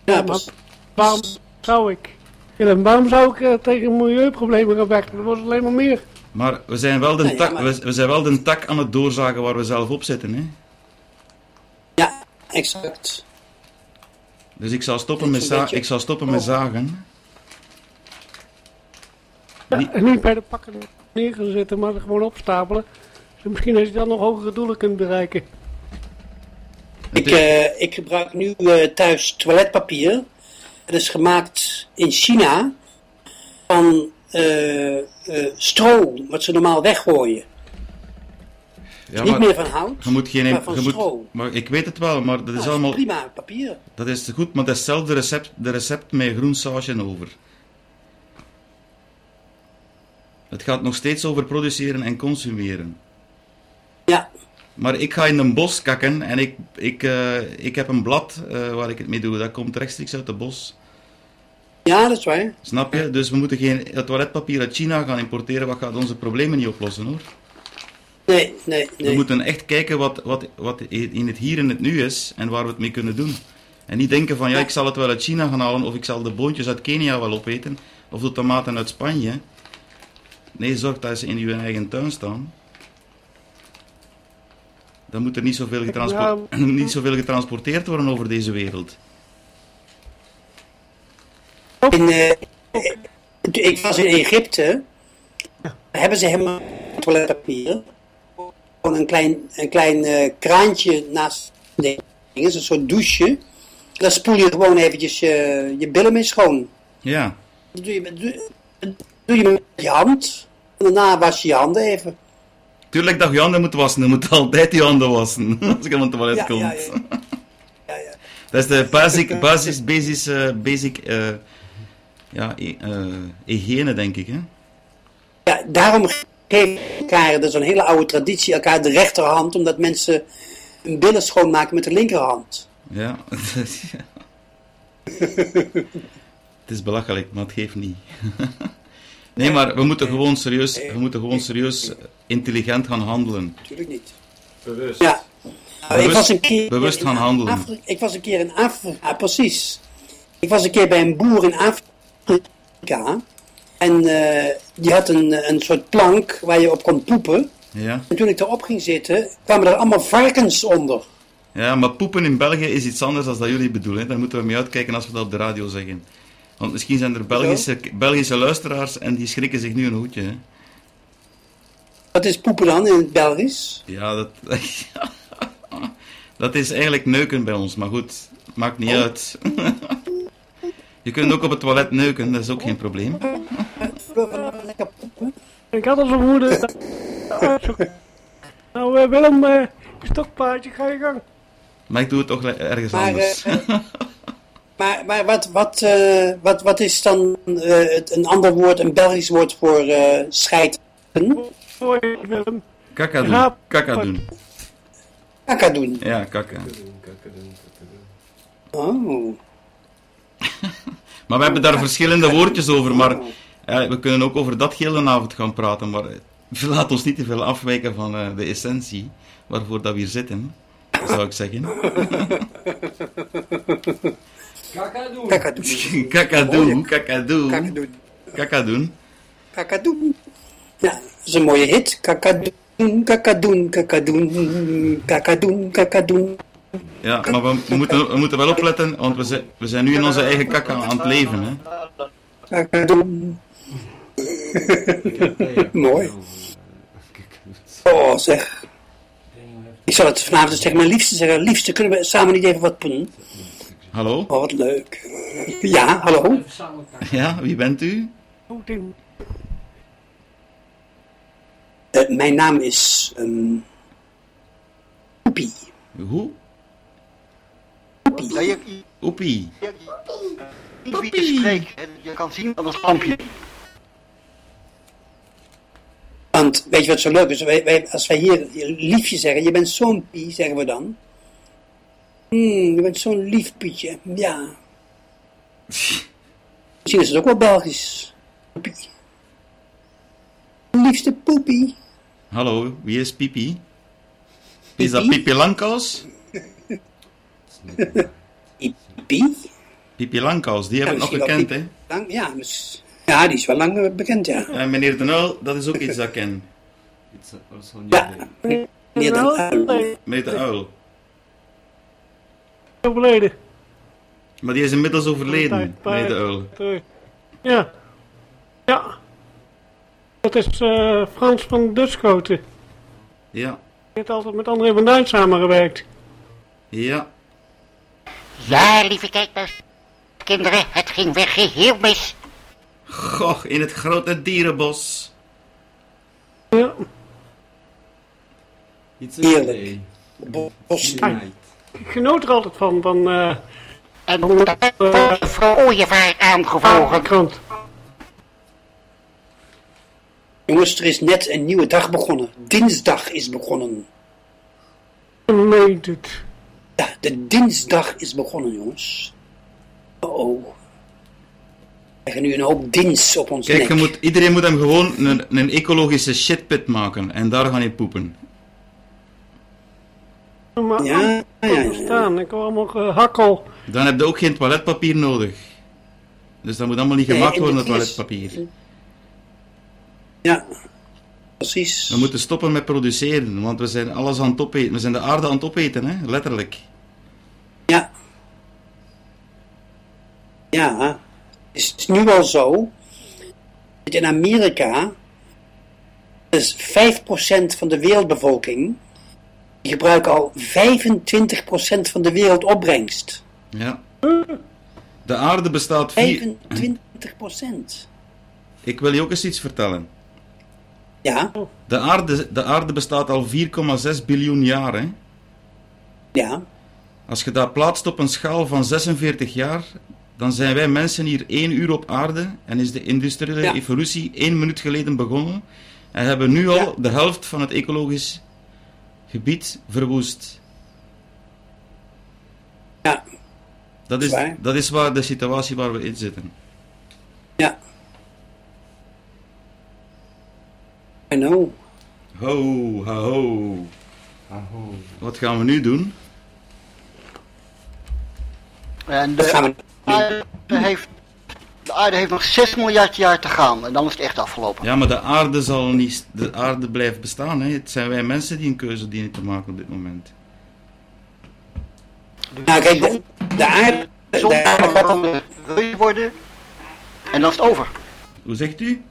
[SPEAKER 6] Ja, maar waarom zou ik? Willem, waarom zou ik eh, tegen milieuproblemen gaan vechten? Dat wordt alleen maar meer.
[SPEAKER 2] Maar we zijn, wel de
[SPEAKER 11] ja,
[SPEAKER 2] tak,
[SPEAKER 11] maar-
[SPEAKER 2] we, we zijn wel de tak aan het doorzagen waar we zelf op zitten, hè?
[SPEAKER 11] ja, exact.
[SPEAKER 2] Dus ik zal stoppen met, za ik zal stoppen met zagen.
[SPEAKER 6] Ja,
[SPEAKER 2] niet
[SPEAKER 6] bij de pakken. Neergezet en maar gewoon opstapelen. Dus misschien als je dan nog hogere doelen kunt bereiken.
[SPEAKER 11] Ik, eh, ik gebruik nu eh, thuis toiletpapier. Het is gemaakt in China van eh, eh, stro, wat ze normaal weggooien.
[SPEAKER 2] Ja,
[SPEAKER 11] Niet
[SPEAKER 2] maar
[SPEAKER 11] meer van hout,
[SPEAKER 2] Je moet geen,
[SPEAKER 11] maar van
[SPEAKER 2] je moet,
[SPEAKER 11] stro.
[SPEAKER 2] maar ik weet het wel, maar dat is
[SPEAKER 11] Nou,
[SPEAKER 2] allemaal...
[SPEAKER 11] prima, papier.
[SPEAKER 2] Dat is goed, maar dat is hetzelfde recept, de recept met groen sausje over. Het gaat nog steeds over produceren en consumeren.
[SPEAKER 11] Ja.
[SPEAKER 2] Maar ik ga in een bos kakken en ik, ik, eh, ik heb een blad eh, waar ik het mee doe. Dat komt rechtstreeks uit het bos.
[SPEAKER 11] Ja, dat is waar.
[SPEAKER 2] Snap je? Dus we moeten geen toiletpapier uit China gaan importeren. Wat gaat onze problemen niet oplossen hoor.
[SPEAKER 11] Nee, nee,
[SPEAKER 2] We
[SPEAKER 11] nee.
[SPEAKER 2] moeten echt kijken wat, wat, wat in het hier en het nu is en waar we het mee kunnen doen. En niet denken van ja, ik zal het wel uit China gaan halen of ik zal de boontjes uit Kenia wel opeten of de tomaten uit Spanje. Nee, zorg dat ze in uw eigen tuin staan. Dan moet er niet zoveel, getranspor- niet zoveel getransporteerd worden over deze wereld.
[SPEAKER 11] In, eh, ik was in Egypte, hebben ze helemaal toiletpapier. Gewoon een klein, een klein eh, kraantje naast de dingen, een soort douche. Daar spoel je gewoon eventjes je, je billen mee schoon.
[SPEAKER 2] Ja,
[SPEAKER 11] Dat doe je, met- doe, doe je met je hand. En daarna was je je handen even.
[SPEAKER 2] tuurlijk dat je handen moet wassen. Je moet altijd je handen wassen als je aan het toilet
[SPEAKER 11] Ja,
[SPEAKER 2] komt.
[SPEAKER 11] ja, ja.
[SPEAKER 2] Dat is de basic, basis, basis, eh, basic eh, ja, e- eh, hygiëne, denk ik. Hè?
[SPEAKER 11] Ja, daarom geven elkaar, dat is een hele oude traditie, elkaar de rechterhand, omdat mensen hun billen schoonmaken met de linkerhand.
[SPEAKER 2] Ja. het is belachelijk, maar het geeft niet. Nee, maar we moeten gewoon serieus, we moeten gewoon serieus intelligent gaan handelen.
[SPEAKER 11] Natuurlijk niet.
[SPEAKER 2] Bewust.
[SPEAKER 11] Ja. Nou, ik was een keer
[SPEAKER 2] bewust gaan handelen.
[SPEAKER 11] Afri- ik was een keer in Afrika, precies. Ik was een keer bij een boer in Afrika. En eh, die had een, een soort plank waar je op kon poepen.
[SPEAKER 2] Ja.
[SPEAKER 11] En toen ik erop ging zitten, kwamen er allemaal varkens onder.
[SPEAKER 2] ja, maar poepen in België is iets anders dan dat jullie bedoelen. Daar moeten we mee uitkijken als we dat op de radio zeggen. Want misschien zijn er Belgische, Belgische luisteraars en die schrikken zich nu een hoedje. Hè?
[SPEAKER 11] Wat is poepen dan in het Belgisch?
[SPEAKER 2] Ja, dat, dat is eigenlijk neuken bij ons, maar goed, maakt niet
[SPEAKER 11] Oh.
[SPEAKER 2] uit. Je kunt ook op het toilet neuken, dat is ook geen probleem.
[SPEAKER 6] Ik had al zo'n vermoeden. dat-. Nou, eh, Willem, eh, stokpaardje, ga je gang.
[SPEAKER 2] Maar ik doe het toch ergens
[SPEAKER 11] Maar,
[SPEAKER 2] anders.
[SPEAKER 11] eh, Maar, maar wat, wat, eh, wat, wat is dan eh, het, een ander woord, een Belgisch woord voor eh scheiden?
[SPEAKER 6] Hoi, Willem.
[SPEAKER 2] Kaka doen,
[SPEAKER 6] Raap-
[SPEAKER 2] kaka doen.
[SPEAKER 11] Kaka doen.
[SPEAKER 2] Ja, kaka.
[SPEAKER 11] Oh.
[SPEAKER 2] Maar we hebben daar verschillende woordjes over, maar we kunnen ook over dat heel de avond gaan praten, maar laat ons niet te veel afwijken van eh, de essentie waarvoor dat we hier zitten, zou ik zeggen.
[SPEAKER 1] Kaka doen.
[SPEAKER 11] Kaka doen.
[SPEAKER 2] Kakadoo, kakadoo.
[SPEAKER 11] Kakadoen.
[SPEAKER 2] Kakadoen.
[SPEAKER 11] Kakadoen. Ja, dat is een mooie hit. Kakadoen, kakadoen, kakadoen, kakadoen, kakadoen.
[SPEAKER 2] Ja, maar we, we moeten, we moeten wel opletten, want we zijn, we zijn nu in onze eigen kaka aan het leven. Hè.
[SPEAKER 11] Kakadoen. Mooi. Oh, zeg. Ik zal het vanavond eens tegen mijn liefste zeggen. Liefste, kunnen we samen niet even wat doen?
[SPEAKER 2] Hallo?
[SPEAKER 11] Oh, wat leuk. Ja, hallo?
[SPEAKER 2] Ja, wie bent u?
[SPEAKER 11] Eh, mijn naam is... Um, Oepie.
[SPEAKER 2] Hoe? Oepie.
[SPEAKER 9] je, wie je spreekt, je kan zien aan het lampje.
[SPEAKER 11] Want weet je wat zo leuk is? Wij, wij, als wij hier liefje zeggen, je bent zo'n pie, zeggen we dan. Hmm, je bent zo'n lief pietje. Ja. Misschien is het ook wel Belgisch. Pie. Liefste poepie.
[SPEAKER 2] Hallo, wie is Pipi? Is dat Pipi Langkous?
[SPEAKER 11] Pipi?
[SPEAKER 2] Pipi Langkous, die heb
[SPEAKER 11] Ja,
[SPEAKER 2] ik nog gekend, hè?
[SPEAKER 11] Ja, mis- ja, die is wel lang eh, bekend, ja.
[SPEAKER 2] En meneer De Uil, dat is ook iets dat ik ken.
[SPEAKER 11] Ja. Meneer de Uil.
[SPEAKER 2] Meneer De Uil.
[SPEAKER 6] Overleden.
[SPEAKER 2] Maar die is inmiddels overleden, meneer De Uil.
[SPEAKER 6] Terug. Ja. Ja. Dat is eh, Frans van Dutskoten.
[SPEAKER 2] Ja,
[SPEAKER 6] Die heeft altijd met André van Duin samengewerkt.
[SPEAKER 2] ja.
[SPEAKER 9] Ja, lieve kijkers. Kinderen, het ging weer geheel mis.
[SPEAKER 2] Goh, in het grote dierenbos.
[SPEAKER 6] Ja.
[SPEAKER 11] Heerlijk.
[SPEAKER 4] day.
[SPEAKER 11] Bos.
[SPEAKER 6] Ah, ik genoot er altijd van. van eh
[SPEAKER 9] En
[SPEAKER 6] van
[SPEAKER 9] dat
[SPEAKER 6] eh,
[SPEAKER 9] voor ooievaar aangevogen.
[SPEAKER 6] krant.
[SPEAKER 11] Jongens, er is net een nieuwe dag begonnen. Dinsdag is begonnen.
[SPEAKER 6] Meent het.
[SPEAKER 11] Ja, de dinsdag is begonnen, jongens. Oh oh. We krijgen nu een hoop dins op ons
[SPEAKER 2] Kijk,
[SPEAKER 11] nek.
[SPEAKER 2] je moet, iedereen moet hem gewoon een, een ecologische shitpit maken. En daar gaan je poepen.
[SPEAKER 6] Maar
[SPEAKER 11] Ja, ja, ja,
[SPEAKER 6] staan. Ik hoor allemaal gehakkel.
[SPEAKER 2] Dan heb je ook geen toiletpapier nodig. Dus dat moet allemaal niet gemaakt
[SPEAKER 11] en
[SPEAKER 2] worden, dat toiletpapier.
[SPEAKER 11] Ja, precies.
[SPEAKER 2] We moeten stoppen met produceren, want we zijn alles aan het opeten. We zijn de aarde aan het opeten, hè? letterlijk.
[SPEAKER 11] Ja. Ja. Het is nu al zo. dat In Amerika is 5% van de wereldbevolking. Die gebruiken al 25% van de wereldopbrengst.
[SPEAKER 2] Ja. De aarde bestaat vier...
[SPEAKER 11] 25%.
[SPEAKER 2] Ik wil je ook eens iets vertellen.
[SPEAKER 11] Ja,
[SPEAKER 2] De aarde, de aarde bestaat al 4,6 biljoen jaar. Hè?
[SPEAKER 11] ja,
[SPEAKER 2] Als je dat plaatst op een schaal van 46 jaar, dan zijn wij mensen hier één uur op aarde en is de industriële
[SPEAKER 11] Ja.
[SPEAKER 2] evolutie één minuut geleden begonnen. En hebben nu al
[SPEAKER 11] Ja.
[SPEAKER 2] de helft van het ecologisch gebied verwoest.
[SPEAKER 11] ja,
[SPEAKER 2] Dat is,
[SPEAKER 11] Zwaar.
[SPEAKER 2] dat is waar de situatie waar we in zitten.
[SPEAKER 11] ja. I know.
[SPEAKER 2] Ho, ha, ho.
[SPEAKER 4] Aho.
[SPEAKER 2] Wat gaan we nu doen?
[SPEAKER 9] En de aarde heeft, de aarde heeft nog 6 miljard jaar te gaan. En dan is het echt afgelopen.
[SPEAKER 2] Ja, maar de aarde zal niet, de aarde blijft bestaan. Hè. Het zijn wij mensen die een keuze dienen te maken op dit moment.
[SPEAKER 11] Nou, kijk, de, de aarde...
[SPEAKER 9] De zon
[SPEAKER 11] De
[SPEAKER 9] kan
[SPEAKER 11] aarde
[SPEAKER 9] reus worden. En dan is het over.
[SPEAKER 2] Hoe zegt u?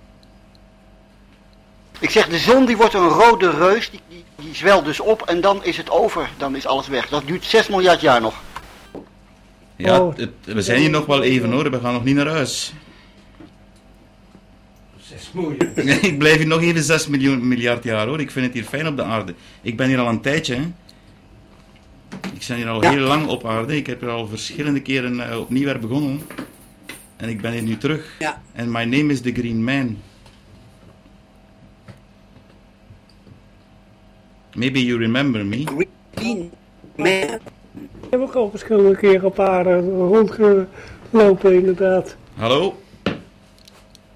[SPEAKER 9] Ik zeg, de zon die wordt een rode reus. Die, die, die zwelt dus op en dan is het over. Dan is alles weg. Dat duurt 6 miljard jaar nog.
[SPEAKER 2] Ja,
[SPEAKER 6] Oh.
[SPEAKER 2] het- we zijn hier nog wel even hoor, we gaan nog niet naar huis.
[SPEAKER 1] Zes miljoen.
[SPEAKER 2] Nee, ik blijf hier nog even 6 miljoen, miljard jaar hoor. Ik vind het hier fijn op de aarde. Ik ben hier al een tijdje. Hè. Ik ben hier al
[SPEAKER 11] Ja.
[SPEAKER 2] heel lang op aarde. Ik heb er al verschillende keren eh, opnieuw weer begonnen. En ik ben hier nu terug.
[SPEAKER 11] Ja.
[SPEAKER 2] En my name is the Green Man. Maybe you remember me.
[SPEAKER 11] Green Man.
[SPEAKER 6] Ik heb ook al verschillende keren op aarde rondgelopen, inderdaad.
[SPEAKER 2] Hallo?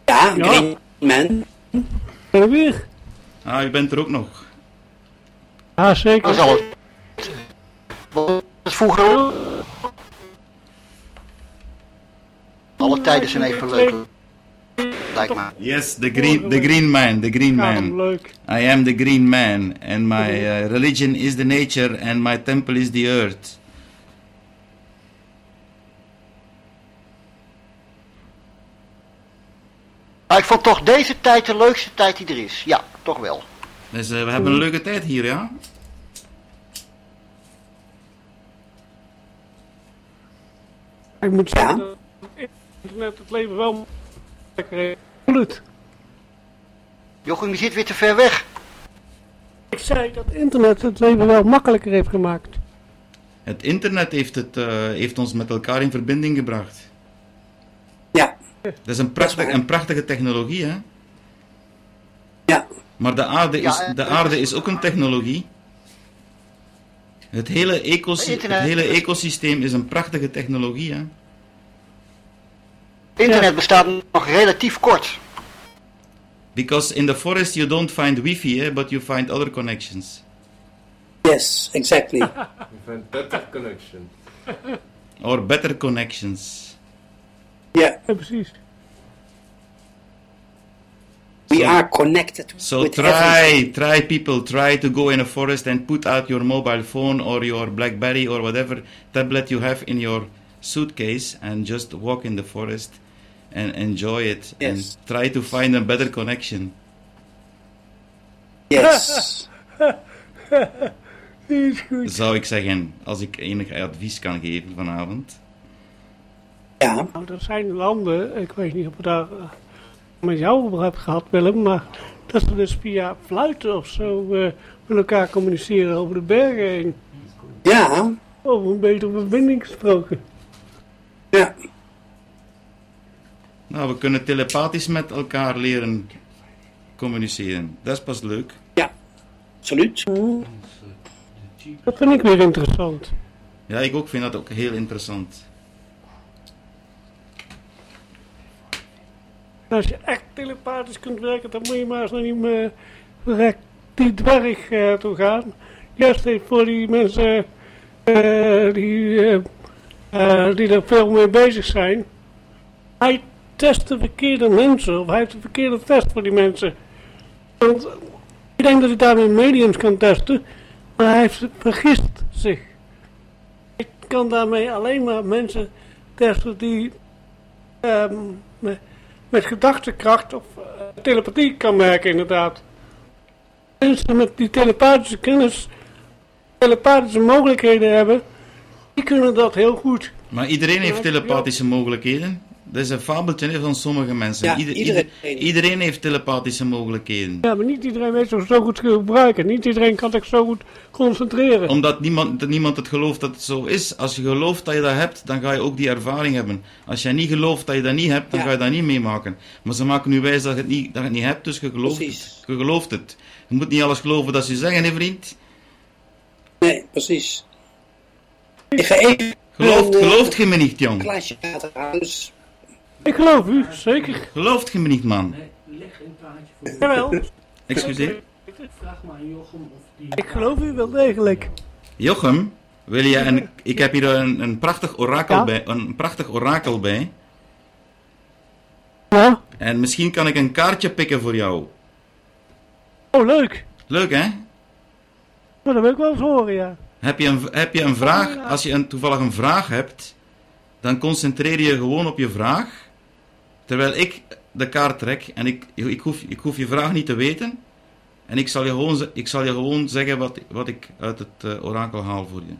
[SPEAKER 11] Ja,
[SPEAKER 6] Ja.
[SPEAKER 11] Green Man.
[SPEAKER 6] En weer.
[SPEAKER 2] Ah, u bent er ook nog.
[SPEAKER 6] Ja,
[SPEAKER 9] Dan
[SPEAKER 6] zeker.
[SPEAKER 9] zal het. Wat is vroeger. Alle tijden zijn even leuk. Lijkt me.
[SPEAKER 2] Yes, the green, the green man, the green man.
[SPEAKER 6] leuk.
[SPEAKER 2] I am the green man, and my uh, religion is the nature, and my temple is the earth.
[SPEAKER 9] Maar ik vond toch deze tijd de leukste tijd die er is. Ja, toch wel.
[SPEAKER 2] Dus uh, we hebben een leuke tijd hier, ja?
[SPEAKER 6] Ik moet
[SPEAKER 11] Ja.
[SPEAKER 6] zeggen dat internet het leven wel lekker heeft. Absoluut.
[SPEAKER 9] Jochem, je zit weer te ver weg.
[SPEAKER 6] Ik zei dat internet het leven wel makkelijker heeft gemaakt.
[SPEAKER 2] Het internet heeft, het, uh, heeft ons met elkaar in verbinding gebracht. Dat is een, prachtig, een prachtige technologie, hè?
[SPEAKER 11] Ja.
[SPEAKER 2] Maar de aarde is,
[SPEAKER 9] Ja, en-
[SPEAKER 2] de aarde is ook een technologie. Het hele, ecosysteem, het hele ecosysteem is een prachtige technologie, hè?
[SPEAKER 9] Internet bestaat nog relatief kort.
[SPEAKER 2] Because in the forest you don't find wifi, eh, but you find other connections.
[SPEAKER 11] Yes, exactly.
[SPEAKER 3] You find better connection.
[SPEAKER 2] Or better connections.
[SPEAKER 11] Ja,
[SPEAKER 6] Ja, precies.
[SPEAKER 11] we are connected
[SPEAKER 2] So
[SPEAKER 11] with
[SPEAKER 2] try,
[SPEAKER 11] everything.
[SPEAKER 2] try people, try to go in a forest and put out your mobile phone or your BlackBerry or whatever tablet you have in your suitcase and just walk in the forest and enjoy it
[SPEAKER 11] Yes.
[SPEAKER 2] and try to find a better connection.
[SPEAKER 11] Yes.
[SPEAKER 6] Die is goed.
[SPEAKER 2] Zou ik zeggen, als ik enig advies kan geven vanavond.
[SPEAKER 11] Ja.
[SPEAKER 6] Nou, er zijn landen, ik weet niet of ik daar eh, met jou over heb gehad, Willem, maar dat ze dus via fluiten of zo eh, met elkaar communiceren over de bergen heen.
[SPEAKER 11] Ja.
[SPEAKER 6] Over een betere verbinding gesproken.
[SPEAKER 11] Ja.
[SPEAKER 2] Nou, we kunnen telepathisch met elkaar leren communiceren. Dat is pas leuk.
[SPEAKER 11] Absoluut.
[SPEAKER 6] Dat vind ik weer interessant.
[SPEAKER 2] Ja, ik ook vind dat ook heel interessant.
[SPEAKER 6] Als je echt telepathisch kunt werken, dan moet je maar eens naar die, verrek- die dwerg eh, toe gaan. Juist voor die mensen eh, die, die er veel mee bezig zijn. Hij test de verkeerde mensen, of hij heeft de verkeerde test voor die mensen. Ik denk dat hij daarmee mediums kan testen, maar hij vergist zich. Ik kan daarmee alleen maar mensen testen die ehm, met, gedachtekracht of eh, telepathie kan werken inderdaad. Mensen met die telepathische kennis, telepathische mogelijkheden hebben, die kunnen dat heel goed.
[SPEAKER 2] Maar iedereen heeft telepathische mogelijkheden. Dat is een fabeltje hè, van sommige mensen.
[SPEAKER 6] Ja,
[SPEAKER 2] Ieder-
[SPEAKER 6] iedereen.
[SPEAKER 2] ieder- iedereen heeft telepathische mogelijkheden.
[SPEAKER 6] Ja, maar niet iedereen weet zich zo goed gebruiken. Niet iedereen kan zich zo goed concentreren.
[SPEAKER 2] Omdat niemand, niemand het gelooft dat het zo is. Als je gelooft dat je dat hebt, dan ga je ook die ervaring hebben. Als jij niet gelooft dat je dat niet hebt, dan
[SPEAKER 11] Ja.
[SPEAKER 2] ga je dat niet meemaken. Maar ze maken nu wijs dat je het niet, dat je het niet hebt, dus je gelooft, het. je gelooft het. Je moet niet alles geloven dat ze zeggen, hè vriend.
[SPEAKER 11] Nee, precies. Ik ga even...
[SPEAKER 2] Gelooft,
[SPEAKER 11] een, eh,
[SPEAKER 2] gelooft je me niet,
[SPEAKER 11] Een
[SPEAKER 2] jong?
[SPEAKER 11] glaasje water halen, dus...
[SPEAKER 6] Ik geloof u, zeker.
[SPEAKER 2] Gelooft je me niet, man?
[SPEAKER 1] Leg een praatje voor.
[SPEAKER 6] Jawel.
[SPEAKER 2] Excuseer.
[SPEAKER 1] Vraag maar aan Jochem of die...
[SPEAKER 6] Ik geloof u wel degelijk.
[SPEAKER 2] Jochem, wil je een, ik heb hier een, een, prachtig orakel
[SPEAKER 6] Ja?
[SPEAKER 2] bij, een prachtig orakel bij.
[SPEAKER 6] Ja?
[SPEAKER 2] En misschien kan ik een kaartje pikken voor jou.
[SPEAKER 6] Oh, leuk.
[SPEAKER 2] Leuk, hè?
[SPEAKER 6] Maar dat wil ik wel eens horen, ja.
[SPEAKER 2] Heb je een, heb je een vraag? Als je een, toevallig een vraag hebt, dan concentreer je gewoon op je vraag. Terwijl ik de kaart trek en ik, ik, hoef, ik hoef je vraag niet te weten. En ik zal je gewoon, ik zal je gewoon zeggen wat, wat ik uit het eh, orakel haal voor je.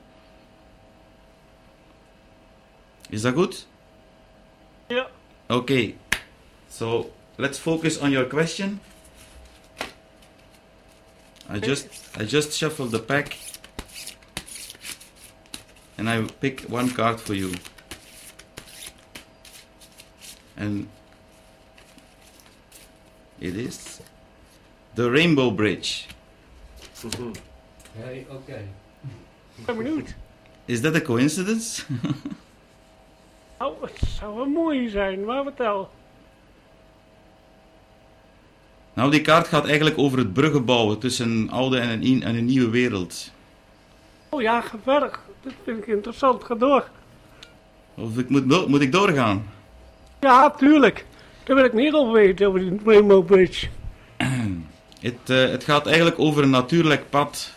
[SPEAKER 2] Is dat goed?
[SPEAKER 6] Ja.
[SPEAKER 2] Okay. So let's focus on your question. I just I just shuffle the pack and I pick one card for you. And it is the Rainbow Bridge.
[SPEAKER 1] Hey, oké.
[SPEAKER 6] Ik ben benieuwd.
[SPEAKER 2] Is that a coincidence?
[SPEAKER 6] Nou, het zou wel mooi zijn, maar vertel.
[SPEAKER 2] nou, die kaart gaat eigenlijk over het bruggen bouwen tussen een oude en een, en een nieuwe wereld.
[SPEAKER 6] Oh ja, ga verder. Dat vind ik interessant. Ga door.
[SPEAKER 2] Of ik moet, moet ik doorgaan?
[SPEAKER 6] Ja, tuurlijk. Daar wil ik meer over weten, over die Rainbow Bridge.
[SPEAKER 2] Het, eh, het gaat eigenlijk over een natuurlijk pad.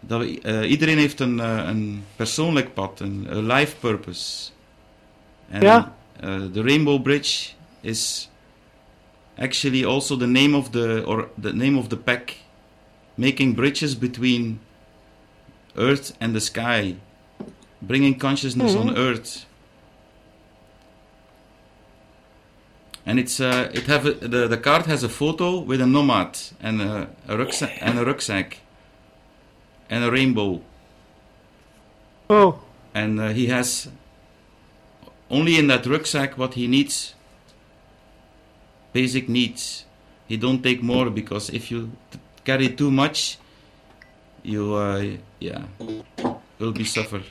[SPEAKER 2] Dat we, eh, iedereen heeft een, eh, een persoonlijk pad, een, een life purpose. En
[SPEAKER 6] Ja.
[SPEAKER 2] de Rainbow Bridge is actually also the name of the or the name of the pack, making bridges between Earth and the sky, bringing consciousness on
[SPEAKER 6] Mhm.
[SPEAKER 2] Earth. And it's uh, it have a, the the card has a photo with a nomad and a, a rucksack and a rucksack and a rainbow.
[SPEAKER 6] Oh.
[SPEAKER 2] And uh, he has only in that rucksack what he needs. Basic needs. He don't take more because if you t- carry too much, you uh, yeah will be suffer.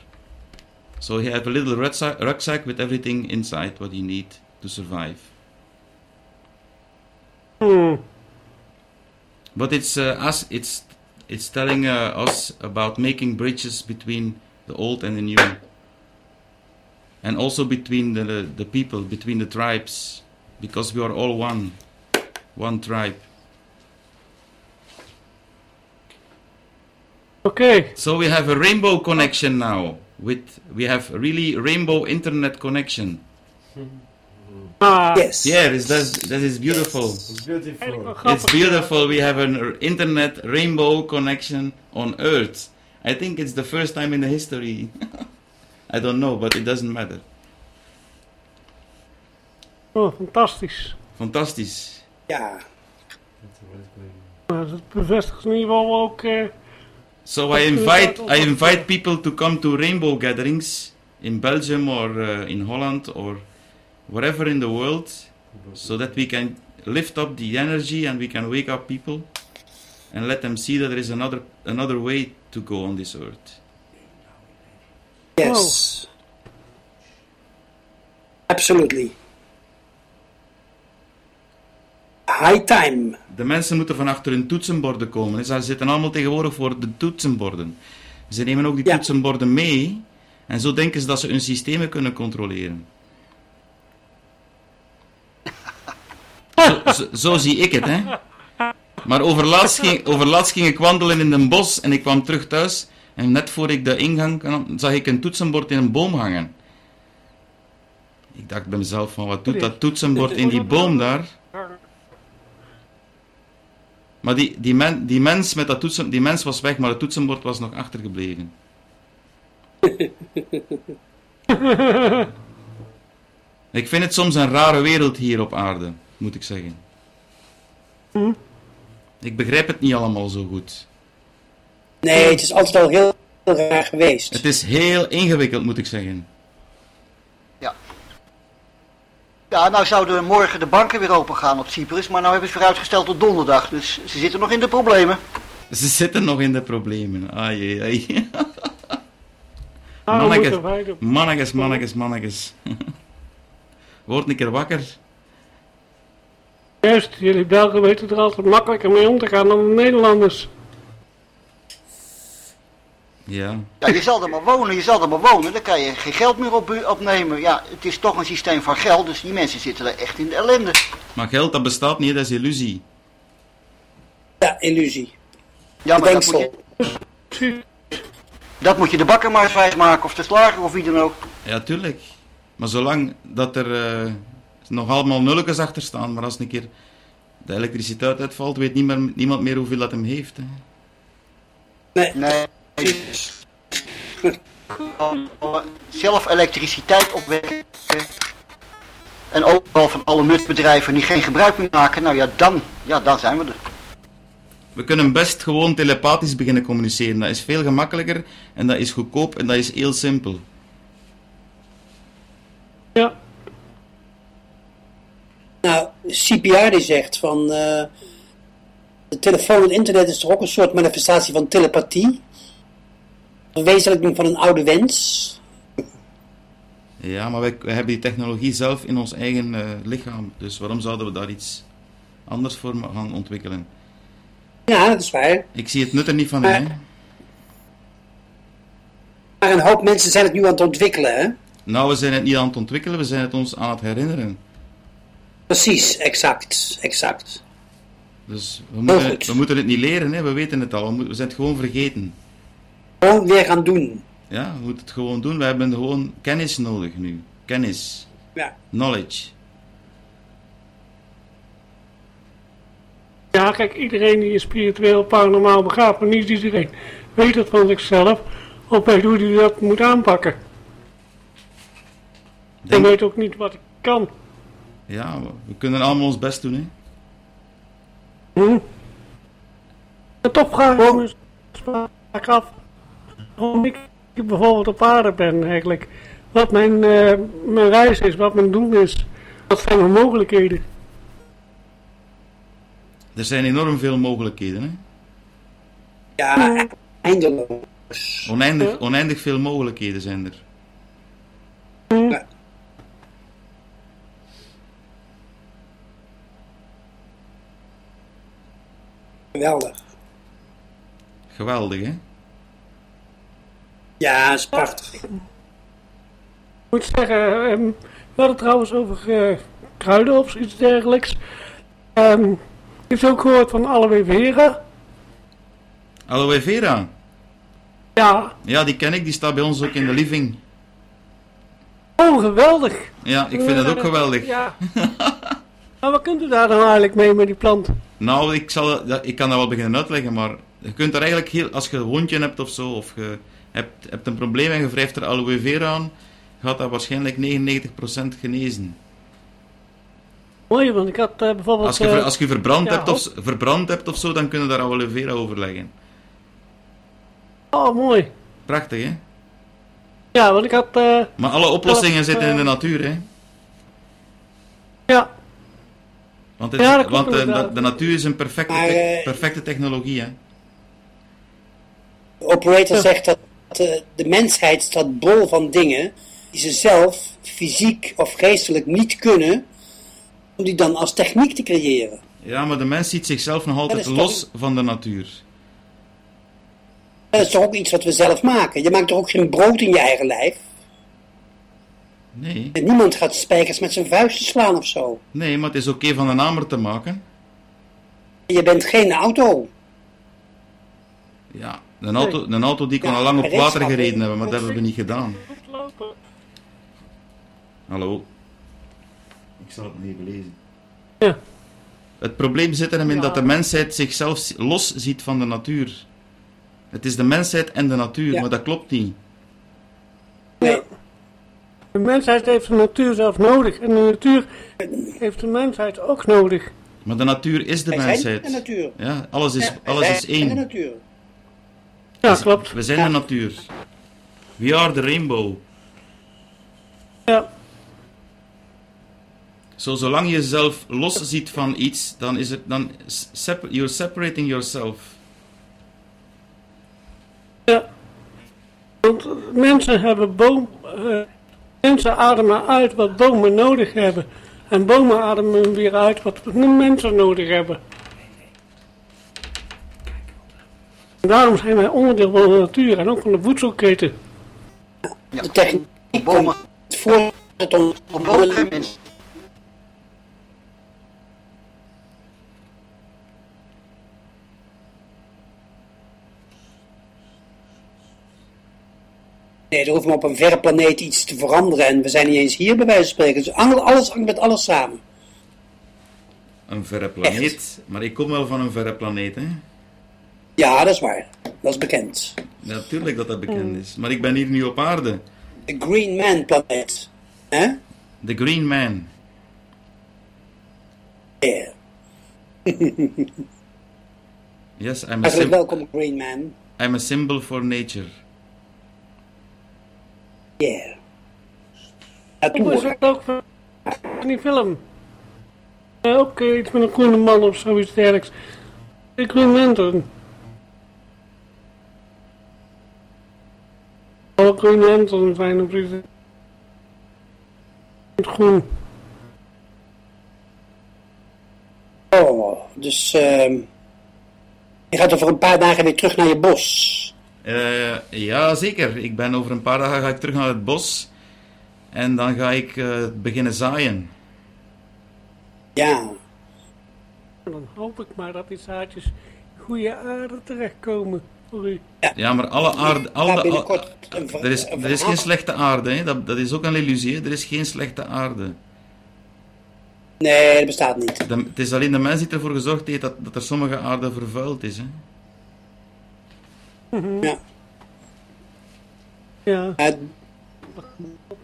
[SPEAKER 2] So he have a little rucksack, rucksack with everything inside what he need to survive.
[SPEAKER 6] Hmm.
[SPEAKER 2] But it's uh, us. It's it's telling uh, us about making bridges between the old and the new, and also between the the people, between the tribes, because we are all one, one tribe.
[SPEAKER 6] Okay.
[SPEAKER 2] So we have a rainbow connection now. With we have really rainbow internet connection.
[SPEAKER 6] Ah,
[SPEAKER 11] Yes.
[SPEAKER 2] Yes, that's, that is beautiful.
[SPEAKER 5] It's beautiful.
[SPEAKER 2] It's beautiful. We have an internet rainbow connection on Earth. I think it's the first time in the history. I don't know, but it doesn't matter.
[SPEAKER 6] Oh, fantastisch.
[SPEAKER 2] Fantastisch.
[SPEAKER 11] Ja.
[SPEAKER 6] Nou, dat bevestigt in ieder geval ook... eh,
[SPEAKER 2] So I invite I invite people to come to rainbow gatherings in Belgium or uh, in Holland or wherever in the world, so that we can lift up the energy and we can wake up people and let them see that there is another another way to go on this earth.
[SPEAKER 11] Yes. Absolutely. High time.
[SPEAKER 2] De mensen moeten van achter hun toetsenborden komen. Ze zitten allemaal tegenwoordig voor de toetsenborden. Ze nemen ook die
[SPEAKER 11] Ja.
[SPEAKER 2] toetsenborden mee en zo denken ze dat ze hun systemen kunnen controleren. Zo, zo, zo zie ik het, hè. Maar overlaatst ging, overlaatst ging ik wandelen in een bos en ik kwam terug thuis. En net voor ik de ingang kwam, zag ik een toetsenbord in een boom hangen. Ik dacht bij mezelf van, wat doet dat toetsenbord in die boom daar? Maar die, die, men, die mens met dat toetsen, die mens was weg, maar het toetsenbord was nog achtergebleven. Ik vind het soms een rare wereld hier op aarde, moet ik zeggen. Ik begrijp het niet allemaal zo goed.
[SPEAKER 11] Nee, het is altijd al heel, heel raar geweest.
[SPEAKER 2] Het is heel ingewikkeld, moet ik zeggen.
[SPEAKER 9] Ja, nou zouden morgen de banken weer open gaan op Cyprus, maar nou hebben ze weer uitgesteld tot donderdag. Dus ze zitten nog in de problemen.
[SPEAKER 2] Ze zitten nog in de problemen. Ai, ai, ai.
[SPEAKER 6] Ah,
[SPEAKER 2] Mannekes, mannekes, mannekes, mannekes. Word een keer wakker.
[SPEAKER 6] Juist, jullie Belgen weten er altijd makkelijker mee om te gaan dan de Nederlanders.
[SPEAKER 2] Ja.
[SPEAKER 9] Ja, je zal er maar wonen, je zal er maar wonen, dan kan je geen geld meer op, opnemen. Ja, het is toch een systeem van geld, dus die mensen zitten er echt in de ellende.
[SPEAKER 2] Maar geld, dat bestaat niet, dat is illusie.
[SPEAKER 11] Ja, illusie.
[SPEAKER 9] Ja, maar dat moet,
[SPEAKER 11] Bedenksel.
[SPEAKER 9] je, dat moet je de bakker maar eens wijsmaken, of de slager, of wie dan ook.
[SPEAKER 2] Ja, tuurlijk. Maar zolang dat er eh, nog allemaal nulletjes achter staan, maar als een keer de elektriciteit uitvalt, weet niemand, niemand meer hoeveel dat hem heeft. Hè.
[SPEAKER 11] Nee.
[SPEAKER 9] Nee. Zelf elektriciteit opwekken. En overal van alle nutbedrijven die geen gebruik meer maken, nou ja, dan, ja, dan zijn we er.
[SPEAKER 2] We kunnen best gewoon telepathisch beginnen communiceren. Dat is veel gemakkelijker en dat is goedkoop en dat is heel simpel.
[SPEAKER 6] Ja.
[SPEAKER 11] Nou, CPR die zegt van... eh, de telefoon en internet is toch ook een soort manifestatie van telepathie? Een wezenlijking van een oude wens?
[SPEAKER 2] Ja, maar wij, wij hebben die technologie zelf in ons eigen eh, lichaam. Dus waarom zouden we daar iets anders voor gaan ontwikkelen?
[SPEAKER 11] Ja, dat is waar.
[SPEAKER 2] Ik zie het nut er niet van
[SPEAKER 11] Maar-
[SPEAKER 2] in. Hè?
[SPEAKER 11] Maar een hoop mensen zijn het nu aan het ontwikkelen, hè?
[SPEAKER 2] Nou, we zijn het niet aan het ontwikkelen, we zijn het ons aan het herinneren.
[SPEAKER 11] Precies, exact, exact.
[SPEAKER 2] Dus we moeten, we moeten het niet leren, hè? we weten het al. We, moeten- we zijn het gewoon vergeten.
[SPEAKER 11] Gewoon weer gaan doen.
[SPEAKER 2] Ja, we moeten het gewoon doen. We hebben gewoon kennis nodig nu. Kennis.
[SPEAKER 11] Ja.
[SPEAKER 2] Knowledge.
[SPEAKER 6] Ja, kijk, iedereen die is spiritueel paranormaal begaafd, maar niet iedereen weet het van zichzelf, of weet hoe hij dat moet aanpakken. En
[SPEAKER 2] Denk,
[SPEAKER 6] weet ook niet wat ik kan.
[SPEAKER 2] Ja, we kunnen allemaal ons best doen. Hè?
[SPEAKER 6] Hm? En toch vraag ik me vaak af waarom ik bijvoorbeeld op aarde ben eigenlijk. Wat mijn, eh, mijn reis is, wat mijn doel is. Wat zijn mijn mogelijkheden?
[SPEAKER 2] Er zijn enorm veel mogelijkheden. Hè?
[SPEAKER 11] Ja, eindeloos.
[SPEAKER 2] Oneindig, oneindig veel mogelijkheden zijn er.
[SPEAKER 11] Ja. Geweldig.
[SPEAKER 2] Geweldig, hè?
[SPEAKER 11] Ja, dat is prachtig.
[SPEAKER 6] Ik moet zeggen, ehm, we hadden trouwens over eh, kruiden of iets dergelijks. Ehm heeft u ook gehoord van aloe vera?
[SPEAKER 2] Aloe vera.
[SPEAKER 6] Ja.
[SPEAKER 2] Ja, die ken ik. Die staat bij ons ook in de living.
[SPEAKER 6] Oh, geweldig.
[SPEAKER 2] Ja, ik vind het ook
[SPEAKER 6] Eh,
[SPEAKER 2] geweldig.
[SPEAKER 6] Ja. maar wat kunt u daar dan eigenlijk mee met die plant?
[SPEAKER 2] Nou, ik, zal, ik kan dat wel beginnen uitleggen, maar je kunt er eigenlijk heel, als je een wondje hebt of zo, of je hebt, hebt een probleem en je wrijft er aloe vera aan, gaat dat waarschijnlijk 99% genezen.
[SPEAKER 6] Mooi, want ik had eh, bijvoorbeeld...
[SPEAKER 2] Als je, ver-
[SPEAKER 6] eh,
[SPEAKER 2] als je verbrand,
[SPEAKER 6] ja,
[SPEAKER 2] hebt of, verbrand hebt of zo, dan kunnen daar aloe vera over leggen.
[SPEAKER 6] Oh, mooi.
[SPEAKER 2] Prachtig, hè?
[SPEAKER 6] Ja, want ik had... eh,
[SPEAKER 2] Maar alle oplossingen
[SPEAKER 6] zelf,
[SPEAKER 2] zitten in de natuur, hè?
[SPEAKER 6] Ja.
[SPEAKER 2] Want, het,
[SPEAKER 6] Ja, dat klopt
[SPEAKER 2] want de,
[SPEAKER 6] inderdaad.
[SPEAKER 2] de, de natuur is een perfecte,
[SPEAKER 11] Maar,
[SPEAKER 2] te-
[SPEAKER 11] eh,
[SPEAKER 2] perfecte technologie, hè?
[SPEAKER 11] De operator zegt dat eh, de mensheid staat bol van dingen die ze zelf fysiek of geestelijk niet kunnen, om die dan als techniek te creëren.
[SPEAKER 2] Ja, maar de mens ziet zichzelf nog altijd los van de natuur.
[SPEAKER 11] Dat is toch ook iets wat we zelf maken. Je maakt toch ook geen brood in je eigen lijf?
[SPEAKER 2] Nee.
[SPEAKER 11] En niemand gaat spijkers met zijn vuisten slaan of zo.
[SPEAKER 2] Nee, maar het is oké van een hamer te maken.
[SPEAKER 11] Je bent geen auto.
[SPEAKER 2] Ja, een auto, een auto die kon
[SPEAKER 11] Ja,
[SPEAKER 2] al lang op water gereden hebben, maar dat hebben we niet gedaan. Hallo. Ik zal het nog even lezen.
[SPEAKER 6] Ja.
[SPEAKER 2] Het probleem zit erin in
[SPEAKER 6] Ja.
[SPEAKER 2] dat de mensheid zichzelf los ziet van de natuur. Het is de mensheid en de natuur,
[SPEAKER 11] Ja.
[SPEAKER 2] maar dat klopt niet.
[SPEAKER 11] Nee.
[SPEAKER 6] De mensheid heeft de natuur zelf nodig. En de natuur heeft de mensheid ook nodig.
[SPEAKER 2] Maar de natuur is de
[SPEAKER 11] Wij
[SPEAKER 2] mensheid.
[SPEAKER 11] de natuur.
[SPEAKER 2] Ja, alles is,
[SPEAKER 11] Ja, wij
[SPEAKER 2] alles
[SPEAKER 11] zijn
[SPEAKER 2] is
[SPEAKER 11] De
[SPEAKER 2] één.
[SPEAKER 11] natuur.
[SPEAKER 6] Ja, klopt.
[SPEAKER 2] We zijn de natuur. We are the rainbow.
[SPEAKER 6] Ja.
[SPEAKER 2] Zo, zolang je jezelf los ziet van iets, dan is het dan you're separating yourself.
[SPEAKER 6] Ja. Want mensen hebben boom... eh, mensen ademen uit wat bomen nodig hebben. En bomen ademen weer uit wat mensen nodig hebben. En daarom zijn wij onderdeel van de natuur en ook van de voedselketen.
[SPEAKER 11] De techniek komt voort om om de mens. Nee, er hoeft maar op een verre planeet iets te veranderen en we zijn niet eens hier bij wijze van spreken. Dus al- alles hangt met alles samen.
[SPEAKER 2] Een verre planeet. Maar ik kom wel van een verre planeet, hè?
[SPEAKER 11] Ja, dat is waar. Dat is bekend.
[SPEAKER 2] Natuurlijk dat dat bekend is. Maar ik ben hier nu op aarde.
[SPEAKER 11] De Green Man planeet. Hè?
[SPEAKER 2] The Green Man.
[SPEAKER 11] Yeah.
[SPEAKER 2] Yes, I'm a,
[SPEAKER 11] Hartelijk welkom, Green Man.
[SPEAKER 2] I'm a symbol for nature.
[SPEAKER 11] Yeah.
[SPEAKER 6] Hoe is het ook van die film? Ja, ook eh, iets met een groene man of zoiets dergelijks. De Green Lantern. Alle Green Lantern zijn op iets. Het groen.
[SPEAKER 11] Oh, dus ehm je gaat over een paar dagen weer terug naar je bos.
[SPEAKER 2] Eh, ja, zeker. Ik ben over een paar dagen ga ik terug naar het bos. En dan ga ik eh, beginnen zaaien.
[SPEAKER 11] Ja.
[SPEAKER 6] Dan hoop ik maar dat die zaadjes goede aarde terechtkomen voor u.
[SPEAKER 2] Ja, maar alle aarde... Alle, al- er, is, er is geen slechte aarde, hè. Dat, dat is ook een illusie. hè. Er is geen slechte aarde.
[SPEAKER 11] Nee, dat bestaat niet.
[SPEAKER 2] De- het is alleen de mens die ervoor gezorgd heeft dat, dat er sommige aarde vervuild is. Hè.
[SPEAKER 11] Ja.
[SPEAKER 6] Ja.
[SPEAKER 11] Eh,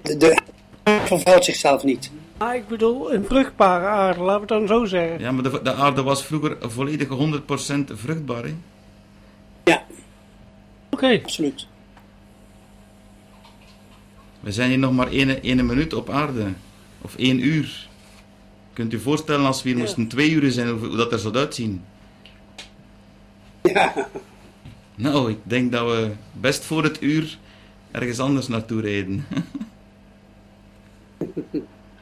[SPEAKER 11] de, de aarde vervuilt zichzelf niet.
[SPEAKER 6] Maar ik bedoel, een vruchtbare aarde, laten we het dan zo zeggen.
[SPEAKER 2] Ja, maar de, de aarde was vroeger volledig 100% vruchtbaar. Hè.
[SPEAKER 6] Oké.
[SPEAKER 11] Absoluut.
[SPEAKER 2] We zijn hier nog maar één, één minuut op aarde. Of één uur. Kunt u je voorstellen als we hier moesten twee uur zijn, hoe, hoe dat er zou uitzien?
[SPEAKER 11] Ja.
[SPEAKER 2] Nou, ik denk dat we best voor het uur ergens anders naartoe rijden.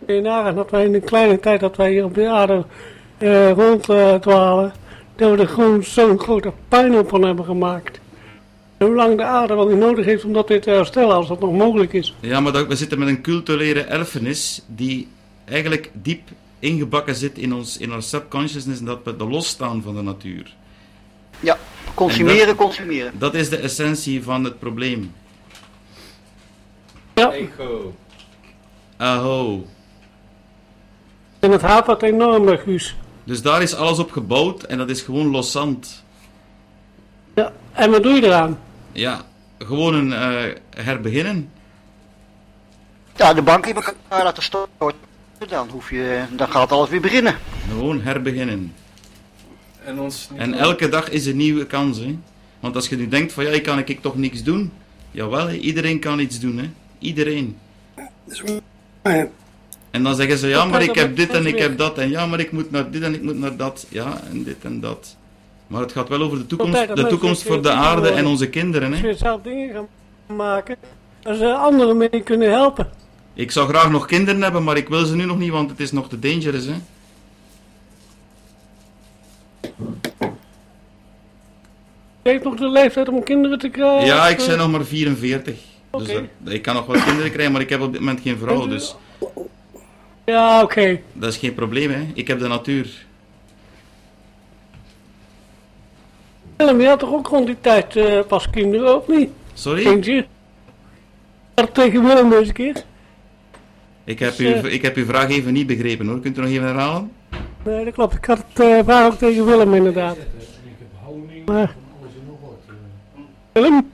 [SPEAKER 6] Kun je nagaan dat wij in een kleine tijd dat wij hier op de aarde eh ronddwalen, dat we er gewoon zo'n grote puinhoop van hebben gemaakt. Hoe lang de aarde wel niet nodig heeft om dat weer te herstellen, als dat nog mogelijk is.
[SPEAKER 2] Ja, maar dat, we zitten met een culturele erfenis die eigenlijk diep ingebakken zit in ons in our subconsciousness en dat we er losstaan van de natuur.
[SPEAKER 9] Ja, consumeren,
[SPEAKER 2] dat-
[SPEAKER 9] consumeren.
[SPEAKER 2] Dat is de essentie van het probleem.
[SPEAKER 6] Ja.
[SPEAKER 5] Echo.
[SPEAKER 2] Aho.
[SPEAKER 6] En het hapert enorm, Guus.
[SPEAKER 2] Dus daar is alles op gebouwd en dat is gewoon los zand.
[SPEAKER 6] Ja, en wat doe je eraan?
[SPEAKER 2] Ja, gewoon een eh, herbeginnen.
[SPEAKER 9] Ja, de bank in elkaar laten storten. Dan, hoef je, dan gaat alles weer beginnen.
[SPEAKER 2] Gewoon herbeginnen.
[SPEAKER 3] En, ons
[SPEAKER 2] En elke dag is een nieuwe kans, hè. Want als je nu denkt van ja, ik kan ik toch niks doen. Jawel, iedereen kan iets doen, hè. Iedereen. En dan zeggen ze, ja, maar ik heb dit en ik heb dat. En ja, maar ik moet naar dit en ik moet naar dat. Ja, en dit en dat. Maar het gaat wel over de toekomst, de toekomst voor de aarde en onze kinderen,
[SPEAKER 6] Als
[SPEAKER 2] hè.
[SPEAKER 6] je zelf dingen gaan maken, dan ze anderen mee kunnen helpen.
[SPEAKER 2] Ik zou graag nog kinderen hebben, maar ik wil ze nu nog niet, want het is nog te dangerous, hè.
[SPEAKER 6] Je heeft nog de leeftijd om kinderen te krijgen?
[SPEAKER 2] Ja, ik ben
[SPEAKER 6] eh,
[SPEAKER 2] nog maar 44. Dus dat- ik kan nog wel kinderen krijgen, maar ik heb op dit moment geen vrouw, dus
[SPEAKER 6] Ja, oké.
[SPEAKER 2] dat is geen probleem, hè. Ik heb de natuur.
[SPEAKER 6] Willem, je had toch ook rond die tijd eh, pas kinderen, of niet?
[SPEAKER 2] Sorry?
[SPEAKER 6] Kindje? Dat tegen Willem deze keer?
[SPEAKER 2] Ik heb,
[SPEAKER 6] Dus,
[SPEAKER 2] uw,
[SPEAKER 6] eh,
[SPEAKER 2] ik heb uw vraag even niet begrepen, hoor. Kunt u nog even herhalen?
[SPEAKER 6] Nee, dat klopt. Ik had het eh, vraag ook tegen Willem inderdaad. Maar... Willem?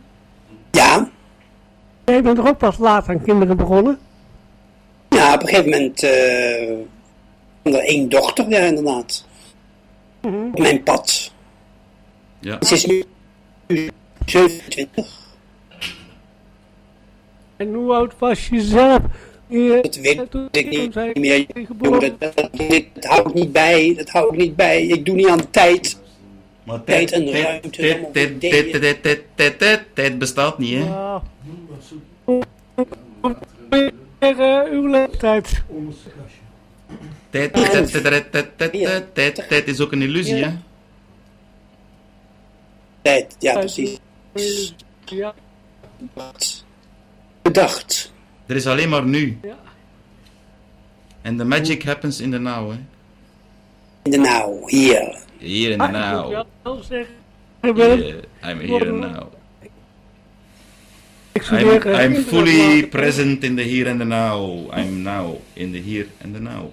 [SPEAKER 11] Ja?
[SPEAKER 6] Jij bent toch ook pas laat aan kinderen begonnen?
[SPEAKER 11] Ja, op een gegeven moment eh kwam er één dochter, ja inderdaad. Op mijn pad.
[SPEAKER 2] Ja.
[SPEAKER 11] Ze is nu 27.
[SPEAKER 6] En hoe oud was je zelf? u,
[SPEAKER 11] dat weet ik niet meer, jongen. Dat, dat, hou ik niet bij, dat hou ik niet bij. Ik doe niet aan tijd.
[SPEAKER 2] Maar
[SPEAKER 11] tijd en ruimte.
[SPEAKER 2] tijd, bestaat niet, hè?
[SPEAKER 6] Uw leeftijd.
[SPEAKER 2] Tijd is ook een illusie, hè?
[SPEAKER 11] Tijd, ja, precies.
[SPEAKER 6] Ja.
[SPEAKER 11] Bedacht.
[SPEAKER 2] Er is alleen maar nu.
[SPEAKER 6] Ja.
[SPEAKER 2] En the magic happens in the now, hè.
[SPEAKER 11] In de now, hier.
[SPEAKER 2] Hier in the
[SPEAKER 6] Ah, ik
[SPEAKER 2] now.
[SPEAKER 6] zeggen,
[SPEAKER 2] I'm here and now. I'm,
[SPEAKER 6] eh,
[SPEAKER 2] I'm fully present in the here and the now. I'm now in the here and the now.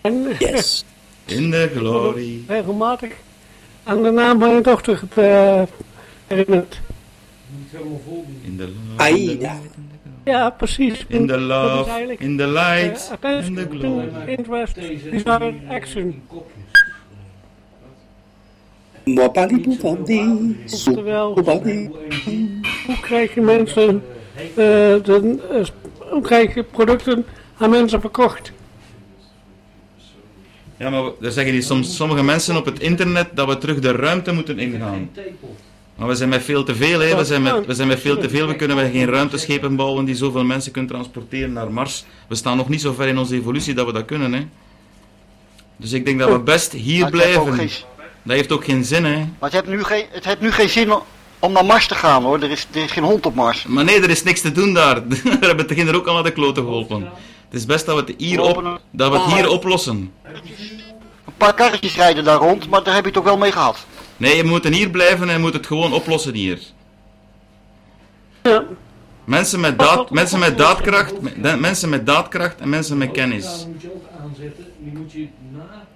[SPEAKER 6] En, eh,
[SPEAKER 11] Yes.
[SPEAKER 2] In the glory.
[SPEAKER 6] regelmatig aan de naam van je dochter uh, herinnerd.
[SPEAKER 2] In the love.
[SPEAKER 11] Aida.
[SPEAKER 6] Ja, precies.
[SPEAKER 2] In the love. In the light. In the glory.
[SPEAKER 6] interest, desire, action.
[SPEAKER 11] Die.
[SPEAKER 6] Oftewel, hoe krijg je mensen, eh, de, hoe krijg je producten aan mensen verkocht?
[SPEAKER 2] Ja, maar er zeggen die soms sommige mensen op het internet dat we terug de ruimte moeten ingaan. Maar we zijn met veel te veel, hè. We, zijn met, we zijn met veel te veel. We kunnen geen ruimteschepen bouwen die zoveel mensen kunnen transporteren naar Mars. We staan nog niet zo ver in onze evolutie dat we dat kunnen, hè. Dus ik denk dat we best hier
[SPEAKER 9] het ook
[SPEAKER 2] blijven.
[SPEAKER 9] geen-
[SPEAKER 2] Dat heeft ook geen zin, hè.
[SPEAKER 9] Maar het heeft nu geen, het heeft nu geen zin om- naar Mars te gaan hoor. Er is, er is geen hond op Mars.
[SPEAKER 2] Maar nee, er is niks te doen daar. We hebben het kinderen ook al naar de kloten geholpen. Het is best dat we het hier, op, dat we het hier oplossen.
[SPEAKER 9] Een paar karretjes rijden daar rond, maar daar heb je toch wel mee gehad.
[SPEAKER 2] Nee, je moet hier blijven en je moet het gewoon oplossen hier.
[SPEAKER 6] Ja.
[SPEAKER 2] Mensen met, daad, mensen met daadkracht, mensen met daadkracht en mensen met kennis.
[SPEAKER 1] Die moet je ook aanzetten. Die moet je na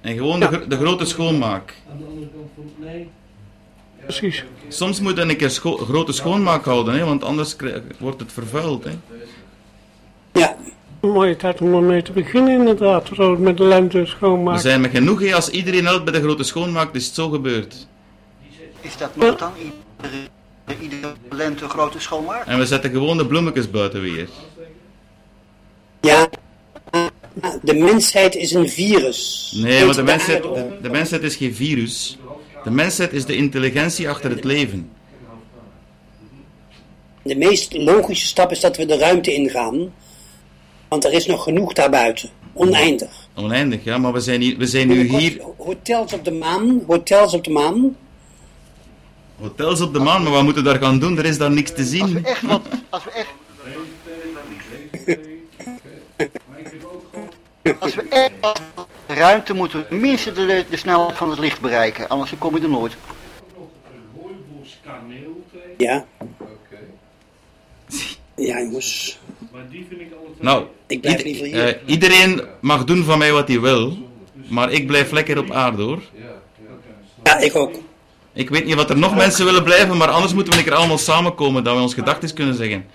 [SPEAKER 2] En gewoon de, gro- de grote schoonmaak.
[SPEAKER 1] aan de andere kant van. Nee.
[SPEAKER 6] Precies.
[SPEAKER 2] Soms moet je een keer scho- grote schoonmaak houden, hè, want anders wordt het vervuild. Hè.
[SPEAKER 6] Een mooie tijd om ermee te beginnen inderdaad, zo met de lente
[SPEAKER 2] We
[SPEAKER 6] schoonmaken.
[SPEAKER 2] zijn met genoeg, als iedereen helpt bij de grote schoonmaak, is het zo gebeurd.
[SPEAKER 9] Is dat nog dan? Iedere, iedere lente grote schoonmaak?
[SPEAKER 2] En we zetten gewoon de bloemetjes buiten weer.
[SPEAKER 11] Ja. De mensheid is een virus.
[SPEAKER 2] Nee, want de mensheid, de mensheid is geen virus. De mensheid is de intelligentie achter het leven.
[SPEAKER 11] De meest logische stap is dat we de ruimte ingaan. Want er is nog genoeg daarbuiten. Oneindig.
[SPEAKER 2] Oneindig, ja, maar we zijn, hier, we zijn nu hier
[SPEAKER 11] Hotels op de maan. Hotels op de maan.
[SPEAKER 2] hotels op de maan, maar wat moeten we daar gaan doen? Er is daar niks te zien.
[SPEAKER 9] Echt wat, als we echt... Als we echt ruimte moeten, we minstens de, de snelheid van het licht bereiken, anders kom je er nooit.
[SPEAKER 11] Ja. Ja, jongens.
[SPEAKER 1] Maar die vind ik altijd
[SPEAKER 2] Nou,
[SPEAKER 11] Ik blijf
[SPEAKER 2] ieder-
[SPEAKER 11] liever hier.
[SPEAKER 2] eh, iedereen mag doen van mij wat hij wil, maar ik blijf lekker op aarde hoor.
[SPEAKER 11] Ja, ik ook.
[SPEAKER 2] Ik weet niet wat er nog mensen willen blijven, maar anders moeten we keer allemaal samenkomen, dat we ons gedachten kunnen zeggen.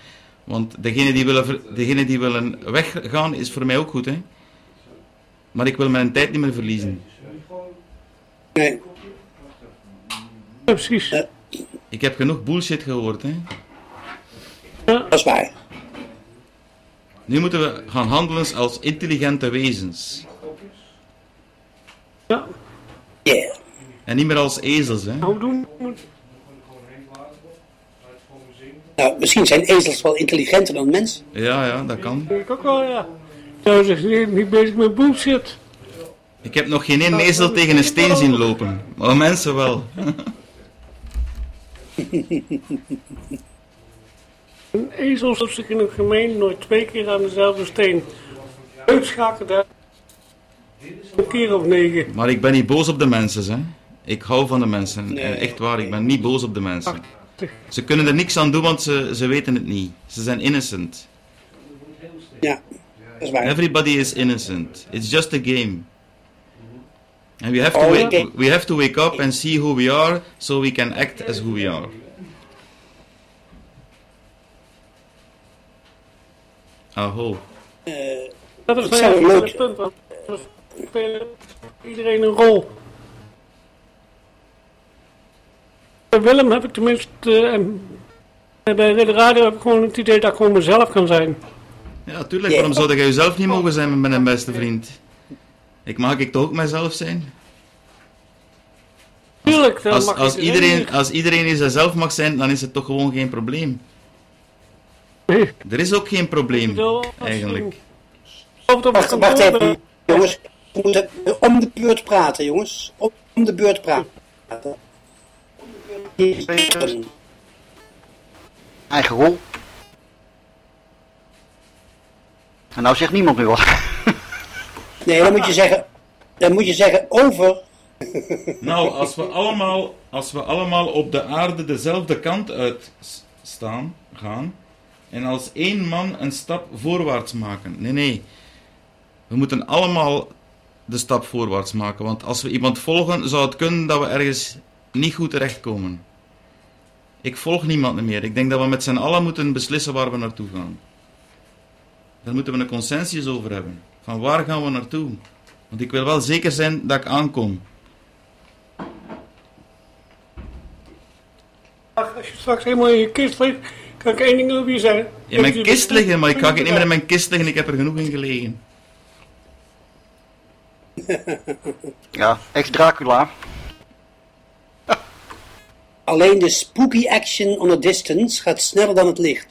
[SPEAKER 2] Want degene die willen, degene die willen weggaan is voor mij ook goed, hè. Maar ik wil mijn tijd niet meer verliezen.
[SPEAKER 11] Nee.
[SPEAKER 6] precies.
[SPEAKER 2] Ik heb genoeg bullshit gehoord, hè.
[SPEAKER 11] Dat is waar.
[SPEAKER 2] Nu moeten we gaan handelen als intelligente wezens.
[SPEAKER 6] Ja.
[SPEAKER 11] Yeah.
[SPEAKER 2] En niet meer als ezels, hè.
[SPEAKER 6] Nou doen.
[SPEAKER 11] Nou, misschien zijn ezels wel intelligenter dan mensen.
[SPEAKER 2] Ja, ja, dat kan.
[SPEAKER 6] Ik ook wel, ja. Nou, zeg niet bezig met bullshit.
[SPEAKER 2] Ik heb nog geen één ezel tegen een steen zien lopen. Maar mensen wel.
[SPEAKER 6] Een ezel stopt zich in het gemeen nooit twee keer aan dezelfde steen. Uitschaken daar. Een keer of negen.
[SPEAKER 2] Maar ik ben niet boos op de mensen, hè. Ik hou van de mensen. En Echt waar, ik ben niet boos op de mensen. Ze kunnen er niks aan doen, want ze, ze weten het niet. Ze zijn innocent.
[SPEAKER 11] Ja, dat is waar.
[SPEAKER 2] Everybody is innocent. It's just a game. And we have to,
[SPEAKER 11] Oh,
[SPEAKER 2] wake, we have to wake up and see who we are, so we can act as who we are. Aho.
[SPEAKER 11] Eh,
[SPEAKER 6] Dat is
[SPEAKER 11] het leuk-
[SPEAKER 6] punt. want spelen iedereen een rol. Bij Willem heb ik tenminste, eh, en bij Red Radio heb ik gewoon het idee dat ik gewoon mezelf kan zijn.
[SPEAKER 2] Ja, tuurlijk. Waarom zou jij jezelf niet mogen zijn met mijn beste vriend? Ik mag ik toch ook mezelf zijn?
[SPEAKER 6] Tuurlijk, dat
[SPEAKER 2] Als, als,
[SPEAKER 6] iedereen
[SPEAKER 2] als iedereen zichzelf mag zijn, dan is het toch gewoon geen probleem. Er is ook geen probleem, eigenlijk.
[SPEAKER 11] Wacht, wacht even, jongens. We moeten om de beurt praten, jongens. Om de beurt praten.
[SPEAKER 9] Eigen rol. En nou zegt niemand meer wat.
[SPEAKER 11] Nee, dan moet je zeggen, dan moet je zeggen over.
[SPEAKER 2] Nou, als we allemaal, als we allemaal op de aarde dezelfde kant uit staan, gaan, en als één man een stap voorwaarts maken. Nee, nee. We moeten allemaal de stap voorwaarts maken, want als we iemand volgen, zou het kunnen dat we ergens niet goed terechtkomen. Ik volg niemand meer. Ik denk dat we met z'n allen moeten beslissen waar we naartoe gaan. Daar moeten we een consensus over hebben. Van waar gaan we naartoe? Want ik wil wel zeker zijn dat ik aankom.
[SPEAKER 6] Als je straks helemaal in je kist ligt, kan ik één ding over je zeggen.
[SPEAKER 2] In mijn kist liggen, maar ik ga niet meer in mijn kist liggen, ik heb er genoeg in gelegen.
[SPEAKER 9] Ja, ex-Dracula.
[SPEAKER 11] Alleen de spooky action on a distance gaat sneller dan het licht.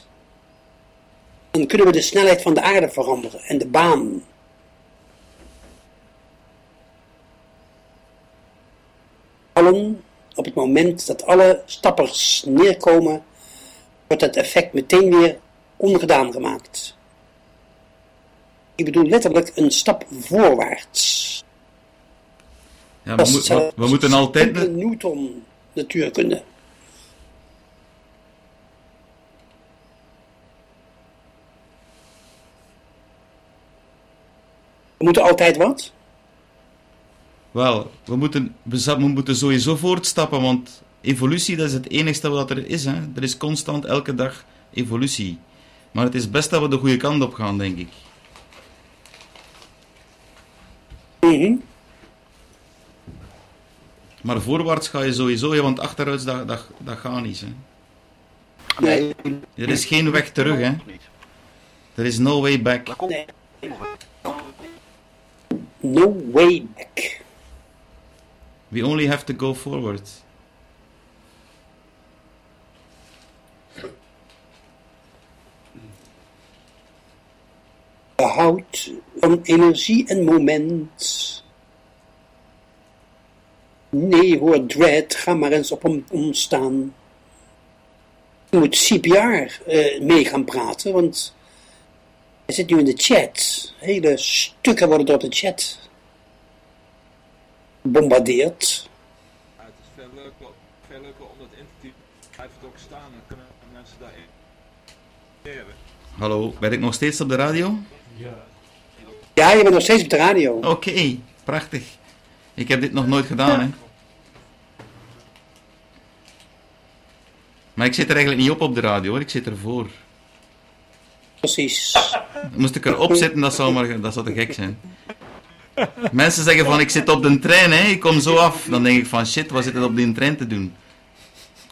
[SPEAKER 11] Dan kunnen we de snelheid van de aarde veranderen en de baan. Allen, op het moment dat alle stappers neerkomen, wordt het effect meteen weer ongedaan gemaakt. Ik bedoel letterlijk een stap voorwaarts.
[SPEAKER 2] Ja, we,
[SPEAKER 11] Dat is
[SPEAKER 2] moet- we- we moeten altijd...
[SPEAKER 11] simpele Newton natuurkunde. We moeten altijd wat?
[SPEAKER 2] Wel, we moeten, we moeten sowieso voortstappen, want evolutie dat is het enigste wat er is. Hè. Er is constant elke dag evolutie. Maar het is best dat we de goede kant op gaan, denk ik. Maar voorwaarts ga je sowieso, ja, want achteruit dat, dat, dat gaat niet. Hè.
[SPEAKER 9] Nee.
[SPEAKER 2] Er is geen weg terug, hè. Er is no way back.
[SPEAKER 11] Nee. No way back.
[SPEAKER 2] We only have to go forward.
[SPEAKER 11] Behoud van energie en moment. Nee hoor, Dread, ga maar eens op hem omstaan. Je moet CPR eh, mee gaan praten, want hij zit nu in de chat. Hele stukken worden door de chat gebombardeerd.
[SPEAKER 12] Ja, het is veel leuker, veel leuker om dat in te typen. Blijf het ook staan, dan kunnen mensen daarin.
[SPEAKER 2] Hallo, ben ik nog steeds op de radio?
[SPEAKER 11] Ja, je bent nog steeds op de radio.
[SPEAKER 2] Oké, prachtig. Ik heb dit nog nooit gedaan, hè. Maar ik zit er eigenlijk niet op op de radio, hoor. Ik zit ervoor.
[SPEAKER 11] Precies.
[SPEAKER 2] Moest ik erop zitten, dat zou, maar, dat zou te gek zijn. Mensen zeggen van, ik zit op de trein, hè. Ik kom zo af. Dan denk ik van, shit, wat zit er op die trein te doen?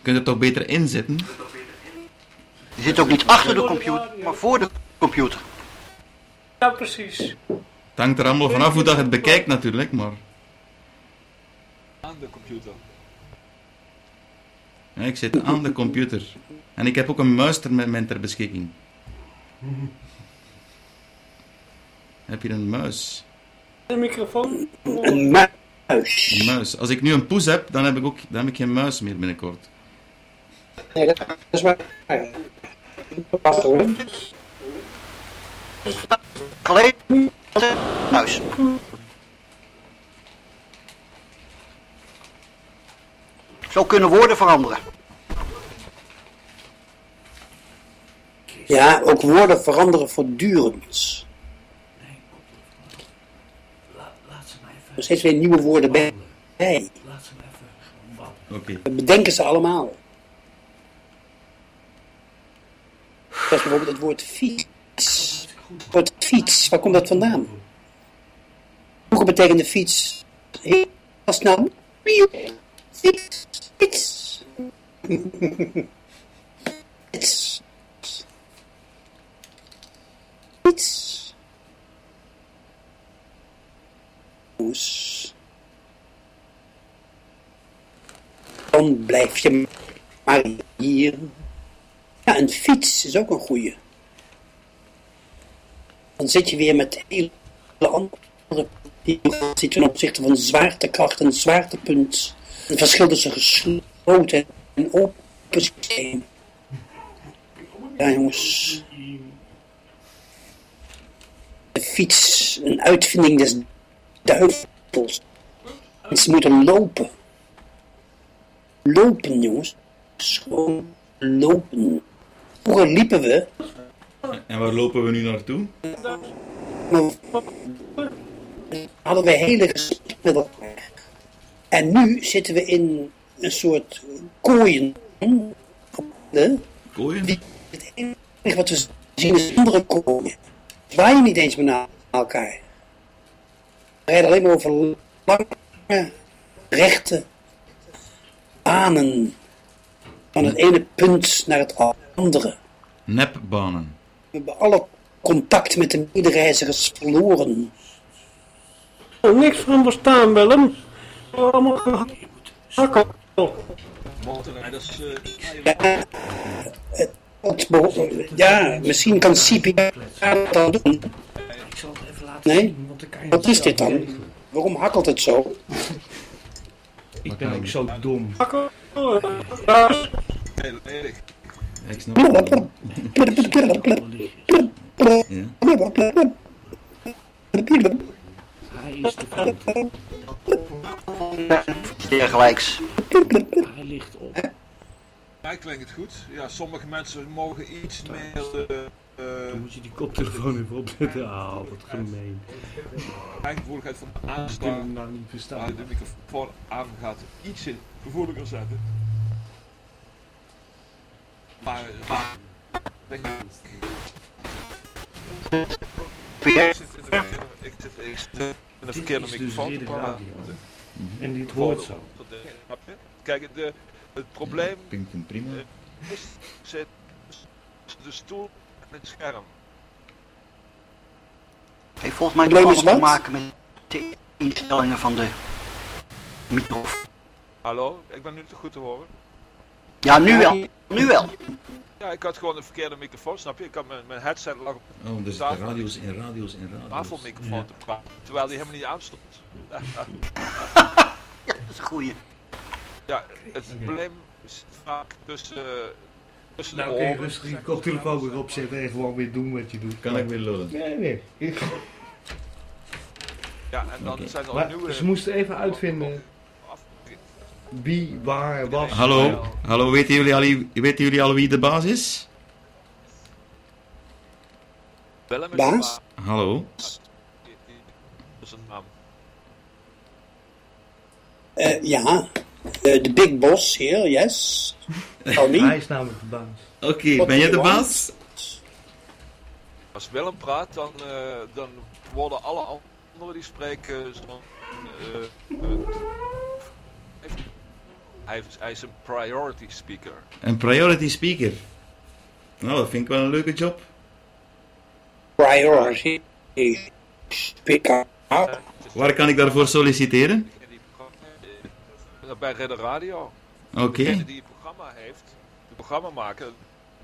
[SPEAKER 2] Kun je er toch beter inzetten?
[SPEAKER 9] Je zit ook niet achter de computer, maar voor de computer.
[SPEAKER 6] Ja, precies.
[SPEAKER 2] Het hangt er allemaal vanaf hoe dat je het bekijkt natuurlijk, maar...
[SPEAKER 12] Aan de computer.
[SPEAKER 2] Ja, ik zit aan de computer. En ik heb ook een muis ter, mijn ter beschikking. Heb je een muis?
[SPEAKER 6] Een microfoon.
[SPEAKER 11] Een muis.
[SPEAKER 2] Een muis. Als ik nu een poes heb, dan heb ik ook dan heb ik geen muis meer binnenkort.
[SPEAKER 11] Nee, dat is waar.
[SPEAKER 9] Alleen huis. Zo kunnen woorden veranderen.
[SPEAKER 11] Ja, ook woorden veranderen voortdurend. Er steeds weer nieuwe woorden bij.
[SPEAKER 2] Oké.
[SPEAKER 11] We bedenken ze allemaal. Dat is bijvoorbeeld het woord fiets. Het fiets, waar komt dat vandaan? Vroeger betekende fiets heel snel. Fiets, fiets. Fiets. Fiets. Dan blijf je maar hier. Ja, een fiets is ook een goeie. Dan zit je weer met hele andere situatie ten opzichte van zwaartekracht en zwaartepunt. Het verschil tussen gesloten en open systeem. Ja, jongens. De fiets, een uitvinding des duivels. Mensen moeten lopen. Lopen, jongens. Gewoon lopen. Vroeger liepen we.
[SPEAKER 2] En waar lopen we nu naartoe?
[SPEAKER 11] hadden we hele gesprekken met elkaar. En nu zitten we in een soort kooien.
[SPEAKER 2] Kooien?
[SPEAKER 11] Die, het enige wat we zien is andere kooien. Zwaaien niet eens meer naar elkaar. We rijden alleen maar over lange, rechte banen. Van het ene punt naar het andere.
[SPEAKER 2] Nepbanen.
[SPEAKER 11] We hebben alle contact met de medereizigers verloren.
[SPEAKER 6] Oh, niks van verstaan, Willem. Allemaal
[SPEAKER 12] eh,
[SPEAKER 11] Ja, ja, misschien kan CPR dat al doen.
[SPEAKER 1] Ik zal het even laten
[SPEAKER 11] Nee?
[SPEAKER 1] zien, want dan kan je
[SPEAKER 11] Wat is dit dan? Waarom hakkelt het zo?
[SPEAKER 1] Ik ben ook zo dom.
[SPEAKER 12] Heel erg.
[SPEAKER 2] Ik snap het wel.
[SPEAKER 1] Hij is te fout.
[SPEAKER 9] Dergelijks.
[SPEAKER 1] Hij ligt op.
[SPEAKER 12] Mij klinkt het goed. Ja, sommige mensen mogen iets meer. eh, eh,
[SPEAKER 1] Dan moet je die koptelefoon even opzetten. Ah, wat gemeen.
[SPEAKER 12] Eindgevoeligheid van de
[SPEAKER 1] Ik kan
[SPEAKER 12] aanstaan.
[SPEAKER 1] nou niet verstaan.
[SPEAKER 12] De microfoon aan gaat iets in gevoeliger zetten. Ik. Ik zit in de verkeerde- ik zit ik zit in de verkeerde
[SPEAKER 1] dus
[SPEAKER 12] microfoon te praten.
[SPEAKER 1] Radio. En dit hoort zo.
[SPEAKER 12] Snap je? Kijk, de, het probleem
[SPEAKER 2] prima.
[SPEAKER 12] is zit de stoel en het scherm.
[SPEAKER 9] Heeft volgens mij
[SPEAKER 11] is
[SPEAKER 9] te maken met de instellingen van de microfoon.
[SPEAKER 12] Hallo, ik ben nu te goed te horen.
[SPEAKER 9] Ja, nu wel. Nu wel.
[SPEAKER 12] Ja, ik had gewoon een verkeerde microfoon, snap je? Ik had mijn, mijn headset lag op
[SPEAKER 2] Oh, dus de
[SPEAKER 12] tafel.
[SPEAKER 2] radio's en radio's en
[SPEAKER 12] een
[SPEAKER 2] radio's.
[SPEAKER 12] tafelmicrofoon te praten, terwijl die helemaal niet aanstond.
[SPEAKER 9] Ja, dat is een goeie.
[SPEAKER 12] ja, het probleem is vaak tussen, tussen
[SPEAKER 1] Nou, je
[SPEAKER 12] oren.
[SPEAKER 1] rustig je koptelefoon weer opzetten en gewoon weer doen wat je doet.
[SPEAKER 2] Kan ik weer lullen?
[SPEAKER 1] Nee, nee.
[SPEAKER 12] Ja, en dan
[SPEAKER 2] Oké.
[SPEAKER 12] zijn er
[SPEAKER 1] Maar
[SPEAKER 12] nieuwe...
[SPEAKER 1] ze moesten even uitvinden wie, waar, wat.
[SPEAKER 2] Hallo, hallo, weten jullie, al, weten jullie al wie de baas is?
[SPEAKER 11] Baas?
[SPEAKER 2] Hallo.
[SPEAKER 12] baas. Die- die- Dat is een naam.
[SPEAKER 11] Eh, ja, Eh, de big boss hier, yes.
[SPEAKER 7] Hij is namelijk de baas.
[SPEAKER 2] Oké, ben jij de baas?
[SPEAKER 12] Als Willem praat, dan, eh, dan worden alle anderen die spreken zo. Hij, is- hij is een priority speaker.
[SPEAKER 2] Een priority speaker. Nou, dat vind ik wel een leuke job.
[SPEAKER 11] Priority speaker.
[SPEAKER 2] Waar kan ik daarvoor solliciteren?
[SPEAKER 12] Eh, Bij Redder Radio.
[SPEAKER 2] Oké.
[SPEAKER 12] Degene die het programma heeft, de programmamaker,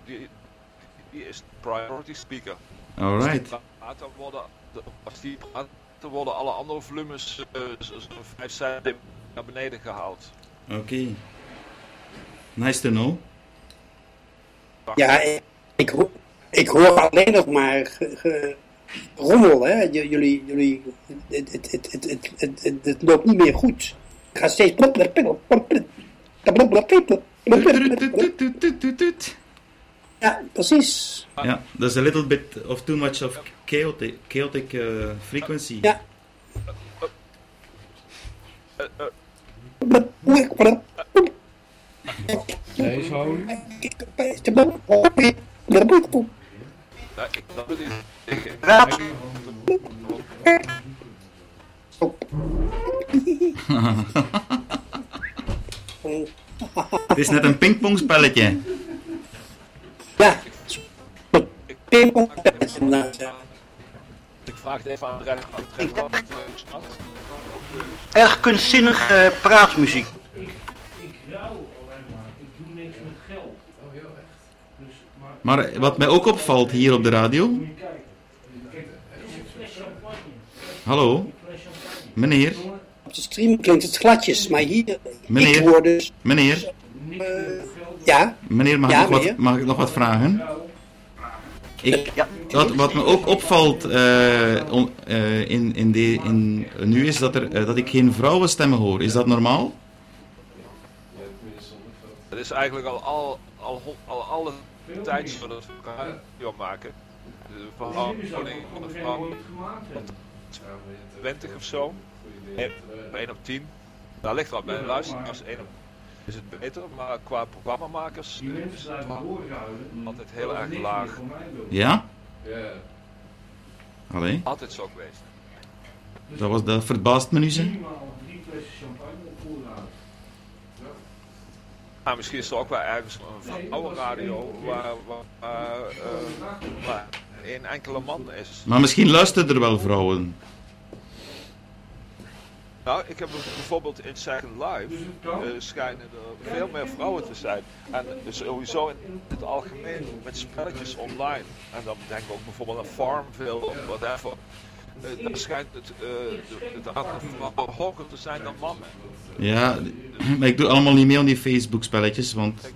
[SPEAKER 12] die, die is priority speaker.
[SPEAKER 2] Alright.
[SPEAKER 12] Als die worden, als die praat, dan worden alle andere volumes eh, vijf centimeter naar beneden gehaald.
[SPEAKER 2] Oké. Nice to know.
[SPEAKER 11] Ja, ik, ik, ho- ik hoor alleen nog maar ge- ge- rommel, hè. J- Jullie, jullie, het, het, het, het, het, het, het, het loopt niet meer goed. Het gaat steeds... Ja, precies.
[SPEAKER 2] Ja, there's a little bit of too much of chaotic, chaotic uh, frequency.
[SPEAKER 11] Ja.
[SPEAKER 7] Deze houden.
[SPEAKER 12] Ja, ik snap het niet.
[SPEAKER 2] Het is net een pingpongspelletje.
[SPEAKER 11] Ja. Pingpong.
[SPEAKER 12] Ik vraag het even aan de rest
[SPEAKER 9] Erg kunstzinnige praatmuziek.
[SPEAKER 7] Maar
[SPEAKER 2] wat mij ook opvalt hier op de radio... Hallo? Meneer?
[SPEAKER 11] Op de stream klinkt het gladjes, maar hier...
[SPEAKER 2] Meneer?
[SPEAKER 11] Ik hoor dus...
[SPEAKER 2] Meneer?
[SPEAKER 11] Eh, ja?
[SPEAKER 2] Meneer, mag, ik nog? Wat, mag ik nog wat vragen? Ik, wat, wat me ook opvalt eh, on- eh, in, in, de, in, nu is dat, er, eh, dat ik geen vrouwenstemmen hoor. Is dat normaal?
[SPEAKER 12] Het is eigenlijk al, al, al, al alle tijd dat we radio maken. De verhouding van de vrouw 20 of zo. 1 op 10. Daar ligt wat bij de luisteraars. 1 op is het beter, maar qua programmamakers eh, is het altijd heel erg laag.
[SPEAKER 2] Ja? Allee,
[SPEAKER 12] Altijd zo geweest.
[SPEAKER 2] dat, was, dat verbaast me nu. Zeg.
[SPEAKER 7] Minimaal drie flessen champagne op voorraad.
[SPEAKER 12] Maar misschien is er ook wel ergens een vrouwenradio waar, waar, waar, eh, waar één enkele man is.
[SPEAKER 2] Maar misschien luisteren er wel vrouwen.
[SPEAKER 12] Nou, ik heb bijvoorbeeld in Second Life eh, schijnen er veel meer vrouwen te zijn. En dus sowieso in het algemeen met spelletjes online. En dan denk ik ook bijvoorbeeld aan Farmville of whatever. Daar schijnt het, eh, het aantal vrouwen hoger te zijn dan mannen.
[SPEAKER 2] Ja, maar ik doe allemaal niet mee aan die Facebook-spelletjes, want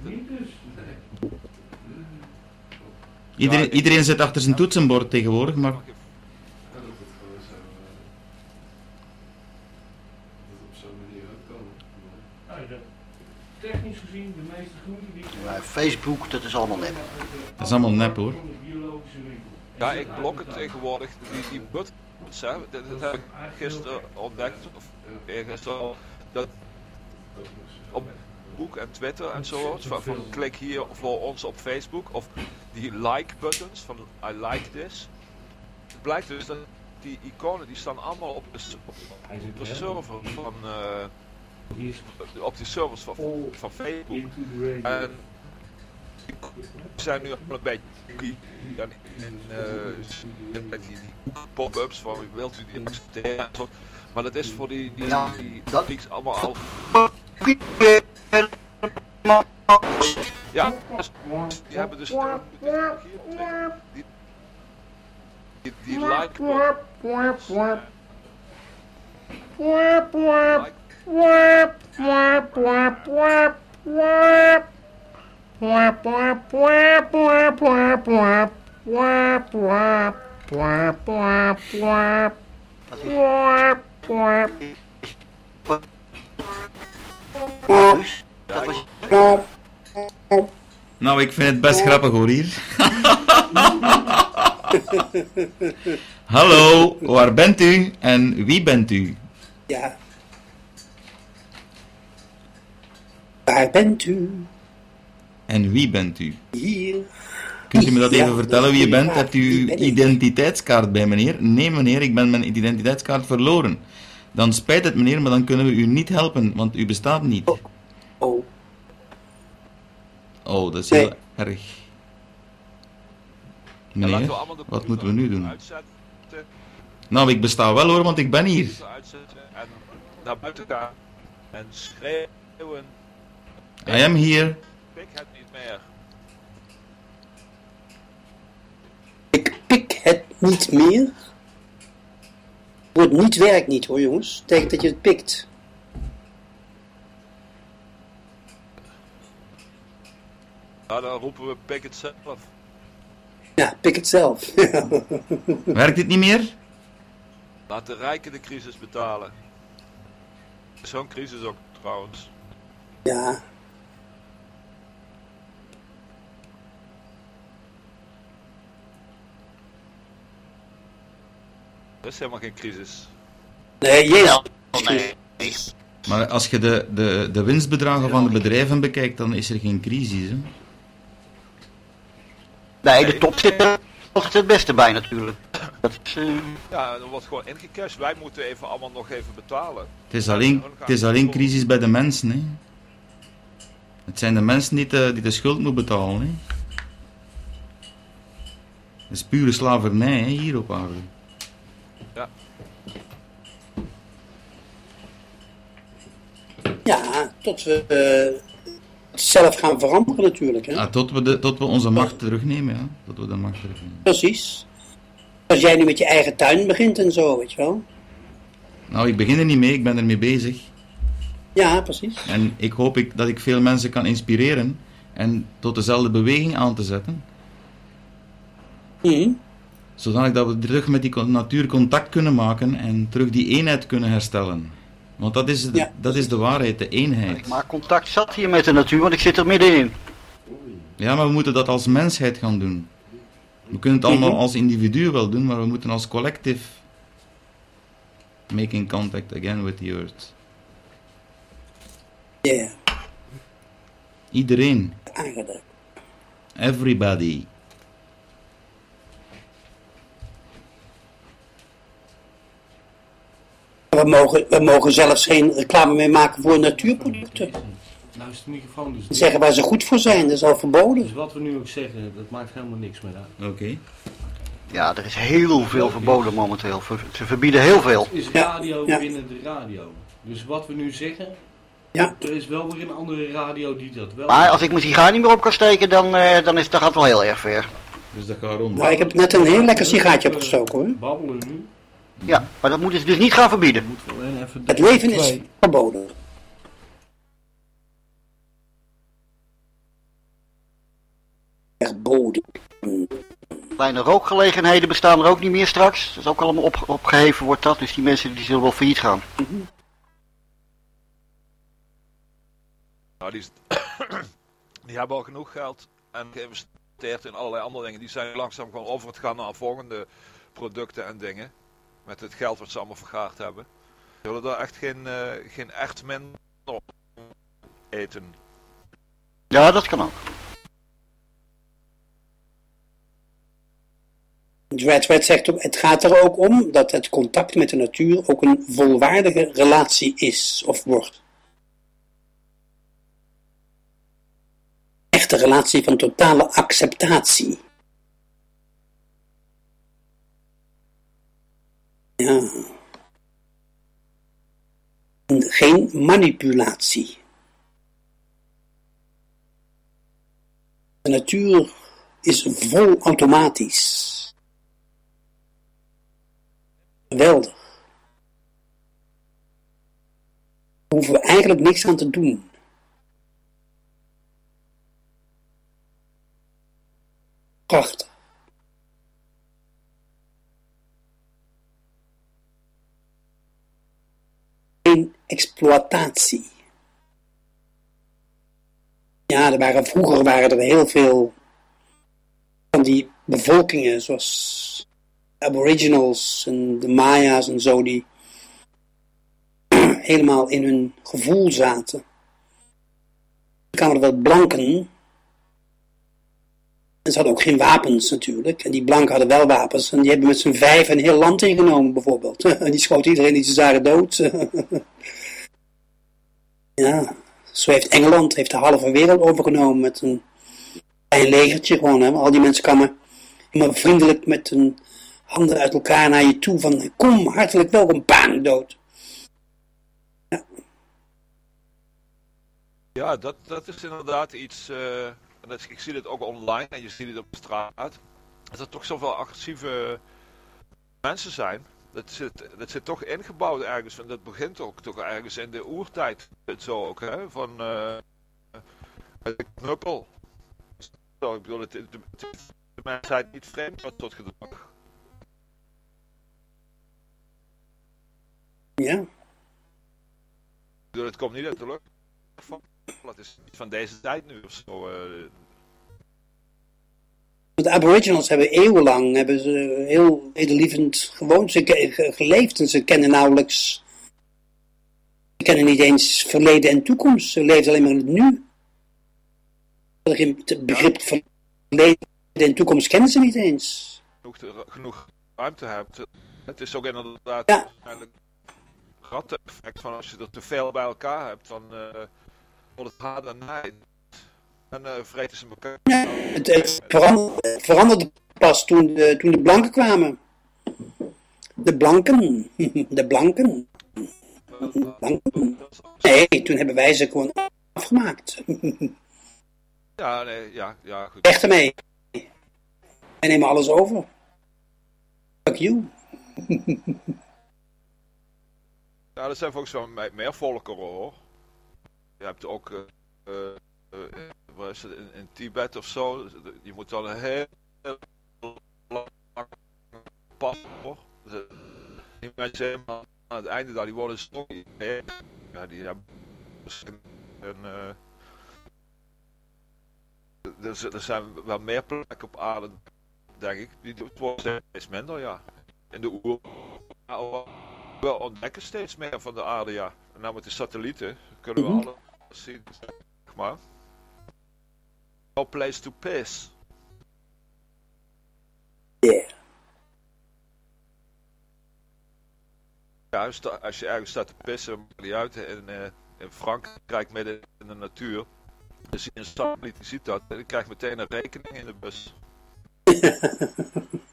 [SPEAKER 2] iedereen, iedereen zit achter zijn toetsenbord tegenwoordig, maar
[SPEAKER 7] Nou, de- technisch gezien, de meeste groenten die...
[SPEAKER 9] Maar Facebook, dat is allemaal nep.
[SPEAKER 2] dat is allemaal nep hoor.
[SPEAKER 12] Ja, ik blok het tegenwoordig. Die, die buttons, hè, dat, dat heb ik gisteren ontdekt, of eergisteren al, dat op Facebook en Twitter en zo, van, van klik hier voor ons op Facebook, of die like buttons, van I like this. Het blijkt dus dat die iconen, die staan allemaal op de, op de server van, eh, op die servers van, van Facebook. En zijn nu allemaal een beetje cookie. En, en eh, die, pop-ups van wilt u die accepteren. Maar dat is voor die, die, die, die allemaal al. Ja, die hebben dus die, die, die like
[SPEAKER 9] was...
[SPEAKER 2] Nou, ik vind het best grappig hoor hier. Hallo, waar bent u en wie bent u?
[SPEAKER 11] Ja. Waar bent u?
[SPEAKER 2] En wie bent u?
[SPEAKER 11] Hier.
[SPEAKER 2] Kunt u me dat
[SPEAKER 11] Ja,
[SPEAKER 2] even vertellen wie je bent? Hebt u uw identiteitskaart bij meneer? Nee meneer, ik ben mijn identiteitskaart verloren. Dan spijt het meneer, maar dan kunnen we u niet helpen, want u bestaat niet.
[SPEAKER 11] Oh.
[SPEAKER 2] Oh, dat is
[SPEAKER 11] Nee.
[SPEAKER 2] heel erg. Meneer, wat moeten we nu doen?
[SPEAKER 12] Uitzetten,
[SPEAKER 2] Nou, ik besta wel hoor, want ik ben hier.
[SPEAKER 12] en naar buiten gaan. En schreeuwen.
[SPEAKER 2] I am here.
[SPEAKER 12] Meer.
[SPEAKER 11] Pik het niet meer. Het woord niet werkt niet hoor jongens. Betekent dat je het pikt.
[SPEAKER 12] Nou, dan roepen we pik het zelf.
[SPEAKER 11] Ja, pik het zelf.
[SPEAKER 2] Werkt dit niet meer?
[SPEAKER 12] Laat de rijken de crisis betalen. Zo'n crisis ook trouwens.
[SPEAKER 11] ja.
[SPEAKER 12] Er is helemaal geen crisis.
[SPEAKER 11] Nee, jezus.
[SPEAKER 2] Maar als je de, de, de winstbedragen van de bedrijven bekijkt, dan is er geen crisis. Hè?
[SPEAKER 9] Nee, de top zit er altijd het beste bij natuurlijk. Dat is, eh,
[SPEAKER 12] Ja, er wordt gewoon ingecashed. Wij moeten even allemaal nog even betalen.
[SPEAKER 2] Het is alleen, het is alleen crisis bij de mensen. Hè? Het zijn de mensen die de, die de schuld moeten betalen. Hè? Het is pure slavernij hè, hier op aarde.
[SPEAKER 12] Ja.
[SPEAKER 11] Ja, tot we eh, zelf gaan veranderen natuurlijk. Hè?
[SPEAKER 2] Ah, tot, we de, tot we onze macht terugnemen. Ja? Tot we de macht terugnemen.
[SPEAKER 11] Precies. Als jij nu met je eigen tuin begint en zo, weet je wel.
[SPEAKER 2] Nou, ik begin er niet mee, ik ben ermee bezig.
[SPEAKER 11] Ja, precies.
[SPEAKER 2] En ik hoop ik, dat ik veel mensen kan inspireren en tot dezelfde beweging aan te zetten.
[SPEAKER 11] Mhm.
[SPEAKER 2] Zodanig dat we terug met die natuur contact kunnen maken en terug die eenheid kunnen herstellen. Want dat is, de, dat is de waarheid, de eenheid.
[SPEAKER 9] ik maak contact zat hier met de natuur, want ik zit er middenin.
[SPEAKER 2] Ja, maar we moeten dat als mensheid gaan doen. We kunnen het allemaal
[SPEAKER 9] Mhm.
[SPEAKER 2] als individu wel doen, maar we moeten als collectief making contact again with the earth.
[SPEAKER 11] Ja,
[SPEAKER 2] Iedereen. Everybody.
[SPEAKER 11] We mogen, we mogen zelfs geen reclame meer maken voor natuurproducten.
[SPEAKER 1] Nou is de microfoon dus...
[SPEAKER 11] En zeggen waar ze goed voor zijn, dat is al verboden.
[SPEAKER 1] Dus wat we nu ook zeggen, dat maakt helemaal niks meer uit.
[SPEAKER 2] Oké.
[SPEAKER 9] Ja, er is heel veel verboden momenteel. Ze verbieden heel veel.
[SPEAKER 1] Het is radio
[SPEAKER 11] ja.
[SPEAKER 1] binnen de radio. Dus wat we nu zeggen,
[SPEAKER 11] Ja.
[SPEAKER 1] er is wel weer een andere radio die dat wel...
[SPEAKER 9] Maar als ik mijn sigaar niet meer op kan steken, dan, eh, dan, is, dan gaat het wel heel erg ver.
[SPEAKER 2] Dus dat gaat rond.
[SPEAKER 11] Nou, ik heb net een heel lekker sigaartje opgestoken hoor.
[SPEAKER 1] Babbelen nu.
[SPEAKER 9] Ja, maar dat moeten ze dus niet gaan verbieden.
[SPEAKER 11] Het leven is verboden. Verboden.
[SPEAKER 9] Kleine rookgelegenheden bestaan er ook niet meer straks. Dat is ook allemaal op, opgeheven wordt dat, dus die mensen die zullen wel failliet gaan.
[SPEAKER 12] Nou, die, is- die hebben al genoeg geld en geïnvesteerd in allerlei andere dingen. Die zijn langzaam gewoon over het gaan naar volgende producten en dingen. Met het geld wat ze allemaal vergaard hebben. Ze willen daar echt geen, eh geen echt minder op eten.
[SPEAKER 9] Ja, dat kan ook.
[SPEAKER 11] Zegt ook, het gaat er ook om dat het contact met de natuur ook een volwaardige relatie is of wordt. Echte relatie van totale acceptatie. Ja. En Geen manipulatie. De natuur is vol automatisch. Geweldig. Daar hoeven we eigenlijk niks aan te doen. Prachtig. Geen exploitatie. Ja, er waren, vroeger waren er heel veel van die bevolkingen, zoals aboriginals en de Maya's en zo, die helemaal in hun gevoel zaten. Dan kwamen er wel blanken. En ze hadden ook geen wapens natuurlijk. En die blanken hadden wel wapens. En die hebben met z'n vijf een heel land ingenomen bijvoorbeeld. En die schoten iedereen die ze zagen dood. ja, zo heeft Engeland heeft de halve wereld overgenomen met een klein legertje gewoon. Hè. Al die mensen kwamen helemaal vriendelijk met hun handen uit elkaar naar je toe. Van kom, hartelijk welkom, bang, dood.
[SPEAKER 12] Ja, dat, dat is inderdaad iets. eh, dat, ik zie dit ook online en je ziet het op straat. Dat er toch zoveel agressieve mensen zijn. Dat zit, dat zit toch ingebouwd ergens. En dat begint ook toch ergens in de oertijd. Het Zo ook, hè? Van eh de knuppel. Zo, ik bedoel, het, het, de mensheid niet vreemd wat tot gedrag.
[SPEAKER 11] Ja.
[SPEAKER 12] Ik bedoel, het komt niet uit de lucht. Van, het is niet van deze tijd nu of zo. Eh.
[SPEAKER 11] De aboriginals hebben eeuwenlang hebben ze heel edelievend gewoond, ze geleefd en ze kennen nauwelijks, ze kennen niet eens verleden en toekomst. Ze leven alleen maar in het nu. Het begrip- begrip verleden en toekomst kennen ze niet eens.
[SPEAKER 12] genoeg, genoeg ruimte hebt. Het is ook inderdaad
[SPEAKER 11] Ja.
[SPEAKER 12] eigenlijk ratteneffect van als je er te veel bij elkaar hebt, dan eh, wordt het haat en En eh vreten ze elkaar.
[SPEAKER 11] Het, het veranderde, het veranderde pas toen de, toen de blanken kwamen. De blanken, de blanken. blanken. Nee, toen hebben wij ze gewoon afgemaakt.
[SPEAKER 12] Ja, nee, ja, ja, goed.
[SPEAKER 11] Echt ermee. En nemen alles over. Fuck you.
[SPEAKER 12] Ja, er zijn volgens mij me- meer volkeren hoor. Je hebt ook, eh, eh, het, in, in Tibet of zo, je moet dan een heel lang pad hoor. Dus, eh, Die mensen aan het einde daar, die worden zo Ja, die hebben een, eh, er, er zijn wel meer plekken op aarde, denk ik. Die het wordt steeds minder, ja. In de oer. We ontdekken steeds meer van de aarde, ja. En nou met de satellieten kunnen we
[SPEAKER 11] Mhm.
[SPEAKER 12] alles zien, zeg maar. No place to piss.
[SPEAKER 11] Yeah.
[SPEAKER 12] Ja, als, je ergens staat te pissen, het niet uit. In, eh, in Frankrijk, midden in de natuur. Dan zie je een satelliet, die ziet dat. En die krijgt meteen een rekening in de bus.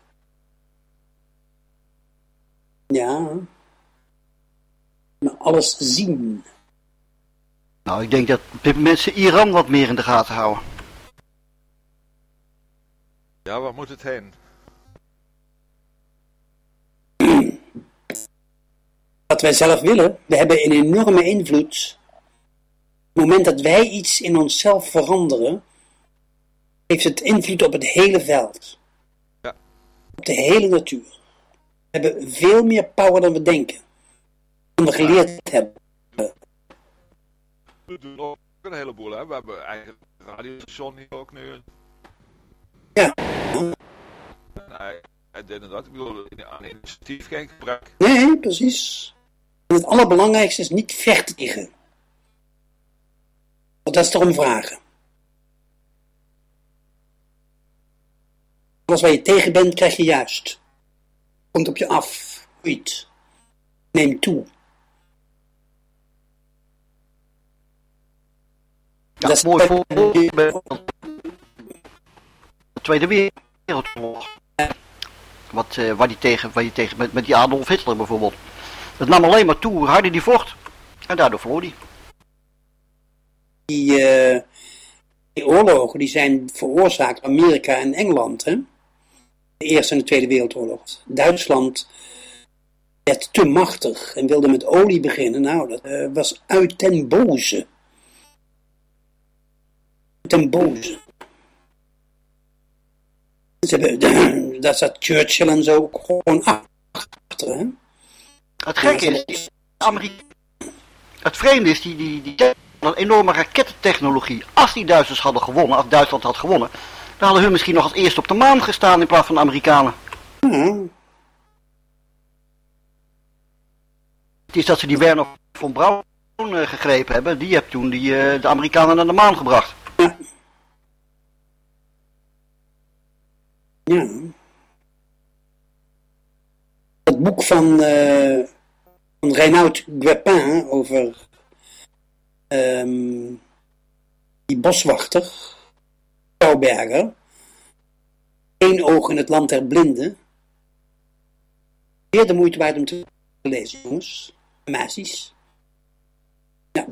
[SPEAKER 11] Ja. Maar alles zien.
[SPEAKER 9] Nou, ik denk dat ze Iran wat meer in de gaten houden.
[SPEAKER 12] Ja, waar moet het heen?
[SPEAKER 11] Wat wij zelf willen, we hebben een enorme invloed. Op het moment dat wij iets in onszelf veranderen, heeft het invloed op het hele veld.
[SPEAKER 12] Ja.
[SPEAKER 11] Op de hele natuur. We hebben veel meer power dan we denken. Dan we geleerd hebben.
[SPEAKER 12] We doen ook een heleboel, hè. We hebben eigen radiostation hier ook nu.
[SPEAKER 11] Ja.
[SPEAKER 12] Nee, dit en dat. Ik bedoel, aan initiatief geen gebrek.
[SPEAKER 11] Nee, precies. En het allerbelangrijkste is niet vechten. Want dat is erom vragen. Alles waar je tegen bent, krijg je juist. Komt op je af. Groeit. Neemt toe.
[SPEAKER 9] Ja,
[SPEAKER 11] Dat is
[SPEAKER 9] mooi voorbeeld. Tweede Wereldoorlog. Wat, eh, waar die tegen, waar die tegen met, met die Adolf Hitler bijvoorbeeld. Het nam alleen maar toe hoe harder die vocht. En daardoor verloor.
[SPEAKER 11] Die, eh, die oorlogen die zijn veroorzaakt door Amerika en Engeland. Hè? De Eerste en de Tweede Wereldoorlog. Duitsland werd te machtig en wilde met olie beginnen. Nou, dat eh, was uit ten boze. Ten boze. Daar zat Churchill en zo ook gewoon achter. Hè?
[SPEAKER 9] Het gekke is, Amerika... Het vreemde is, die, die, die een enorme rakettentechnologie. Als die Duitsers hadden gewonnen, als Duitsland had gewonnen, Dan hadden hun misschien nog als eerste op de maan gestaan in plaats van de Amerikanen. Het is dat ze die Werner von Braun eh, gegrepen hebben. Die heeft toen die, eh, de Amerikanen naar de maan gebracht.
[SPEAKER 11] Ja. Dat boek van, eh van Reinoud over ehm, die boswachter, Schouwberger, Eén oog in het land der blinden. Weer de moeite waard om te lezen, jongens. en Meisjes. Ja.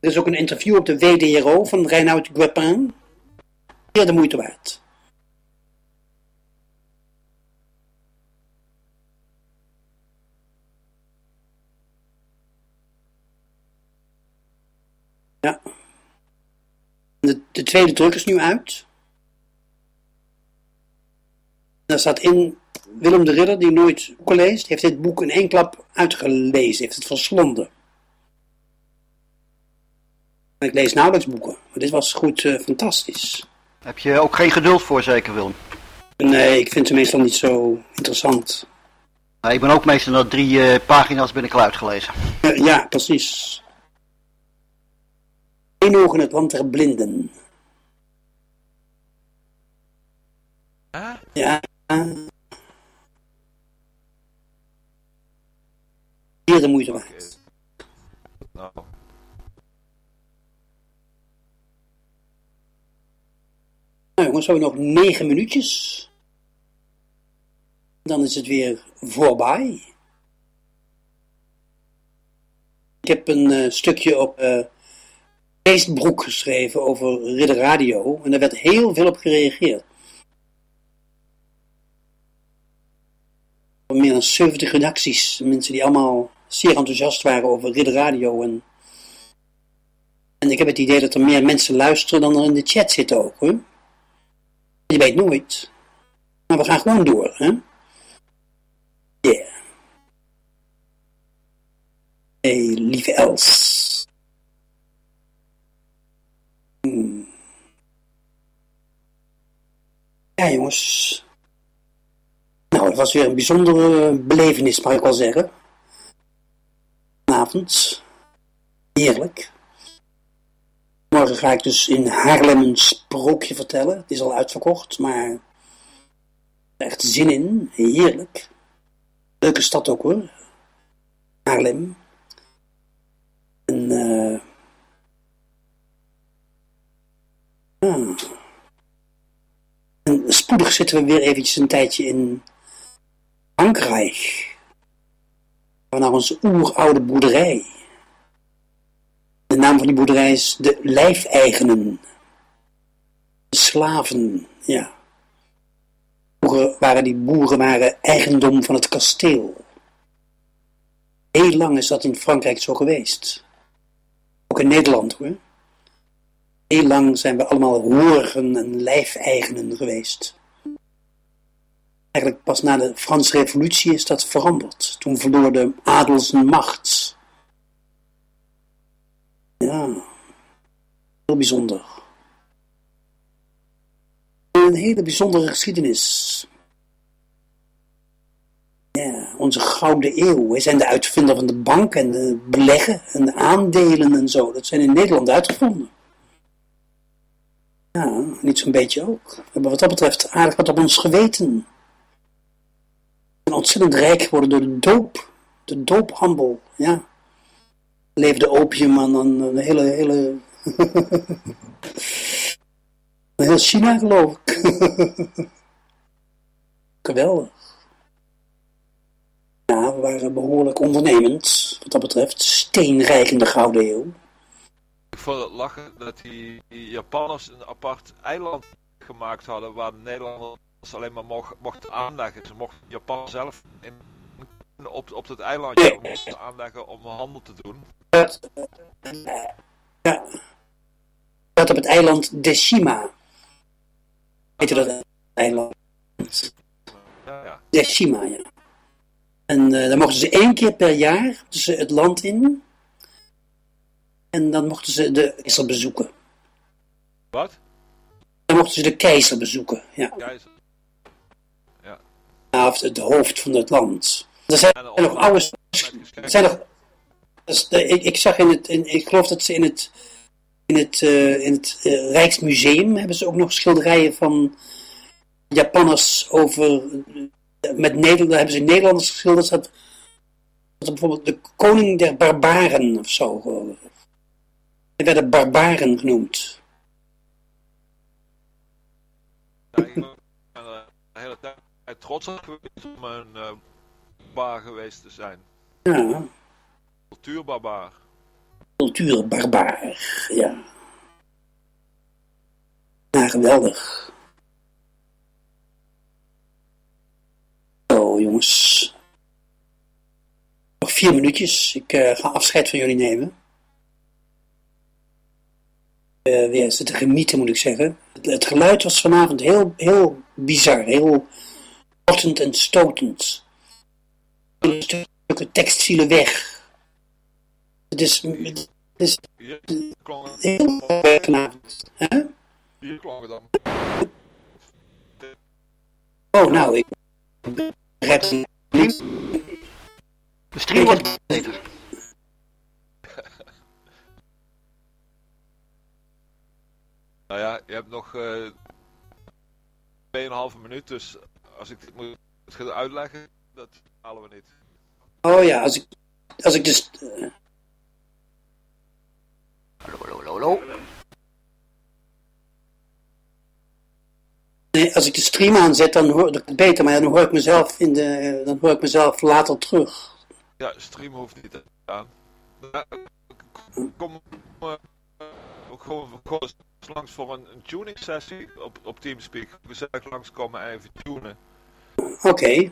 [SPEAKER 11] Er is ook een interview op de WDRO van Reinoud Guepin. Weer de moeite waard. Ja. De, de tweede druk is nu uit. Daar staat in Willem de Ridder, die nooit boeken leest, heeft dit boek in één klap uitgelezen, heeft het verslonden. En ik lees nauwelijks boeken, maar dit was goed eh, fantastisch.
[SPEAKER 9] Heb je ook geen geduld voor, zeker Willem?
[SPEAKER 11] Nee, ik vind ze meestal niet zo interessant.
[SPEAKER 9] Nou, ik ben ook meestal na drie eh, pagina's ben ik al uitgelezen.
[SPEAKER 11] Ja, precies. Eén oog in het land der blinden. Ja. Hier de moeite waard.
[SPEAKER 12] Nou,
[SPEAKER 11] Nou jongens, we hebben nog negen minuutjes. Dan is het weer voorbij. Ik heb een eh, stukje op eh Facebook geschreven over Ridder Radio. En daar werd heel veel op gereageerd. Meer dan 70 redacties. Mensen die allemaal zeer enthousiast waren over Ridder Radio. En, en ik heb het idee dat er meer mensen luisteren dan er in de chat zitten ook. Je weet nooit. Maar we gaan gewoon door. Hè? Yeah. Hey, lieve Els. Ja, jongens. Nou, het was weer een bijzondere belevenis, mag ik wel zeggen. Vanavond. Heerlijk. Morgen ga ik dus in Haarlem een sprookje vertellen. Het is al uitverkocht, maar echt zin in. Heerlijk. Leuke stad ook hoor. Haarlem. En eh En spoedig zitten we weer eventjes een tijdje in Frankrijk. Naar onze oeroude boerderij. De naam van die boerderij is de Lijfeigenen. De slaven, ja. Vroeger waren die boeren waren eigendom van het kasteel. Heel lang is dat in Frankrijk zo geweest. Ook in Nederland hoor. Heel lang zijn we allemaal hoorigen en lijfeigenen geweest. Eigenlijk pas na de Franse revolutie is dat veranderd. Toen verloor de adel zijn macht. Ja, heel bijzonder. Een hele bijzondere geschiedenis. Ja, onze gouden eeuw. Wij zijn de uitvinder van de bank en de beleggen en de aandelen en zo. Dat zijn in Nederland uitgevonden. Ja, niet zo'n beetje ook. We hebben wat dat betreft aardig wat op ons geweten. We zijn ontzettend rijk geworden door de doop. De doophandel, ja. Leefde opium aan een hele, hele... heel China, geloof ik. Geweldig. Ja, we waren behoorlijk ondernemend, wat dat betreft. Steenrijk in de Gouden Eeuw.
[SPEAKER 12] Ik vond het lachen dat die, die Japanners een apart eiland gemaakt hadden waar de Nederlanders alleen maar mocht, mochten aanleggen. Ze mochten Japan zelf in, op, op het eilandje mochten aanleggen om handel te doen.
[SPEAKER 11] Ja. Dat op het eiland Deshima. Weet je dat eiland?
[SPEAKER 12] Ja, ja.
[SPEAKER 11] Deshima, ja. En eh, dan mochten ze één keer per jaar tussen het land in. En dan mochten ze de Israël bezoeken.
[SPEAKER 12] Wat?
[SPEAKER 11] Dan mochten ze de keizer bezoeken. Ja.
[SPEAKER 12] Keizer. Ja.
[SPEAKER 11] Ja, Of het hoofd van het land. Er zijn er nog oude... Er zijn nog... dus de- ik, ik zag in het... In, ik geloof dat ze in het... In het, eh, in het eh, Rijksmuseum hebben ze ook nog schilderijen van Japanners over... eh, met Nederland, daar hebben ze Nederlanders geschilderd. Dat, dat bijvoorbeeld de koning der barbaren of zo. Die werden barbaren genoemd.
[SPEAKER 12] Ja, ik ben er de hele tijd trots op geweest om een eh bar geweest te zijn.
[SPEAKER 11] Ja,
[SPEAKER 12] Cultuurbarbaar.
[SPEAKER 11] cultuurbarbaar. Ja. Ja, geweldig. Zo, jongens. Nog vier minuutjes. Ik eh, ga afscheid van jullie nemen. Eh weer zitten genieten, moet ik zeggen. Het, het geluid was vanavond heel, heel bizar. Heel rottend en stotend. Stukken tekst vielen weg. Het is, het is heel erg vanavond. Hè?
[SPEAKER 12] hier klonk het dan.
[SPEAKER 11] Oh, nou, ik begrijp het niet.
[SPEAKER 9] De stream wordt beter.
[SPEAKER 12] Nou ja, je hebt nog eh 2,5 minuut, dus als ik dit moet uitleggen, dat halen we niet.
[SPEAKER 11] Oh ja, als ik, als ik dus... eh,
[SPEAKER 9] Hallo, hallo, hallo.
[SPEAKER 11] nee, als ik de stream aanzet, dan hoor ik het beter, maar dan hoor ik mezelf, in de, dan hoor ik mezelf later terug.
[SPEAKER 12] Ja, stream hoeft niet aan. Kom eh, ook gewoon, gewoon langs voor een, een tuning sessie op, op Teamspeak. Gezellig langskomen en even tunen.
[SPEAKER 11] Oké,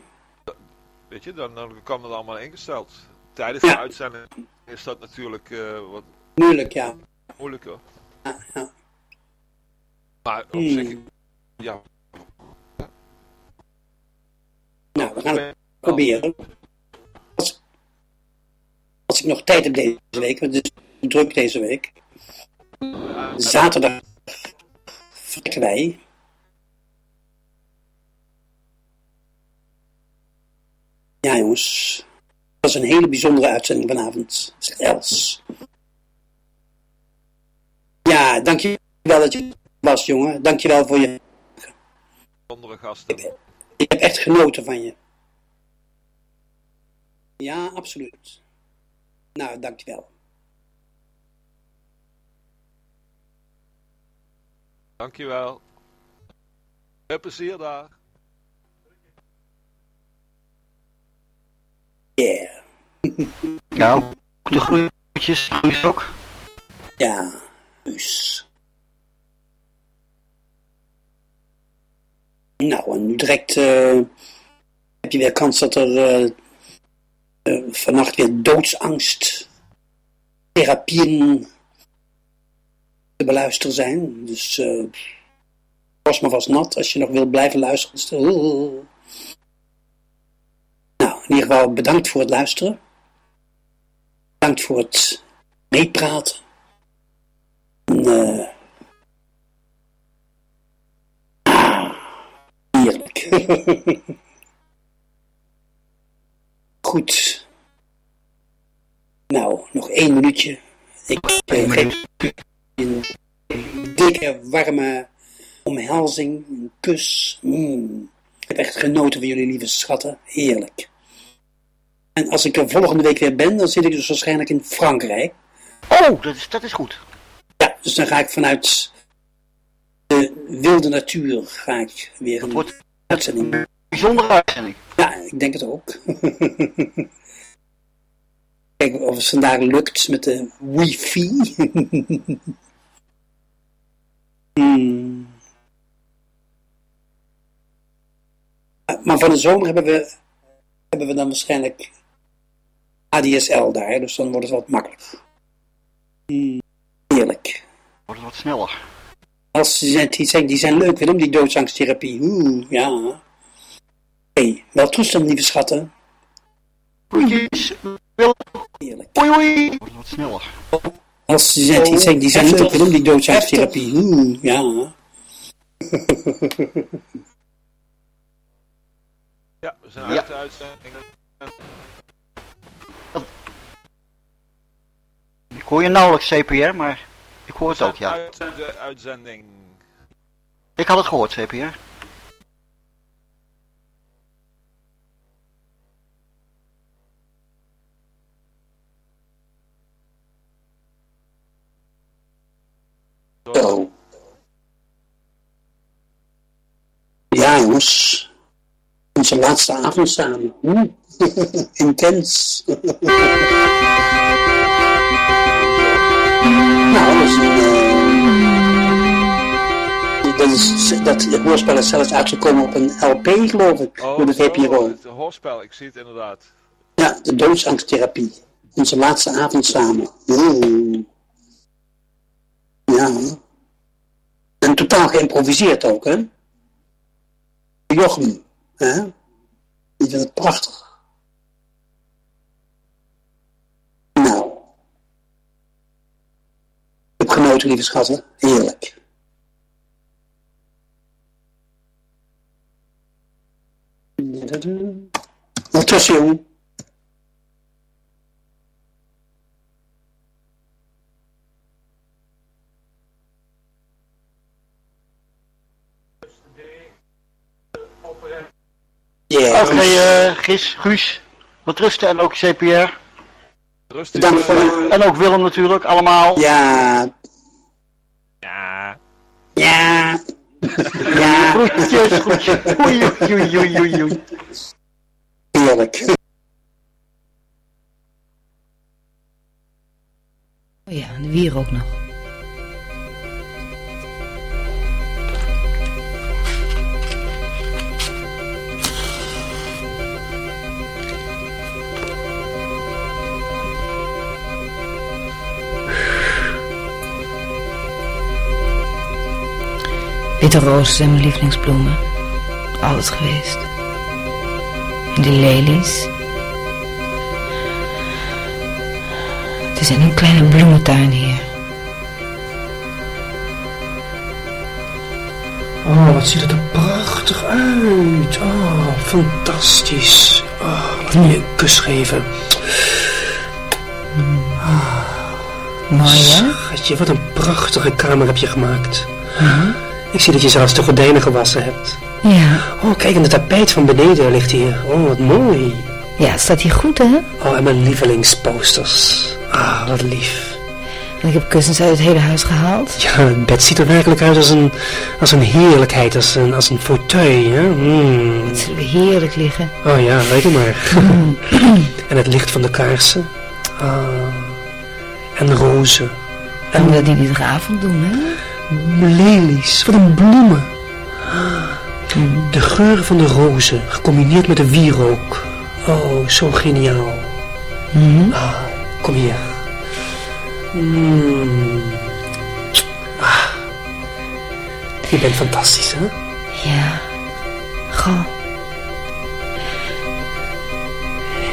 [SPEAKER 12] Weet je, dan, dan kan het allemaal ingesteld. Tijdens de
[SPEAKER 11] Ja.
[SPEAKER 12] uitzending is dat natuurlijk eh, wat
[SPEAKER 11] moeilijk, ja.
[SPEAKER 12] moeilijker.
[SPEAKER 11] ja, ja.
[SPEAKER 12] Maar op
[SPEAKER 11] Hmm.
[SPEAKER 12] zich, ja.
[SPEAKER 11] Nou, we gaan het proberen. Als, als ik nog tijd heb deze week, want het is druk deze week. Zaterdag vertrekken wij. Ja, jongens. Dat was een hele bijzondere uitzending vanavond, zegt Els. Ja, dankjewel dat je was, jongen. Dankjewel voor je...
[SPEAKER 12] Andere gasten.
[SPEAKER 11] Ik heb echt genoten van je. Ja, absoluut. Nou, dankjewel.
[SPEAKER 12] Dankjewel. Veel plezier daar.
[SPEAKER 11] Yeah.
[SPEAKER 9] Ja, de groetjes, groetjes ook.
[SPEAKER 11] Ja, dus. Nou, en nu direct eh, heb je weer kans dat er eh, eh, vannacht weer doodsangst therapieën te beluisteren zijn. Dus eh was maar vast nat als je nog wilt blijven luisteren. Dus, eh, Nou, in ieder geval bedankt voor het luisteren. Bedankt voor het meepraten. En, eh, ah, heerlijk. Goed. Nou, nog één minuutje. Ik geef een dikke, warme omhelzing, een kus. Mm. Ik heb echt genoten van jullie lieve schatten. Heerlijk. En als ik er volgende week weer ben, dan zit ik dus waarschijnlijk in Frankrijk.
[SPEAKER 9] Oh, dat is, dat is goed.
[SPEAKER 11] Ja, dus dan ga ik vanuit de wilde natuur ga ik weer een uitzending.
[SPEAKER 9] Bijzondere uitzending.
[SPEAKER 11] Ja, ik denk het ook. Kijken of het vandaag lukt met de wifi. Hmm. Maar van de zomer hebben we, hebben we dan waarschijnlijk ADSL daar, dus dan wordt het wat makkelijker. Hmm. Heerlijk.
[SPEAKER 9] Wordt het wat sneller.
[SPEAKER 11] Als die, zijn, die, zijn, die zijn leuk, Willem, die doodsangstherapie. Oeh, ja. Hé, hey, wel toestand, lieve schatten.
[SPEAKER 9] Groetjes.
[SPEAKER 11] Heerlijk.
[SPEAKER 9] Oei, oei. Wordt het wat sneller.
[SPEAKER 11] Als die zijn, die zijn, die zijn leuk, Willem, die doodsangstherapie. Oeh, ja.
[SPEAKER 12] Ja, we zijn
[SPEAKER 9] Ja.
[SPEAKER 12] uit de uitzending.
[SPEAKER 9] Ik hoor je nauwelijks CPR, maar ik hoor het ook, ja.
[SPEAKER 12] Uit de uitzending.
[SPEAKER 9] Ik had het gehoord, CPR.
[SPEAKER 11] Zo. Ja, jongens. Onze laatste avond samen. Hm. Intens. nou, dat is een... eh, dat, is, dat hoorspel is zelfs uitgekomen op een LP, geloof ik. door de VPRO.
[SPEAKER 12] het hoorspel, ik zie het inderdaad.
[SPEAKER 11] Ja, de doodsangsttherapie. Onze laatste avond samen. Mm. En totaal geïmproviseerd ook, hè? Jochem, hè? Die het prachtig. Nou. Ik heb genoten, lieve schatten. Heerlijk. Wat tussen, jongen. Ja.
[SPEAKER 9] Oké, eh, Gis, Guus, wat rusten en ook CPR.
[SPEAKER 12] Rustig.
[SPEAKER 11] Dank voor
[SPEAKER 9] En ook Willem natuurlijk, allemaal.
[SPEAKER 11] Ja.
[SPEAKER 12] Ja.
[SPEAKER 11] Ja. Ja.
[SPEAKER 9] Groetjes, groetjes. Oei, oei, oei, oei, oei.
[SPEAKER 11] Heerlijk.
[SPEAKER 13] Oh ja, de wier ook nog. Witte rozen zijn mijn lievelingsbloemen. Altijd geweest. En die lelies. Het is in een kleine bloementuin hier.
[SPEAKER 7] Oh, wat ziet het er prachtig uit. Oh, fantastisch. Oh, laat me je een kus geven. Ah.
[SPEAKER 13] Mooi, hè?
[SPEAKER 7] Schatje, wat een prachtige kamer heb je gemaakt. Ik zie dat je zelfs de gordijnen gewassen hebt.
[SPEAKER 13] Ja.
[SPEAKER 7] Oh, kijk, en de tapijt van beneden ligt hier. Oh, wat mooi.
[SPEAKER 13] Ja, staat hier goed, hè?
[SPEAKER 7] Oh, en mijn lievelingsposters. Ah, wat lief.
[SPEAKER 13] En ik heb kussens uit het hele huis gehaald.
[SPEAKER 7] Ja, het bed ziet er werkelijk uit als een, als een heerlijkheid, als een, als een fauteuil, hè? Mm.
[SPEAKER 13] Het zullen we heerlijk liggen.
[SPEAKER 7] Oh ja, reken maar. en het licht van de kaarsen. Ah. En rozen.
[SPEAKER 13] En dat die iedere avond doen, hè?
[SPEAKER 7] Lelies, wat een bloemen. De geur van de rozen, gecombineerd met de wierook. Oh, zo geniaal. Ah, kom hier. Mm. Ah. Je bent fantastisch, hè?
[SPEAKER 13] Ja. Goh.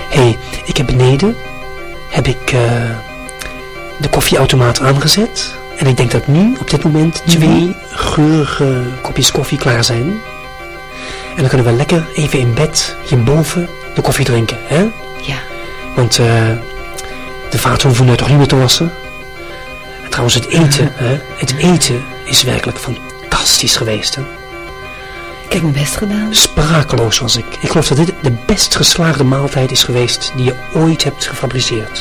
[SPEAKER 7] Hé, hey, ik heb beneden heb ik eh, de koffieautomaat aangezet. En ik denk dat nu op dit moment twee geurige kopjes koffie klaar zijn. En dan kunnen we lekker even in bed hierboven de koffie drinken, hè?
[SPEAKER 13] Ja.
[SPEAKER 7] Want eh, de vaten hoeven we toch niet meer te wassen. En trouwens, het eten, hè? Het eten is werkelijk fantastisch geweest, hè?
[SPEAKER 13] Ik heb mijn best gedaan.
[SPEAKER 7] Sprakeloos was ik. Ik geloof dat dit de best geslaagde maaltijd is geweest die je ooit hebt gefabriceerd.